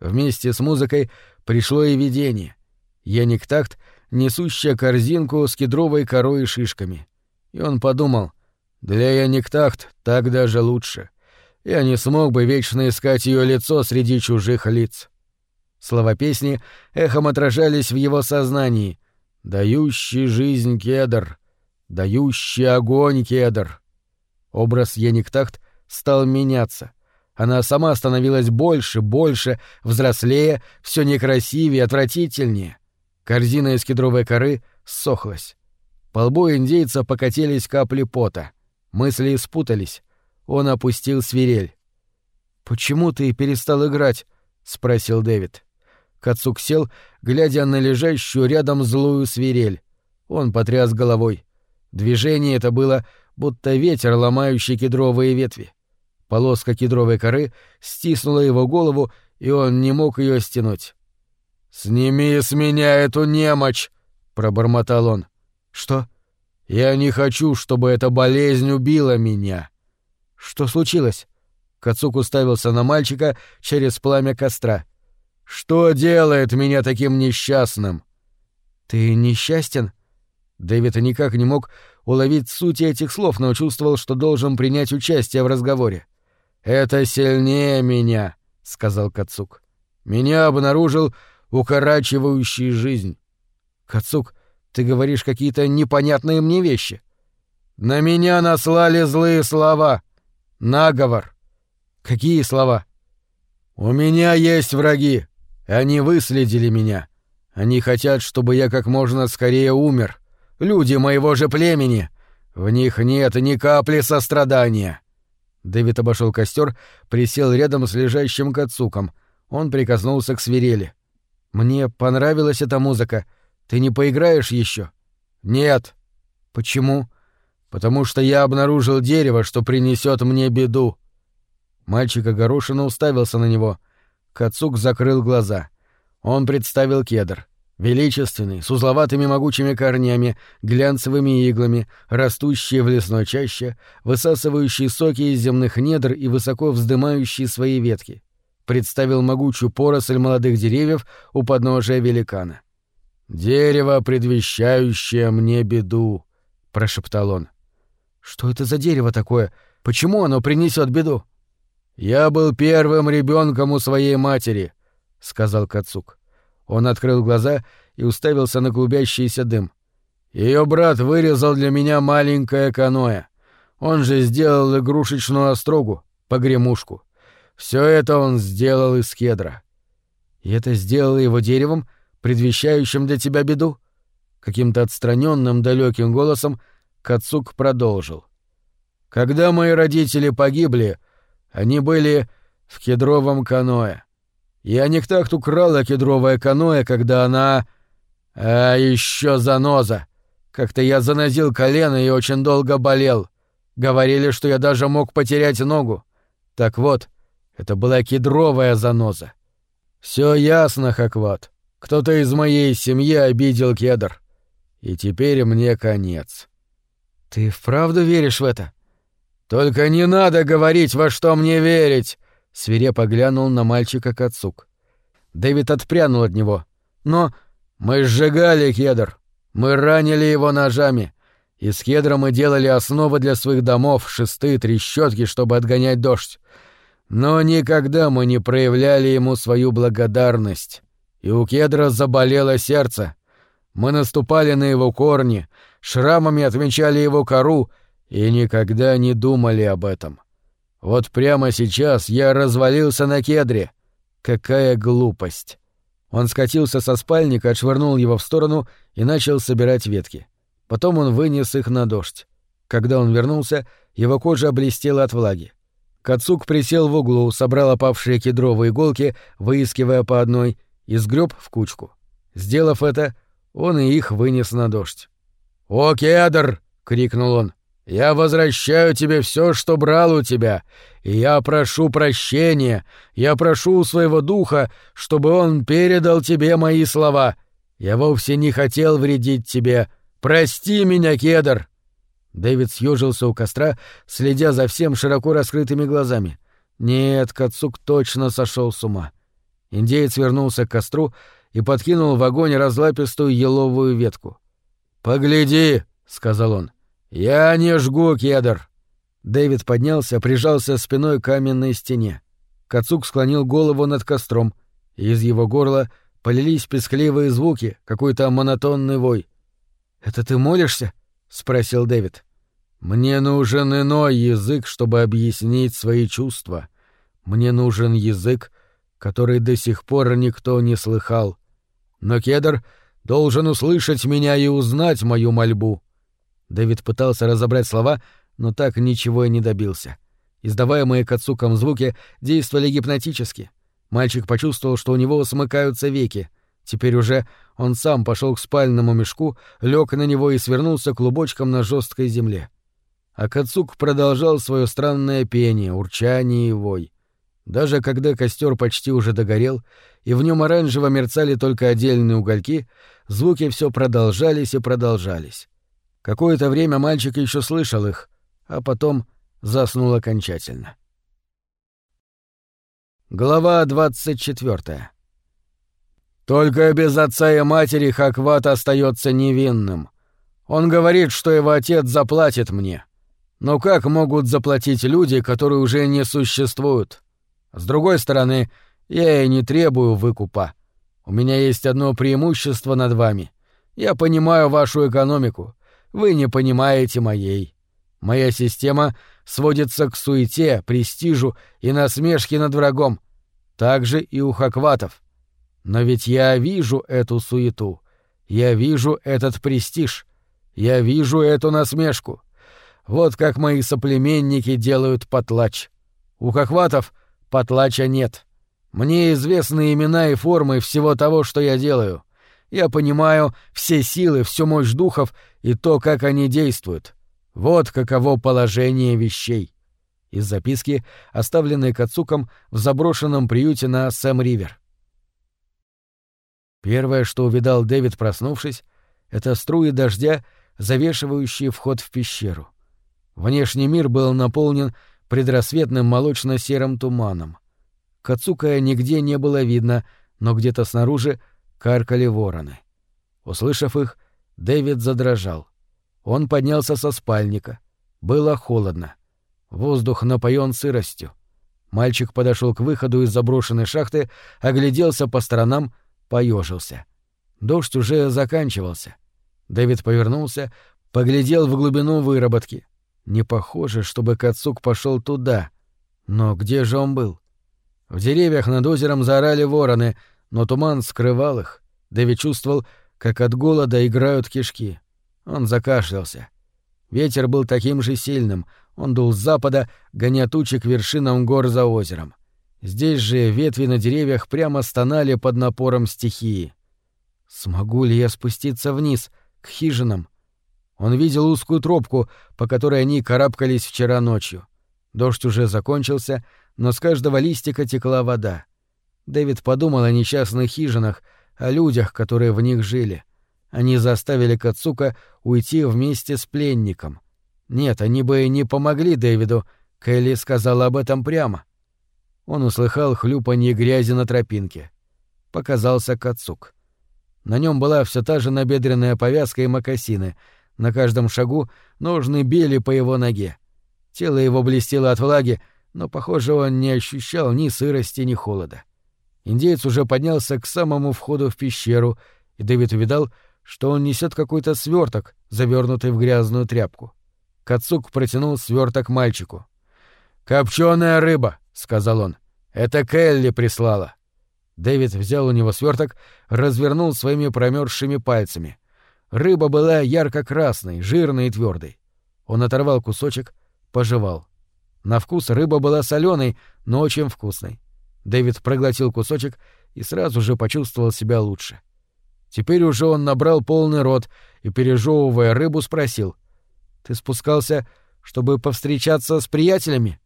Вместе с музыкой пришло и видение. Яник-такт, несущая корзинку с кедровой корой и шишками. И он подумал, для Яник-такт так даже лучше. Я не смог бы вечно искать ее лицо среди чужих лиц. Слова песни эхом отражались в его сознании. «Дающий жизнь кедр», «Дающий огонь кедр». Образ Яниктахт стал меняться. Она сама становилась больше, больше, взрослее, все некрасивее, отвратительнее. Корзина из кедровой коры ссохлась. По лбу индейца покатились капли пота. Мысли спутались. Он опустил свирель. «Почему ты перестал играть?» — спросил Дэвид. Кацук сел, глядя на лежащую рядом злую свирель. Он потряс головой. Движение это было, будто ветер, ломающий кедровые ветви. Полоска кедровой коры стиснула его голову, и он не мог ее стянуть. «Сними с меня эту немочь!» — пробормотал он. «Что?» «Я не хочу, чтобы эта болезнь убила меня». «Что случилось?» Кацук уставился на мальчика через пламя костра. «Что делает меня таким несчастным?» «Ты несчастен?» Дэвид никак не мог уловить суть этих слов, но чувствовал, что должен принять участие в разговоре. «Это сильнее меня», — сказал Кацук. «Меня обнаружил укорачивающий жизнь». «Кацук, ты говоришь какие-то непонятные мне вещи». «На меня наслали злые слова», Наговор. Какие слова? У меня есть враги. Они выследили меня. Они хотят, чтобы я как можно скорее умер. Люди моего же племени. В них нет ни капли сострадания. Дэвид обошел костер, присел рядом с лежащим Кацуком. Он прикоснулся к свирели. Мне понравилась эта музыка. Ты не поиграешь еще? Нет. Почему? Потому что я обнаружил дерево, что принесет мне беду. Мальчик огорошенно уставился на него. Кацук закрыл глаза. Он представил кедр. Величественный, с узловатыми могучими корнями, глянцевыми иглами, растущий в лесной чаще, высасывающий соки из земных недр и высоко вздымающий свои ветки. Представил могучую поросль молодых деревьев у подножия великана. «Дерево, предвещающее мне беду», — прошептал он. Что это за дерево такое? Почему оно принесет беду? «Я был первым ребенком у своей матери», — сказал Кацук. Он открыл глаза и уставился на клубящийся дым. Ее брат вырезал для меня маленькое каноэ. Он же сделал игрушечную острогу, погремушку. Все это он сделал из кедра. И это сделало его деревом, предвещающим для тебя беду? Каким-то отстраненным далеким голосом Кацук продолжил. Когда мои родители погибли, они были в кедровом каноэ. Я не так украла кедровое каноэ, когда она... А еще заноза! Как-то я занозил колено и очень долго болел. Говорили, что я даже мог потерять ногу. Так вот, это была кедровая заноза. Все ясно, Хакват. Кто-то из моей семьи обидел кедр. И теперь мне конец. Ты вправду веришь в это? Только не надо говорить, во что мне верить, свирепо глянул на мальчика Кацук. Дэвид отпрянул от него. Но мы сжигали кедр. Мы ранили его ножами. Из кедра мы делали основы для своих домов, шесты, трещотки, чтобы отгонять дождь. Но никогда мы не проявляли ему свою благодарность. И у кедра заболело сердце. Мы наступали на его корни, шрамами отмечали его кору и никогда не думали об этом. Вот прямо сейчас я развалился на кедре. Какая глупость. Он скатился со спальника, отшвырнул его в сторону и начал собирать ветки. Потом он вынес их на дождь. Когда он вернулся, его кожа блестела от влаги. Кацук присел в углу, собрал опавшие кедровые иголки, выискивая по одной, и сгреб в кучку. Сделав это, он и их вынес на дождь. «О, кедр!» — крикнул он. Я возвращаю тебе все, что брал у тебя, и я прошу прощения, я прошу у своего духа, чтобы он передал тебе мои слова. Я вовсе не хотел вредить тебе. Прости меня, кедр!» Дэвид съежился у костра, следя за всем широко раскрытыми глазами. Нет, Кацук точно сошел с ума. Индеец вернулся к костру и подкинул в огонь разлапистую еловую ветку. «Погляди», — сказал он, — «Я не жгу кедр!» Дэвид поднялся, прижался спиной к каменной стене. Кацук склонил голову над костром, и из его горла полились пескливые звуки, какой-то монотонный вой. «Это ты молишься?» — спросил Дэвид. «Мне нужен иной язык, чтобы объяснить свои чувства. Мне нужен язык, который до сих пор никто не слыхал. Но кедр должен услышать меня и узнать мою мольбу. Дэвид пытался разобрать слова, но так ничего и не добился. Издаваемые Кацуком звуки действовали гипнотически. Мальчик почувствовал, что у него смыкаются веки. Теперь уже он сам пошел к спальному мешку, лег на него и свернулся клубочком на жесткой земле. А Кацук продолжал свое странное пение, урчание и вой. Даже когда костер почти уже догорел, и в нем оранжево мерцали только отдельные угольки, звуки все продолжались и продолжались. Какое-то время мальчик еще слышал их, а потом заснул окончательно. Глава 24. Только без отца и матери Хакват остается невинным. Он говорит, что его отец заплатит мне. Но как могут заплатить люди, которые уже не существуют? С другой стороны, я и не требую выкупа. У меня есть одно преимущество над вами. Я понимаю вашу экономику. Вы не понимаете моей. Моя система сводится к суете, престижу и насмешке над врагом. Так же и у хакватов. Но ведь я вижу эту суету. Я вижу этот престиж. Я вижу эту насмешку. Вот как мои соплеменники делают потлач. У хохватов потлача нет. Мне известны имена и формы всего того, что я делаю. Я понимаю все силы, всю мощь духов и то, как они действуют. Вот каково положение вещей. Из записки, оставленной Кацуком в заброшенном приюте на Сэм-Ривер. Первое, что увидал Дэвид, проснувшись, это струи дождя, завешивающие вход в пещеру. Внешний мир был наполнен предрассветным молочно-серым туманом. Кацука нигде не было видно, но где-то снаружи каркали вороны. Услышав их, Дэвид задрожал. Он поднялся со спальника. Было холодно. Воздух напоен сыростью. Мальчик подошел к выходу из заброшенной шахты, огляделся по сторонам, поежился. Дождь уже заканчивался. Дэвид повернулся, поглядел в глубину выработки. Не похоже, чтобы Кацук пошел туда. Но где же он был? В деревьях над озером заорали вороны, но туман скрывал их. Дэвид чувствовал, как от голода играют кишки. Он закашлялся. Ветер был таким же сильным, он дул с запада, гоня тучи к вершинам гор за озером. Здесь же ветви на деревьях прямо стонали под напором стихии. Смогу ли я спуститься вниз, к хижинам? Он видел узкую тропку, по которой они карабкались вчера ночью. Дождь уже закончился, но с каждого листика текла вода. Дэвид подумал о несчастных хижинах, о людях, которые в них жили. Они заставили Кацука уйти вместе с пленником. Нет, они бы не помогли Дэвиду, Келли сказала об этом прямо. Он услыхал хлюпанье грязи на тропинке. Показался Кацук. На нем была все та же набедренная повязка и мокасины. На каждом шагу ножны били по его ноге. Тело его блестело от влаги, но, похоже, он не ощущал ни сырости, ни холода. Индеец уже поднялся к самому входу в пещеру, и Дэвид увидал, что он несет какой-то сверток, завернутый в грязную тряпку. Кацук протянул сверток мальчику. Копченая рыба, сказал он. Это Келли прислала. Дэвид взял у него сверток, развернул своими промерзшими пальцами. Рыба была ярко-красной, жирной и твердой. Он оторвал кусочек, пожевал. На вкус рыба была соленой, но очень вкусной. Дэвид проглотил кусочек и сразу же почувствовал себя лучше. Теперь уже он набрал полный рот и, пережевывая рыбу, спросил. Ты спускался, чтобы повстречаться с приятелями?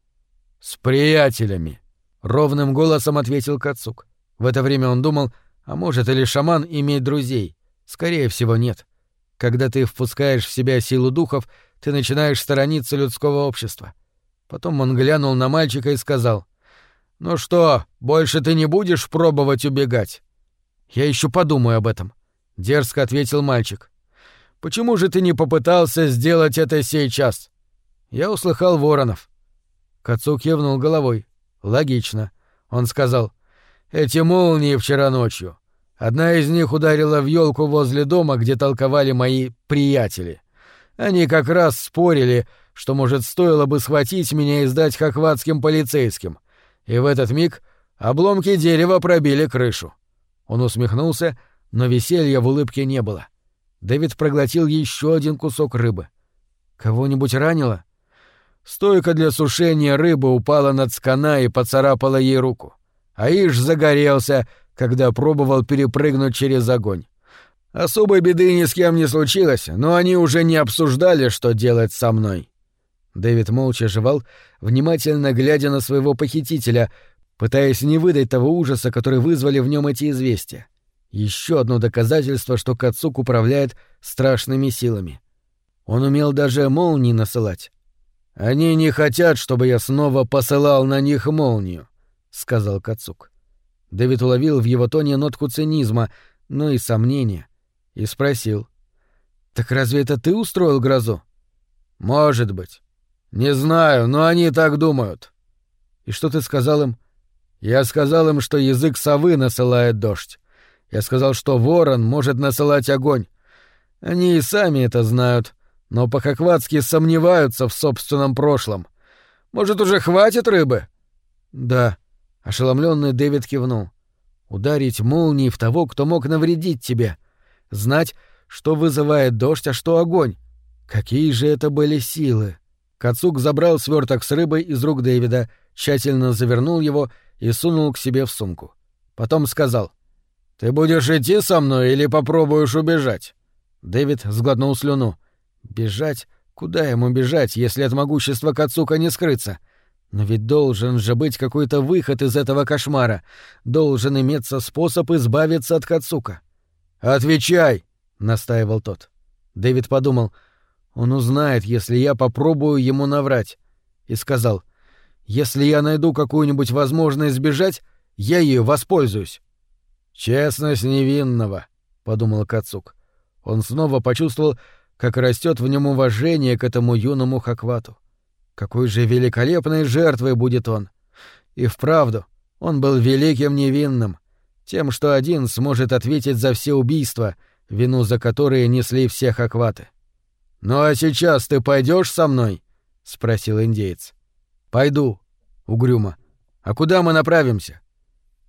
С приятелями, ровным голосом ответил Кацук. В это время он думал, а может или шаман имеет друзей? Скорее всего, нет. Когда ты впускаешь в себя силу духов, ты начинаешь сторониться людского общества. Потом он глянул на мальчика и сказал: "Ну что, больше ты не будешь пробовать убегать?" "Я еще подумаю об этом", дерзко ответил мальчик. Почему же ты не попытался сделать это сейчас? Я услыхал воронов. Кацук кивнул головой. Логично. Он сказал: "Эти молнии вчера ночью. Одна из них ударила в елку возле дома, где толковали мои приятели. Они как раз спорили, что, может, стоило бы схватить меня и сдать хохватским полицейским. И в этот миг обломки дерева пробили крышу. Он усмехнулся, но веселья в улыбке не было. Дэвид проглотил еще один кусок рыбы. Кого-нибудь ранило? Стойка для сушения рыбы упала над скана и поцарапала ей руку. Аиш загорелся, когда пробовал перепрыгнуть через огонь. Особой беды ни с кем не случилось, но они уже не обсуждали, что делать со мной. Дэвид молча жевал, внимательно глядя на своего похитителя, пытаясь не выдать того ужаса, который вызвали в нем эти известия. Еще одно доказательство, что Кацук управляет страшными силами. Он умел даже молнии насылать. «Они не хотят, чтобы я снова посылал на них молнию», — сказал Кацук. Дэвид уловил в его тоне нотку цинизма, но и сомнения, и спросил. «Так разве это ты устроил грозу?» «Может быть. Не знаю, но они так думают». «И что ты сказал им?» «Я сказал им, что язык совы насылает дождь. Я сказал, что ворон может насылать огонь. Они и сами это знают, но по-хохватски сомневаются в собственном прошлом. Может, уже хватит рыбы? Да. Ошеломленный Дэвид кивнул. Ударить молнией в того, кто мог навредить тебе. Знать, что вызывает дождь, а что огонь. Какие же это были силы! Кацук забрал сверток с рыбой из рук Дэвида, тщательно завернул его и сунул к себе в сумку. Потом сказал — «Ты будешь идти со мной или попробуешь убежать?» Дэвид сглотнул слюну. «Бежать? Куда ему бежать, если от могущества Кацука не скрыться? Но ведь должен же быть какой-то выход из этого кошмара. Должен иметься способ избавиться от Кацука». «Отвечай!» — настаивал тот. Дэвид подумал. «Он узнает, если я попробую ему наврать». И сказал. «Если я найду какую-нибудь возможность сбежать, я ею воспользуюсь». «Честность невинного», — подумал Кацук. Он снова почувствовал, как растет в нем уважение к этому юному Хаквату. Какой же великолепной жертвой будет он! И вправду, он был великим невинным, тем, что один сможет ответить за все убийства, вину за которые несли всех охваты. «Ну а сейчас ты пойдешь со мной?» — спросил индеец. «Пойду», — угрюмо. «А куда мы направимся?»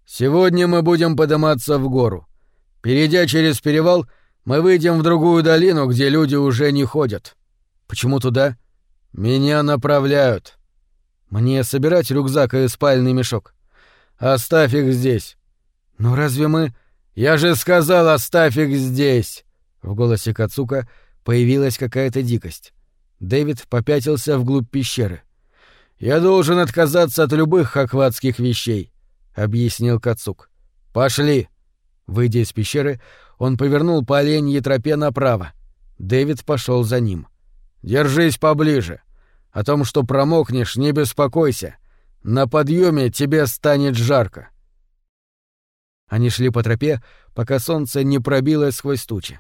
«Сегодня мы будем подниматься в гору. Перейдя через перевал, мы выйдем в другую долину, где люди уже не ходят». «Почему туда?» «Меня направляют». «Мне собирать рюкзак и спальный мешок?» «Оставь их здесь». «Но разве мы...» «Я же сказал, оставь их здесь!» В голосе Кацука появилась какая-то дикость. Дэвид попятился вглубь пещеры. «Я должен отказаться от любых хакватских вещей», — объяснил Кацук. «Пошли!» Выйдя из пещеры, он повернул по оленьей тропе направо. Дэвид пошел за ним. «Держись поближе. О том, что промокнешь, не беспокойся. На подъеме тебе станет жарко». Они шли по тропе, пока солнце не пробилось сквозь тучи.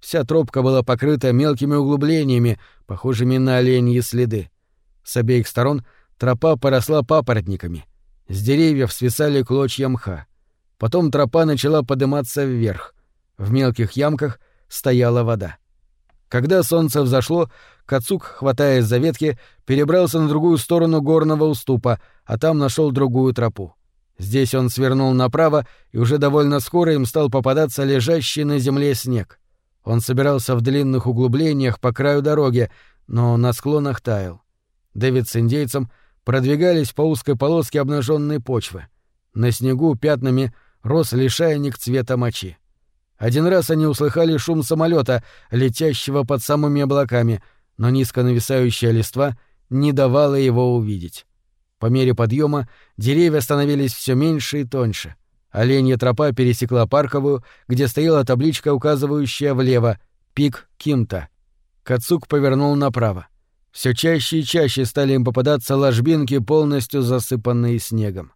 Вся тропка была покрыта мелкими углублениями, похожими на оленьи следы. С обеих сторон тропа поросла папоротниками. С деревьев свисали клочья мха. Потом тропа начала подниматься вверх. В мелких ямках стояла вода. Когда солнце взошло, Кацук, хватаясь за ветки, перебрался на другую сторону горного уступа, а там нашел другую тропу. Здесь он свернул направо, и уже довольно скоро им стал попадаться лежащий на земле снег. Он собирался в длинных углублениях по краю дороги, но на склонах таял. Дэвид с индейцем продвигались по узкой полоске обнаженной почвы. На снегу пятнами рос лишайник цвета мочи. Один раз они услыхали шум самолета, летящего под самыми облаками, но низко нависающая листва не давала его увидеть. По мере подъема деревья становились все меньше и тоньше. Оленья тропа пересекла парковую, где стояла табличка, указывающая влево «Пик Кимта». Кацук повернул направо. Все чаще и чаще стали им попадаться ложбинки, полностью засыпанные снегом.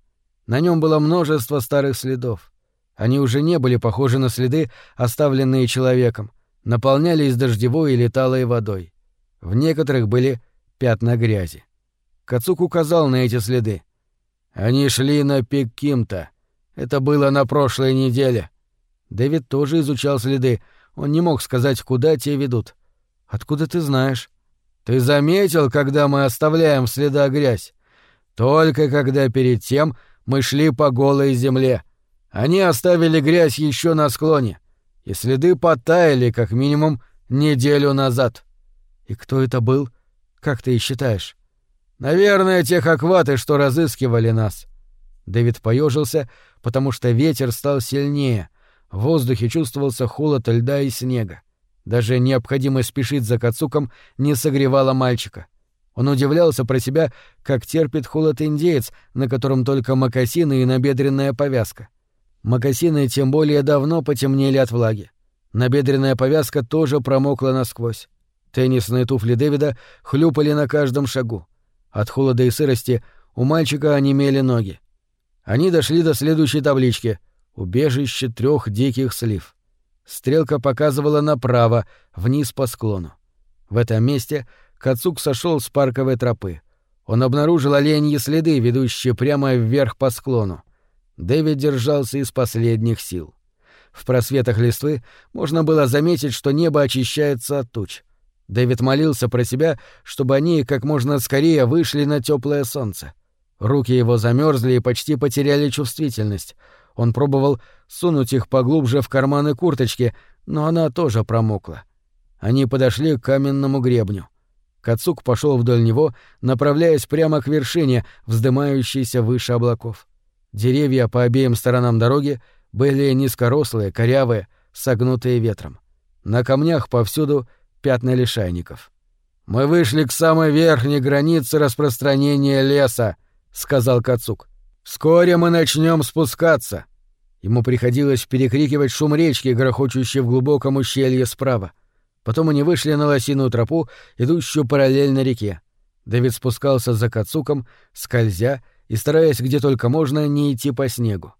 На нем было множество старых следов. Они уже не были похожи на следы, оставленные человеком, наполнялись дождевой или талой водой. В некоторых были пятна грязи. Кацук указал на эти следы. Они шли на пик Кимта. Это было на прошлой неделе. Дэвид тоже изучал следы. Он не мог сказать, куда те ведут. Откуда ты знаешь? Ты заметил, когда мы оставляем следа грязь? Только когда перед тем мы шли по голой земле. Они оставили грязь еще на склоне, и следы потаяли как минимум неделю назад. И кто это был? Как ты считаешь? Наверное, те хакваты, что разыскивали нас. Дэвид поежился, потому что ветер стал сильнее. В воздухе чувствовался холод льда и снега. Даже необходимость спешить за Кацуком не согревала мальчика. Он удивлялся про себя, как терпит холод индеец, на котором только мокасины и набедренная повязка. Мокасины тем более давно потемнели от влаги. Набедренная повязка тоже промокла насквозь. Теннисные туфли Дэвида хлюпали на каждом шагу. От холода и сырости у мальчика онемели ноги. Они дошли до следующей таблички «Убежище трех диких слив». Стрелка показывала направо, вниз по склону. В этом месте Кацук сошел с парковой тропы. Он обнаружил оленьи следы, ведущие прямо вверх по склону. Дэвид держался из последних сил. В просветах листвы можно было заметить, что небо очищается от туч. Дэвид молился про себя, чтобы они как можно скорее вышли на теплое солнце. Руки его замерзли и почти потеряли чувствительность. Он пробовал сунуть их поглубже в карманы курточки, но она тоже промокла. Они подошли к каменному гребню. Кацук пошел вдоль него, направляясь прямо к вершине, вздымающейся выше облаков. Деревья по обеим сторонам дороги были низкорослые, корявые, согнутые ветром. На камнях повсюду пятна лишайников. «Мы вышли к самой верхней границе распространения леса», — сказал Кацук. «Вскоре мы начнем спускаться». Ему приходилось перекрикивать шум речки, грохочущей в глубоком ущелье справа. Потом они вышли на лосиную тропу, идущую параллельно реке. Дэвид спускался за Кацуком, скользя и стараясь где только можно не идти по снегу.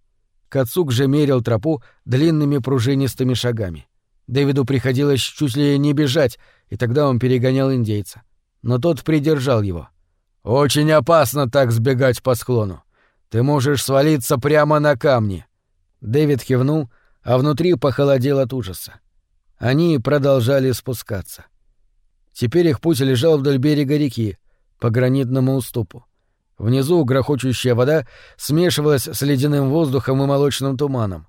Кацук же мерил тропу длинными пружинистыми шагами. Дэвиду приходилось чуть ли не бежать, и тогда он перегонял индейца. Но тот придержал его. «Очень опасно так сбегать по склону. Ты можешь свалиться прямо на камни. Дэвид кивнул, а внутри похолодел от ужаса. Они продолжали спускаться. Теперь их путь лежал вдоль берега реки, по гранитному уступу. Внизу грохочущая вода смешивалась с ледяным воздухом и молочным туманом.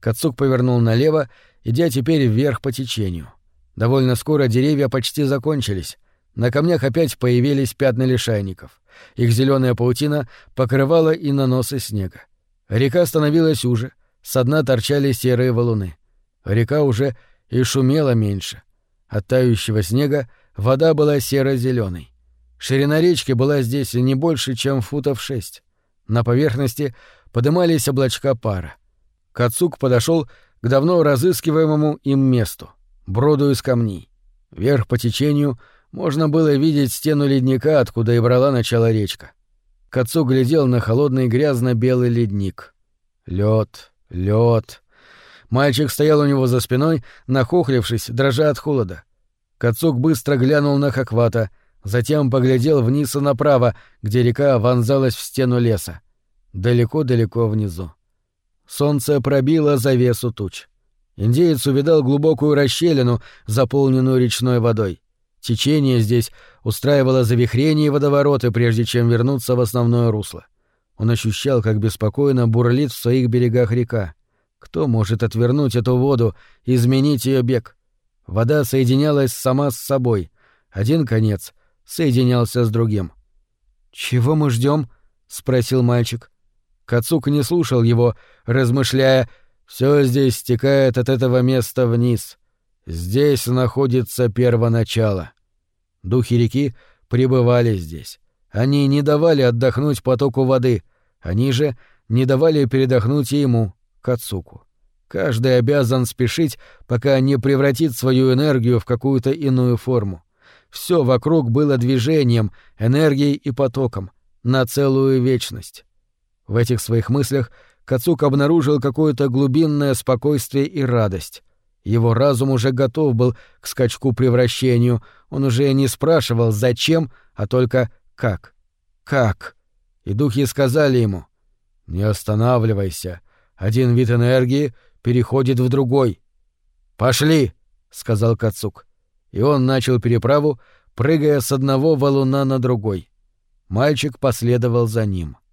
Кацук повернул налево, идя теперь вверх по течению. Довольно скоро деревья почти закончились. На камнях опять появились пятна лишайников. Их зеленая паутина покрывала и наносы снега. Река становилась уже, со дна торчали серые валуны. Река уже и шумела меньше. От тающего снега вода была серо-зеленой. Ширина речки была здесь не больше, чем футов шесть. На поверхности подымались облачка пара. Кацук подошел к давно разыскиваемому им месту — броду из камней. Вверх по течению можно было видеть стену ледника, откуда и брала начало речка. Кацук глядел на холодный грязно-белый ледник. Лед, лед. Мальчик стоял у него за спиной, нахохлившись, дрожа от холода. Кацук быстро глянул на Хаквата, затем поглядел вниз и направо, где река вонзалась в стену леса. Далеко-далеко внизу. Солнце пробило завесу туч. Индеец увидал глубокую расщелину, заполненную речной водой. Течение здесь устраивало завихрения и водовороты, прежде чем вернуться в основное русло. Он ощущал, как беспокойно бурлит в своих берегах река. Кто может отвернуть эту воду, изменить ее бег? Вода соединялась сама с собой. Один конец соединялся с другим. «Чего мы ждем? спросил мальчик. Кацук не слушал его, размышляя, все здесь стекает от этого места вниз. Здесь находится первоначало. Духи реки пребывали здесь. Они не давали отдохнуть потоку воды, они же не давали передохнуть ему, Кацуку. Каждый обязан спешить, пока не превратит свою энергию в какую-то иную форму. Все вокруг было движением, энергией и потоком, на целую вечность. В этих своих мыслях Кацук обнаружил какое-то глубинное спокойствие и радость. Его разум уже готов был к скачку-превращению, он уже не спрашивал «зачем», а только «как». «Как?» И духи сказали ему «Не останавливайся, один вид энергии переходит в другой». «Пошли!» — сказал Кацук. И он начал переправу, прыгая с одного валуна на другой. Мальчик последовал за ним. —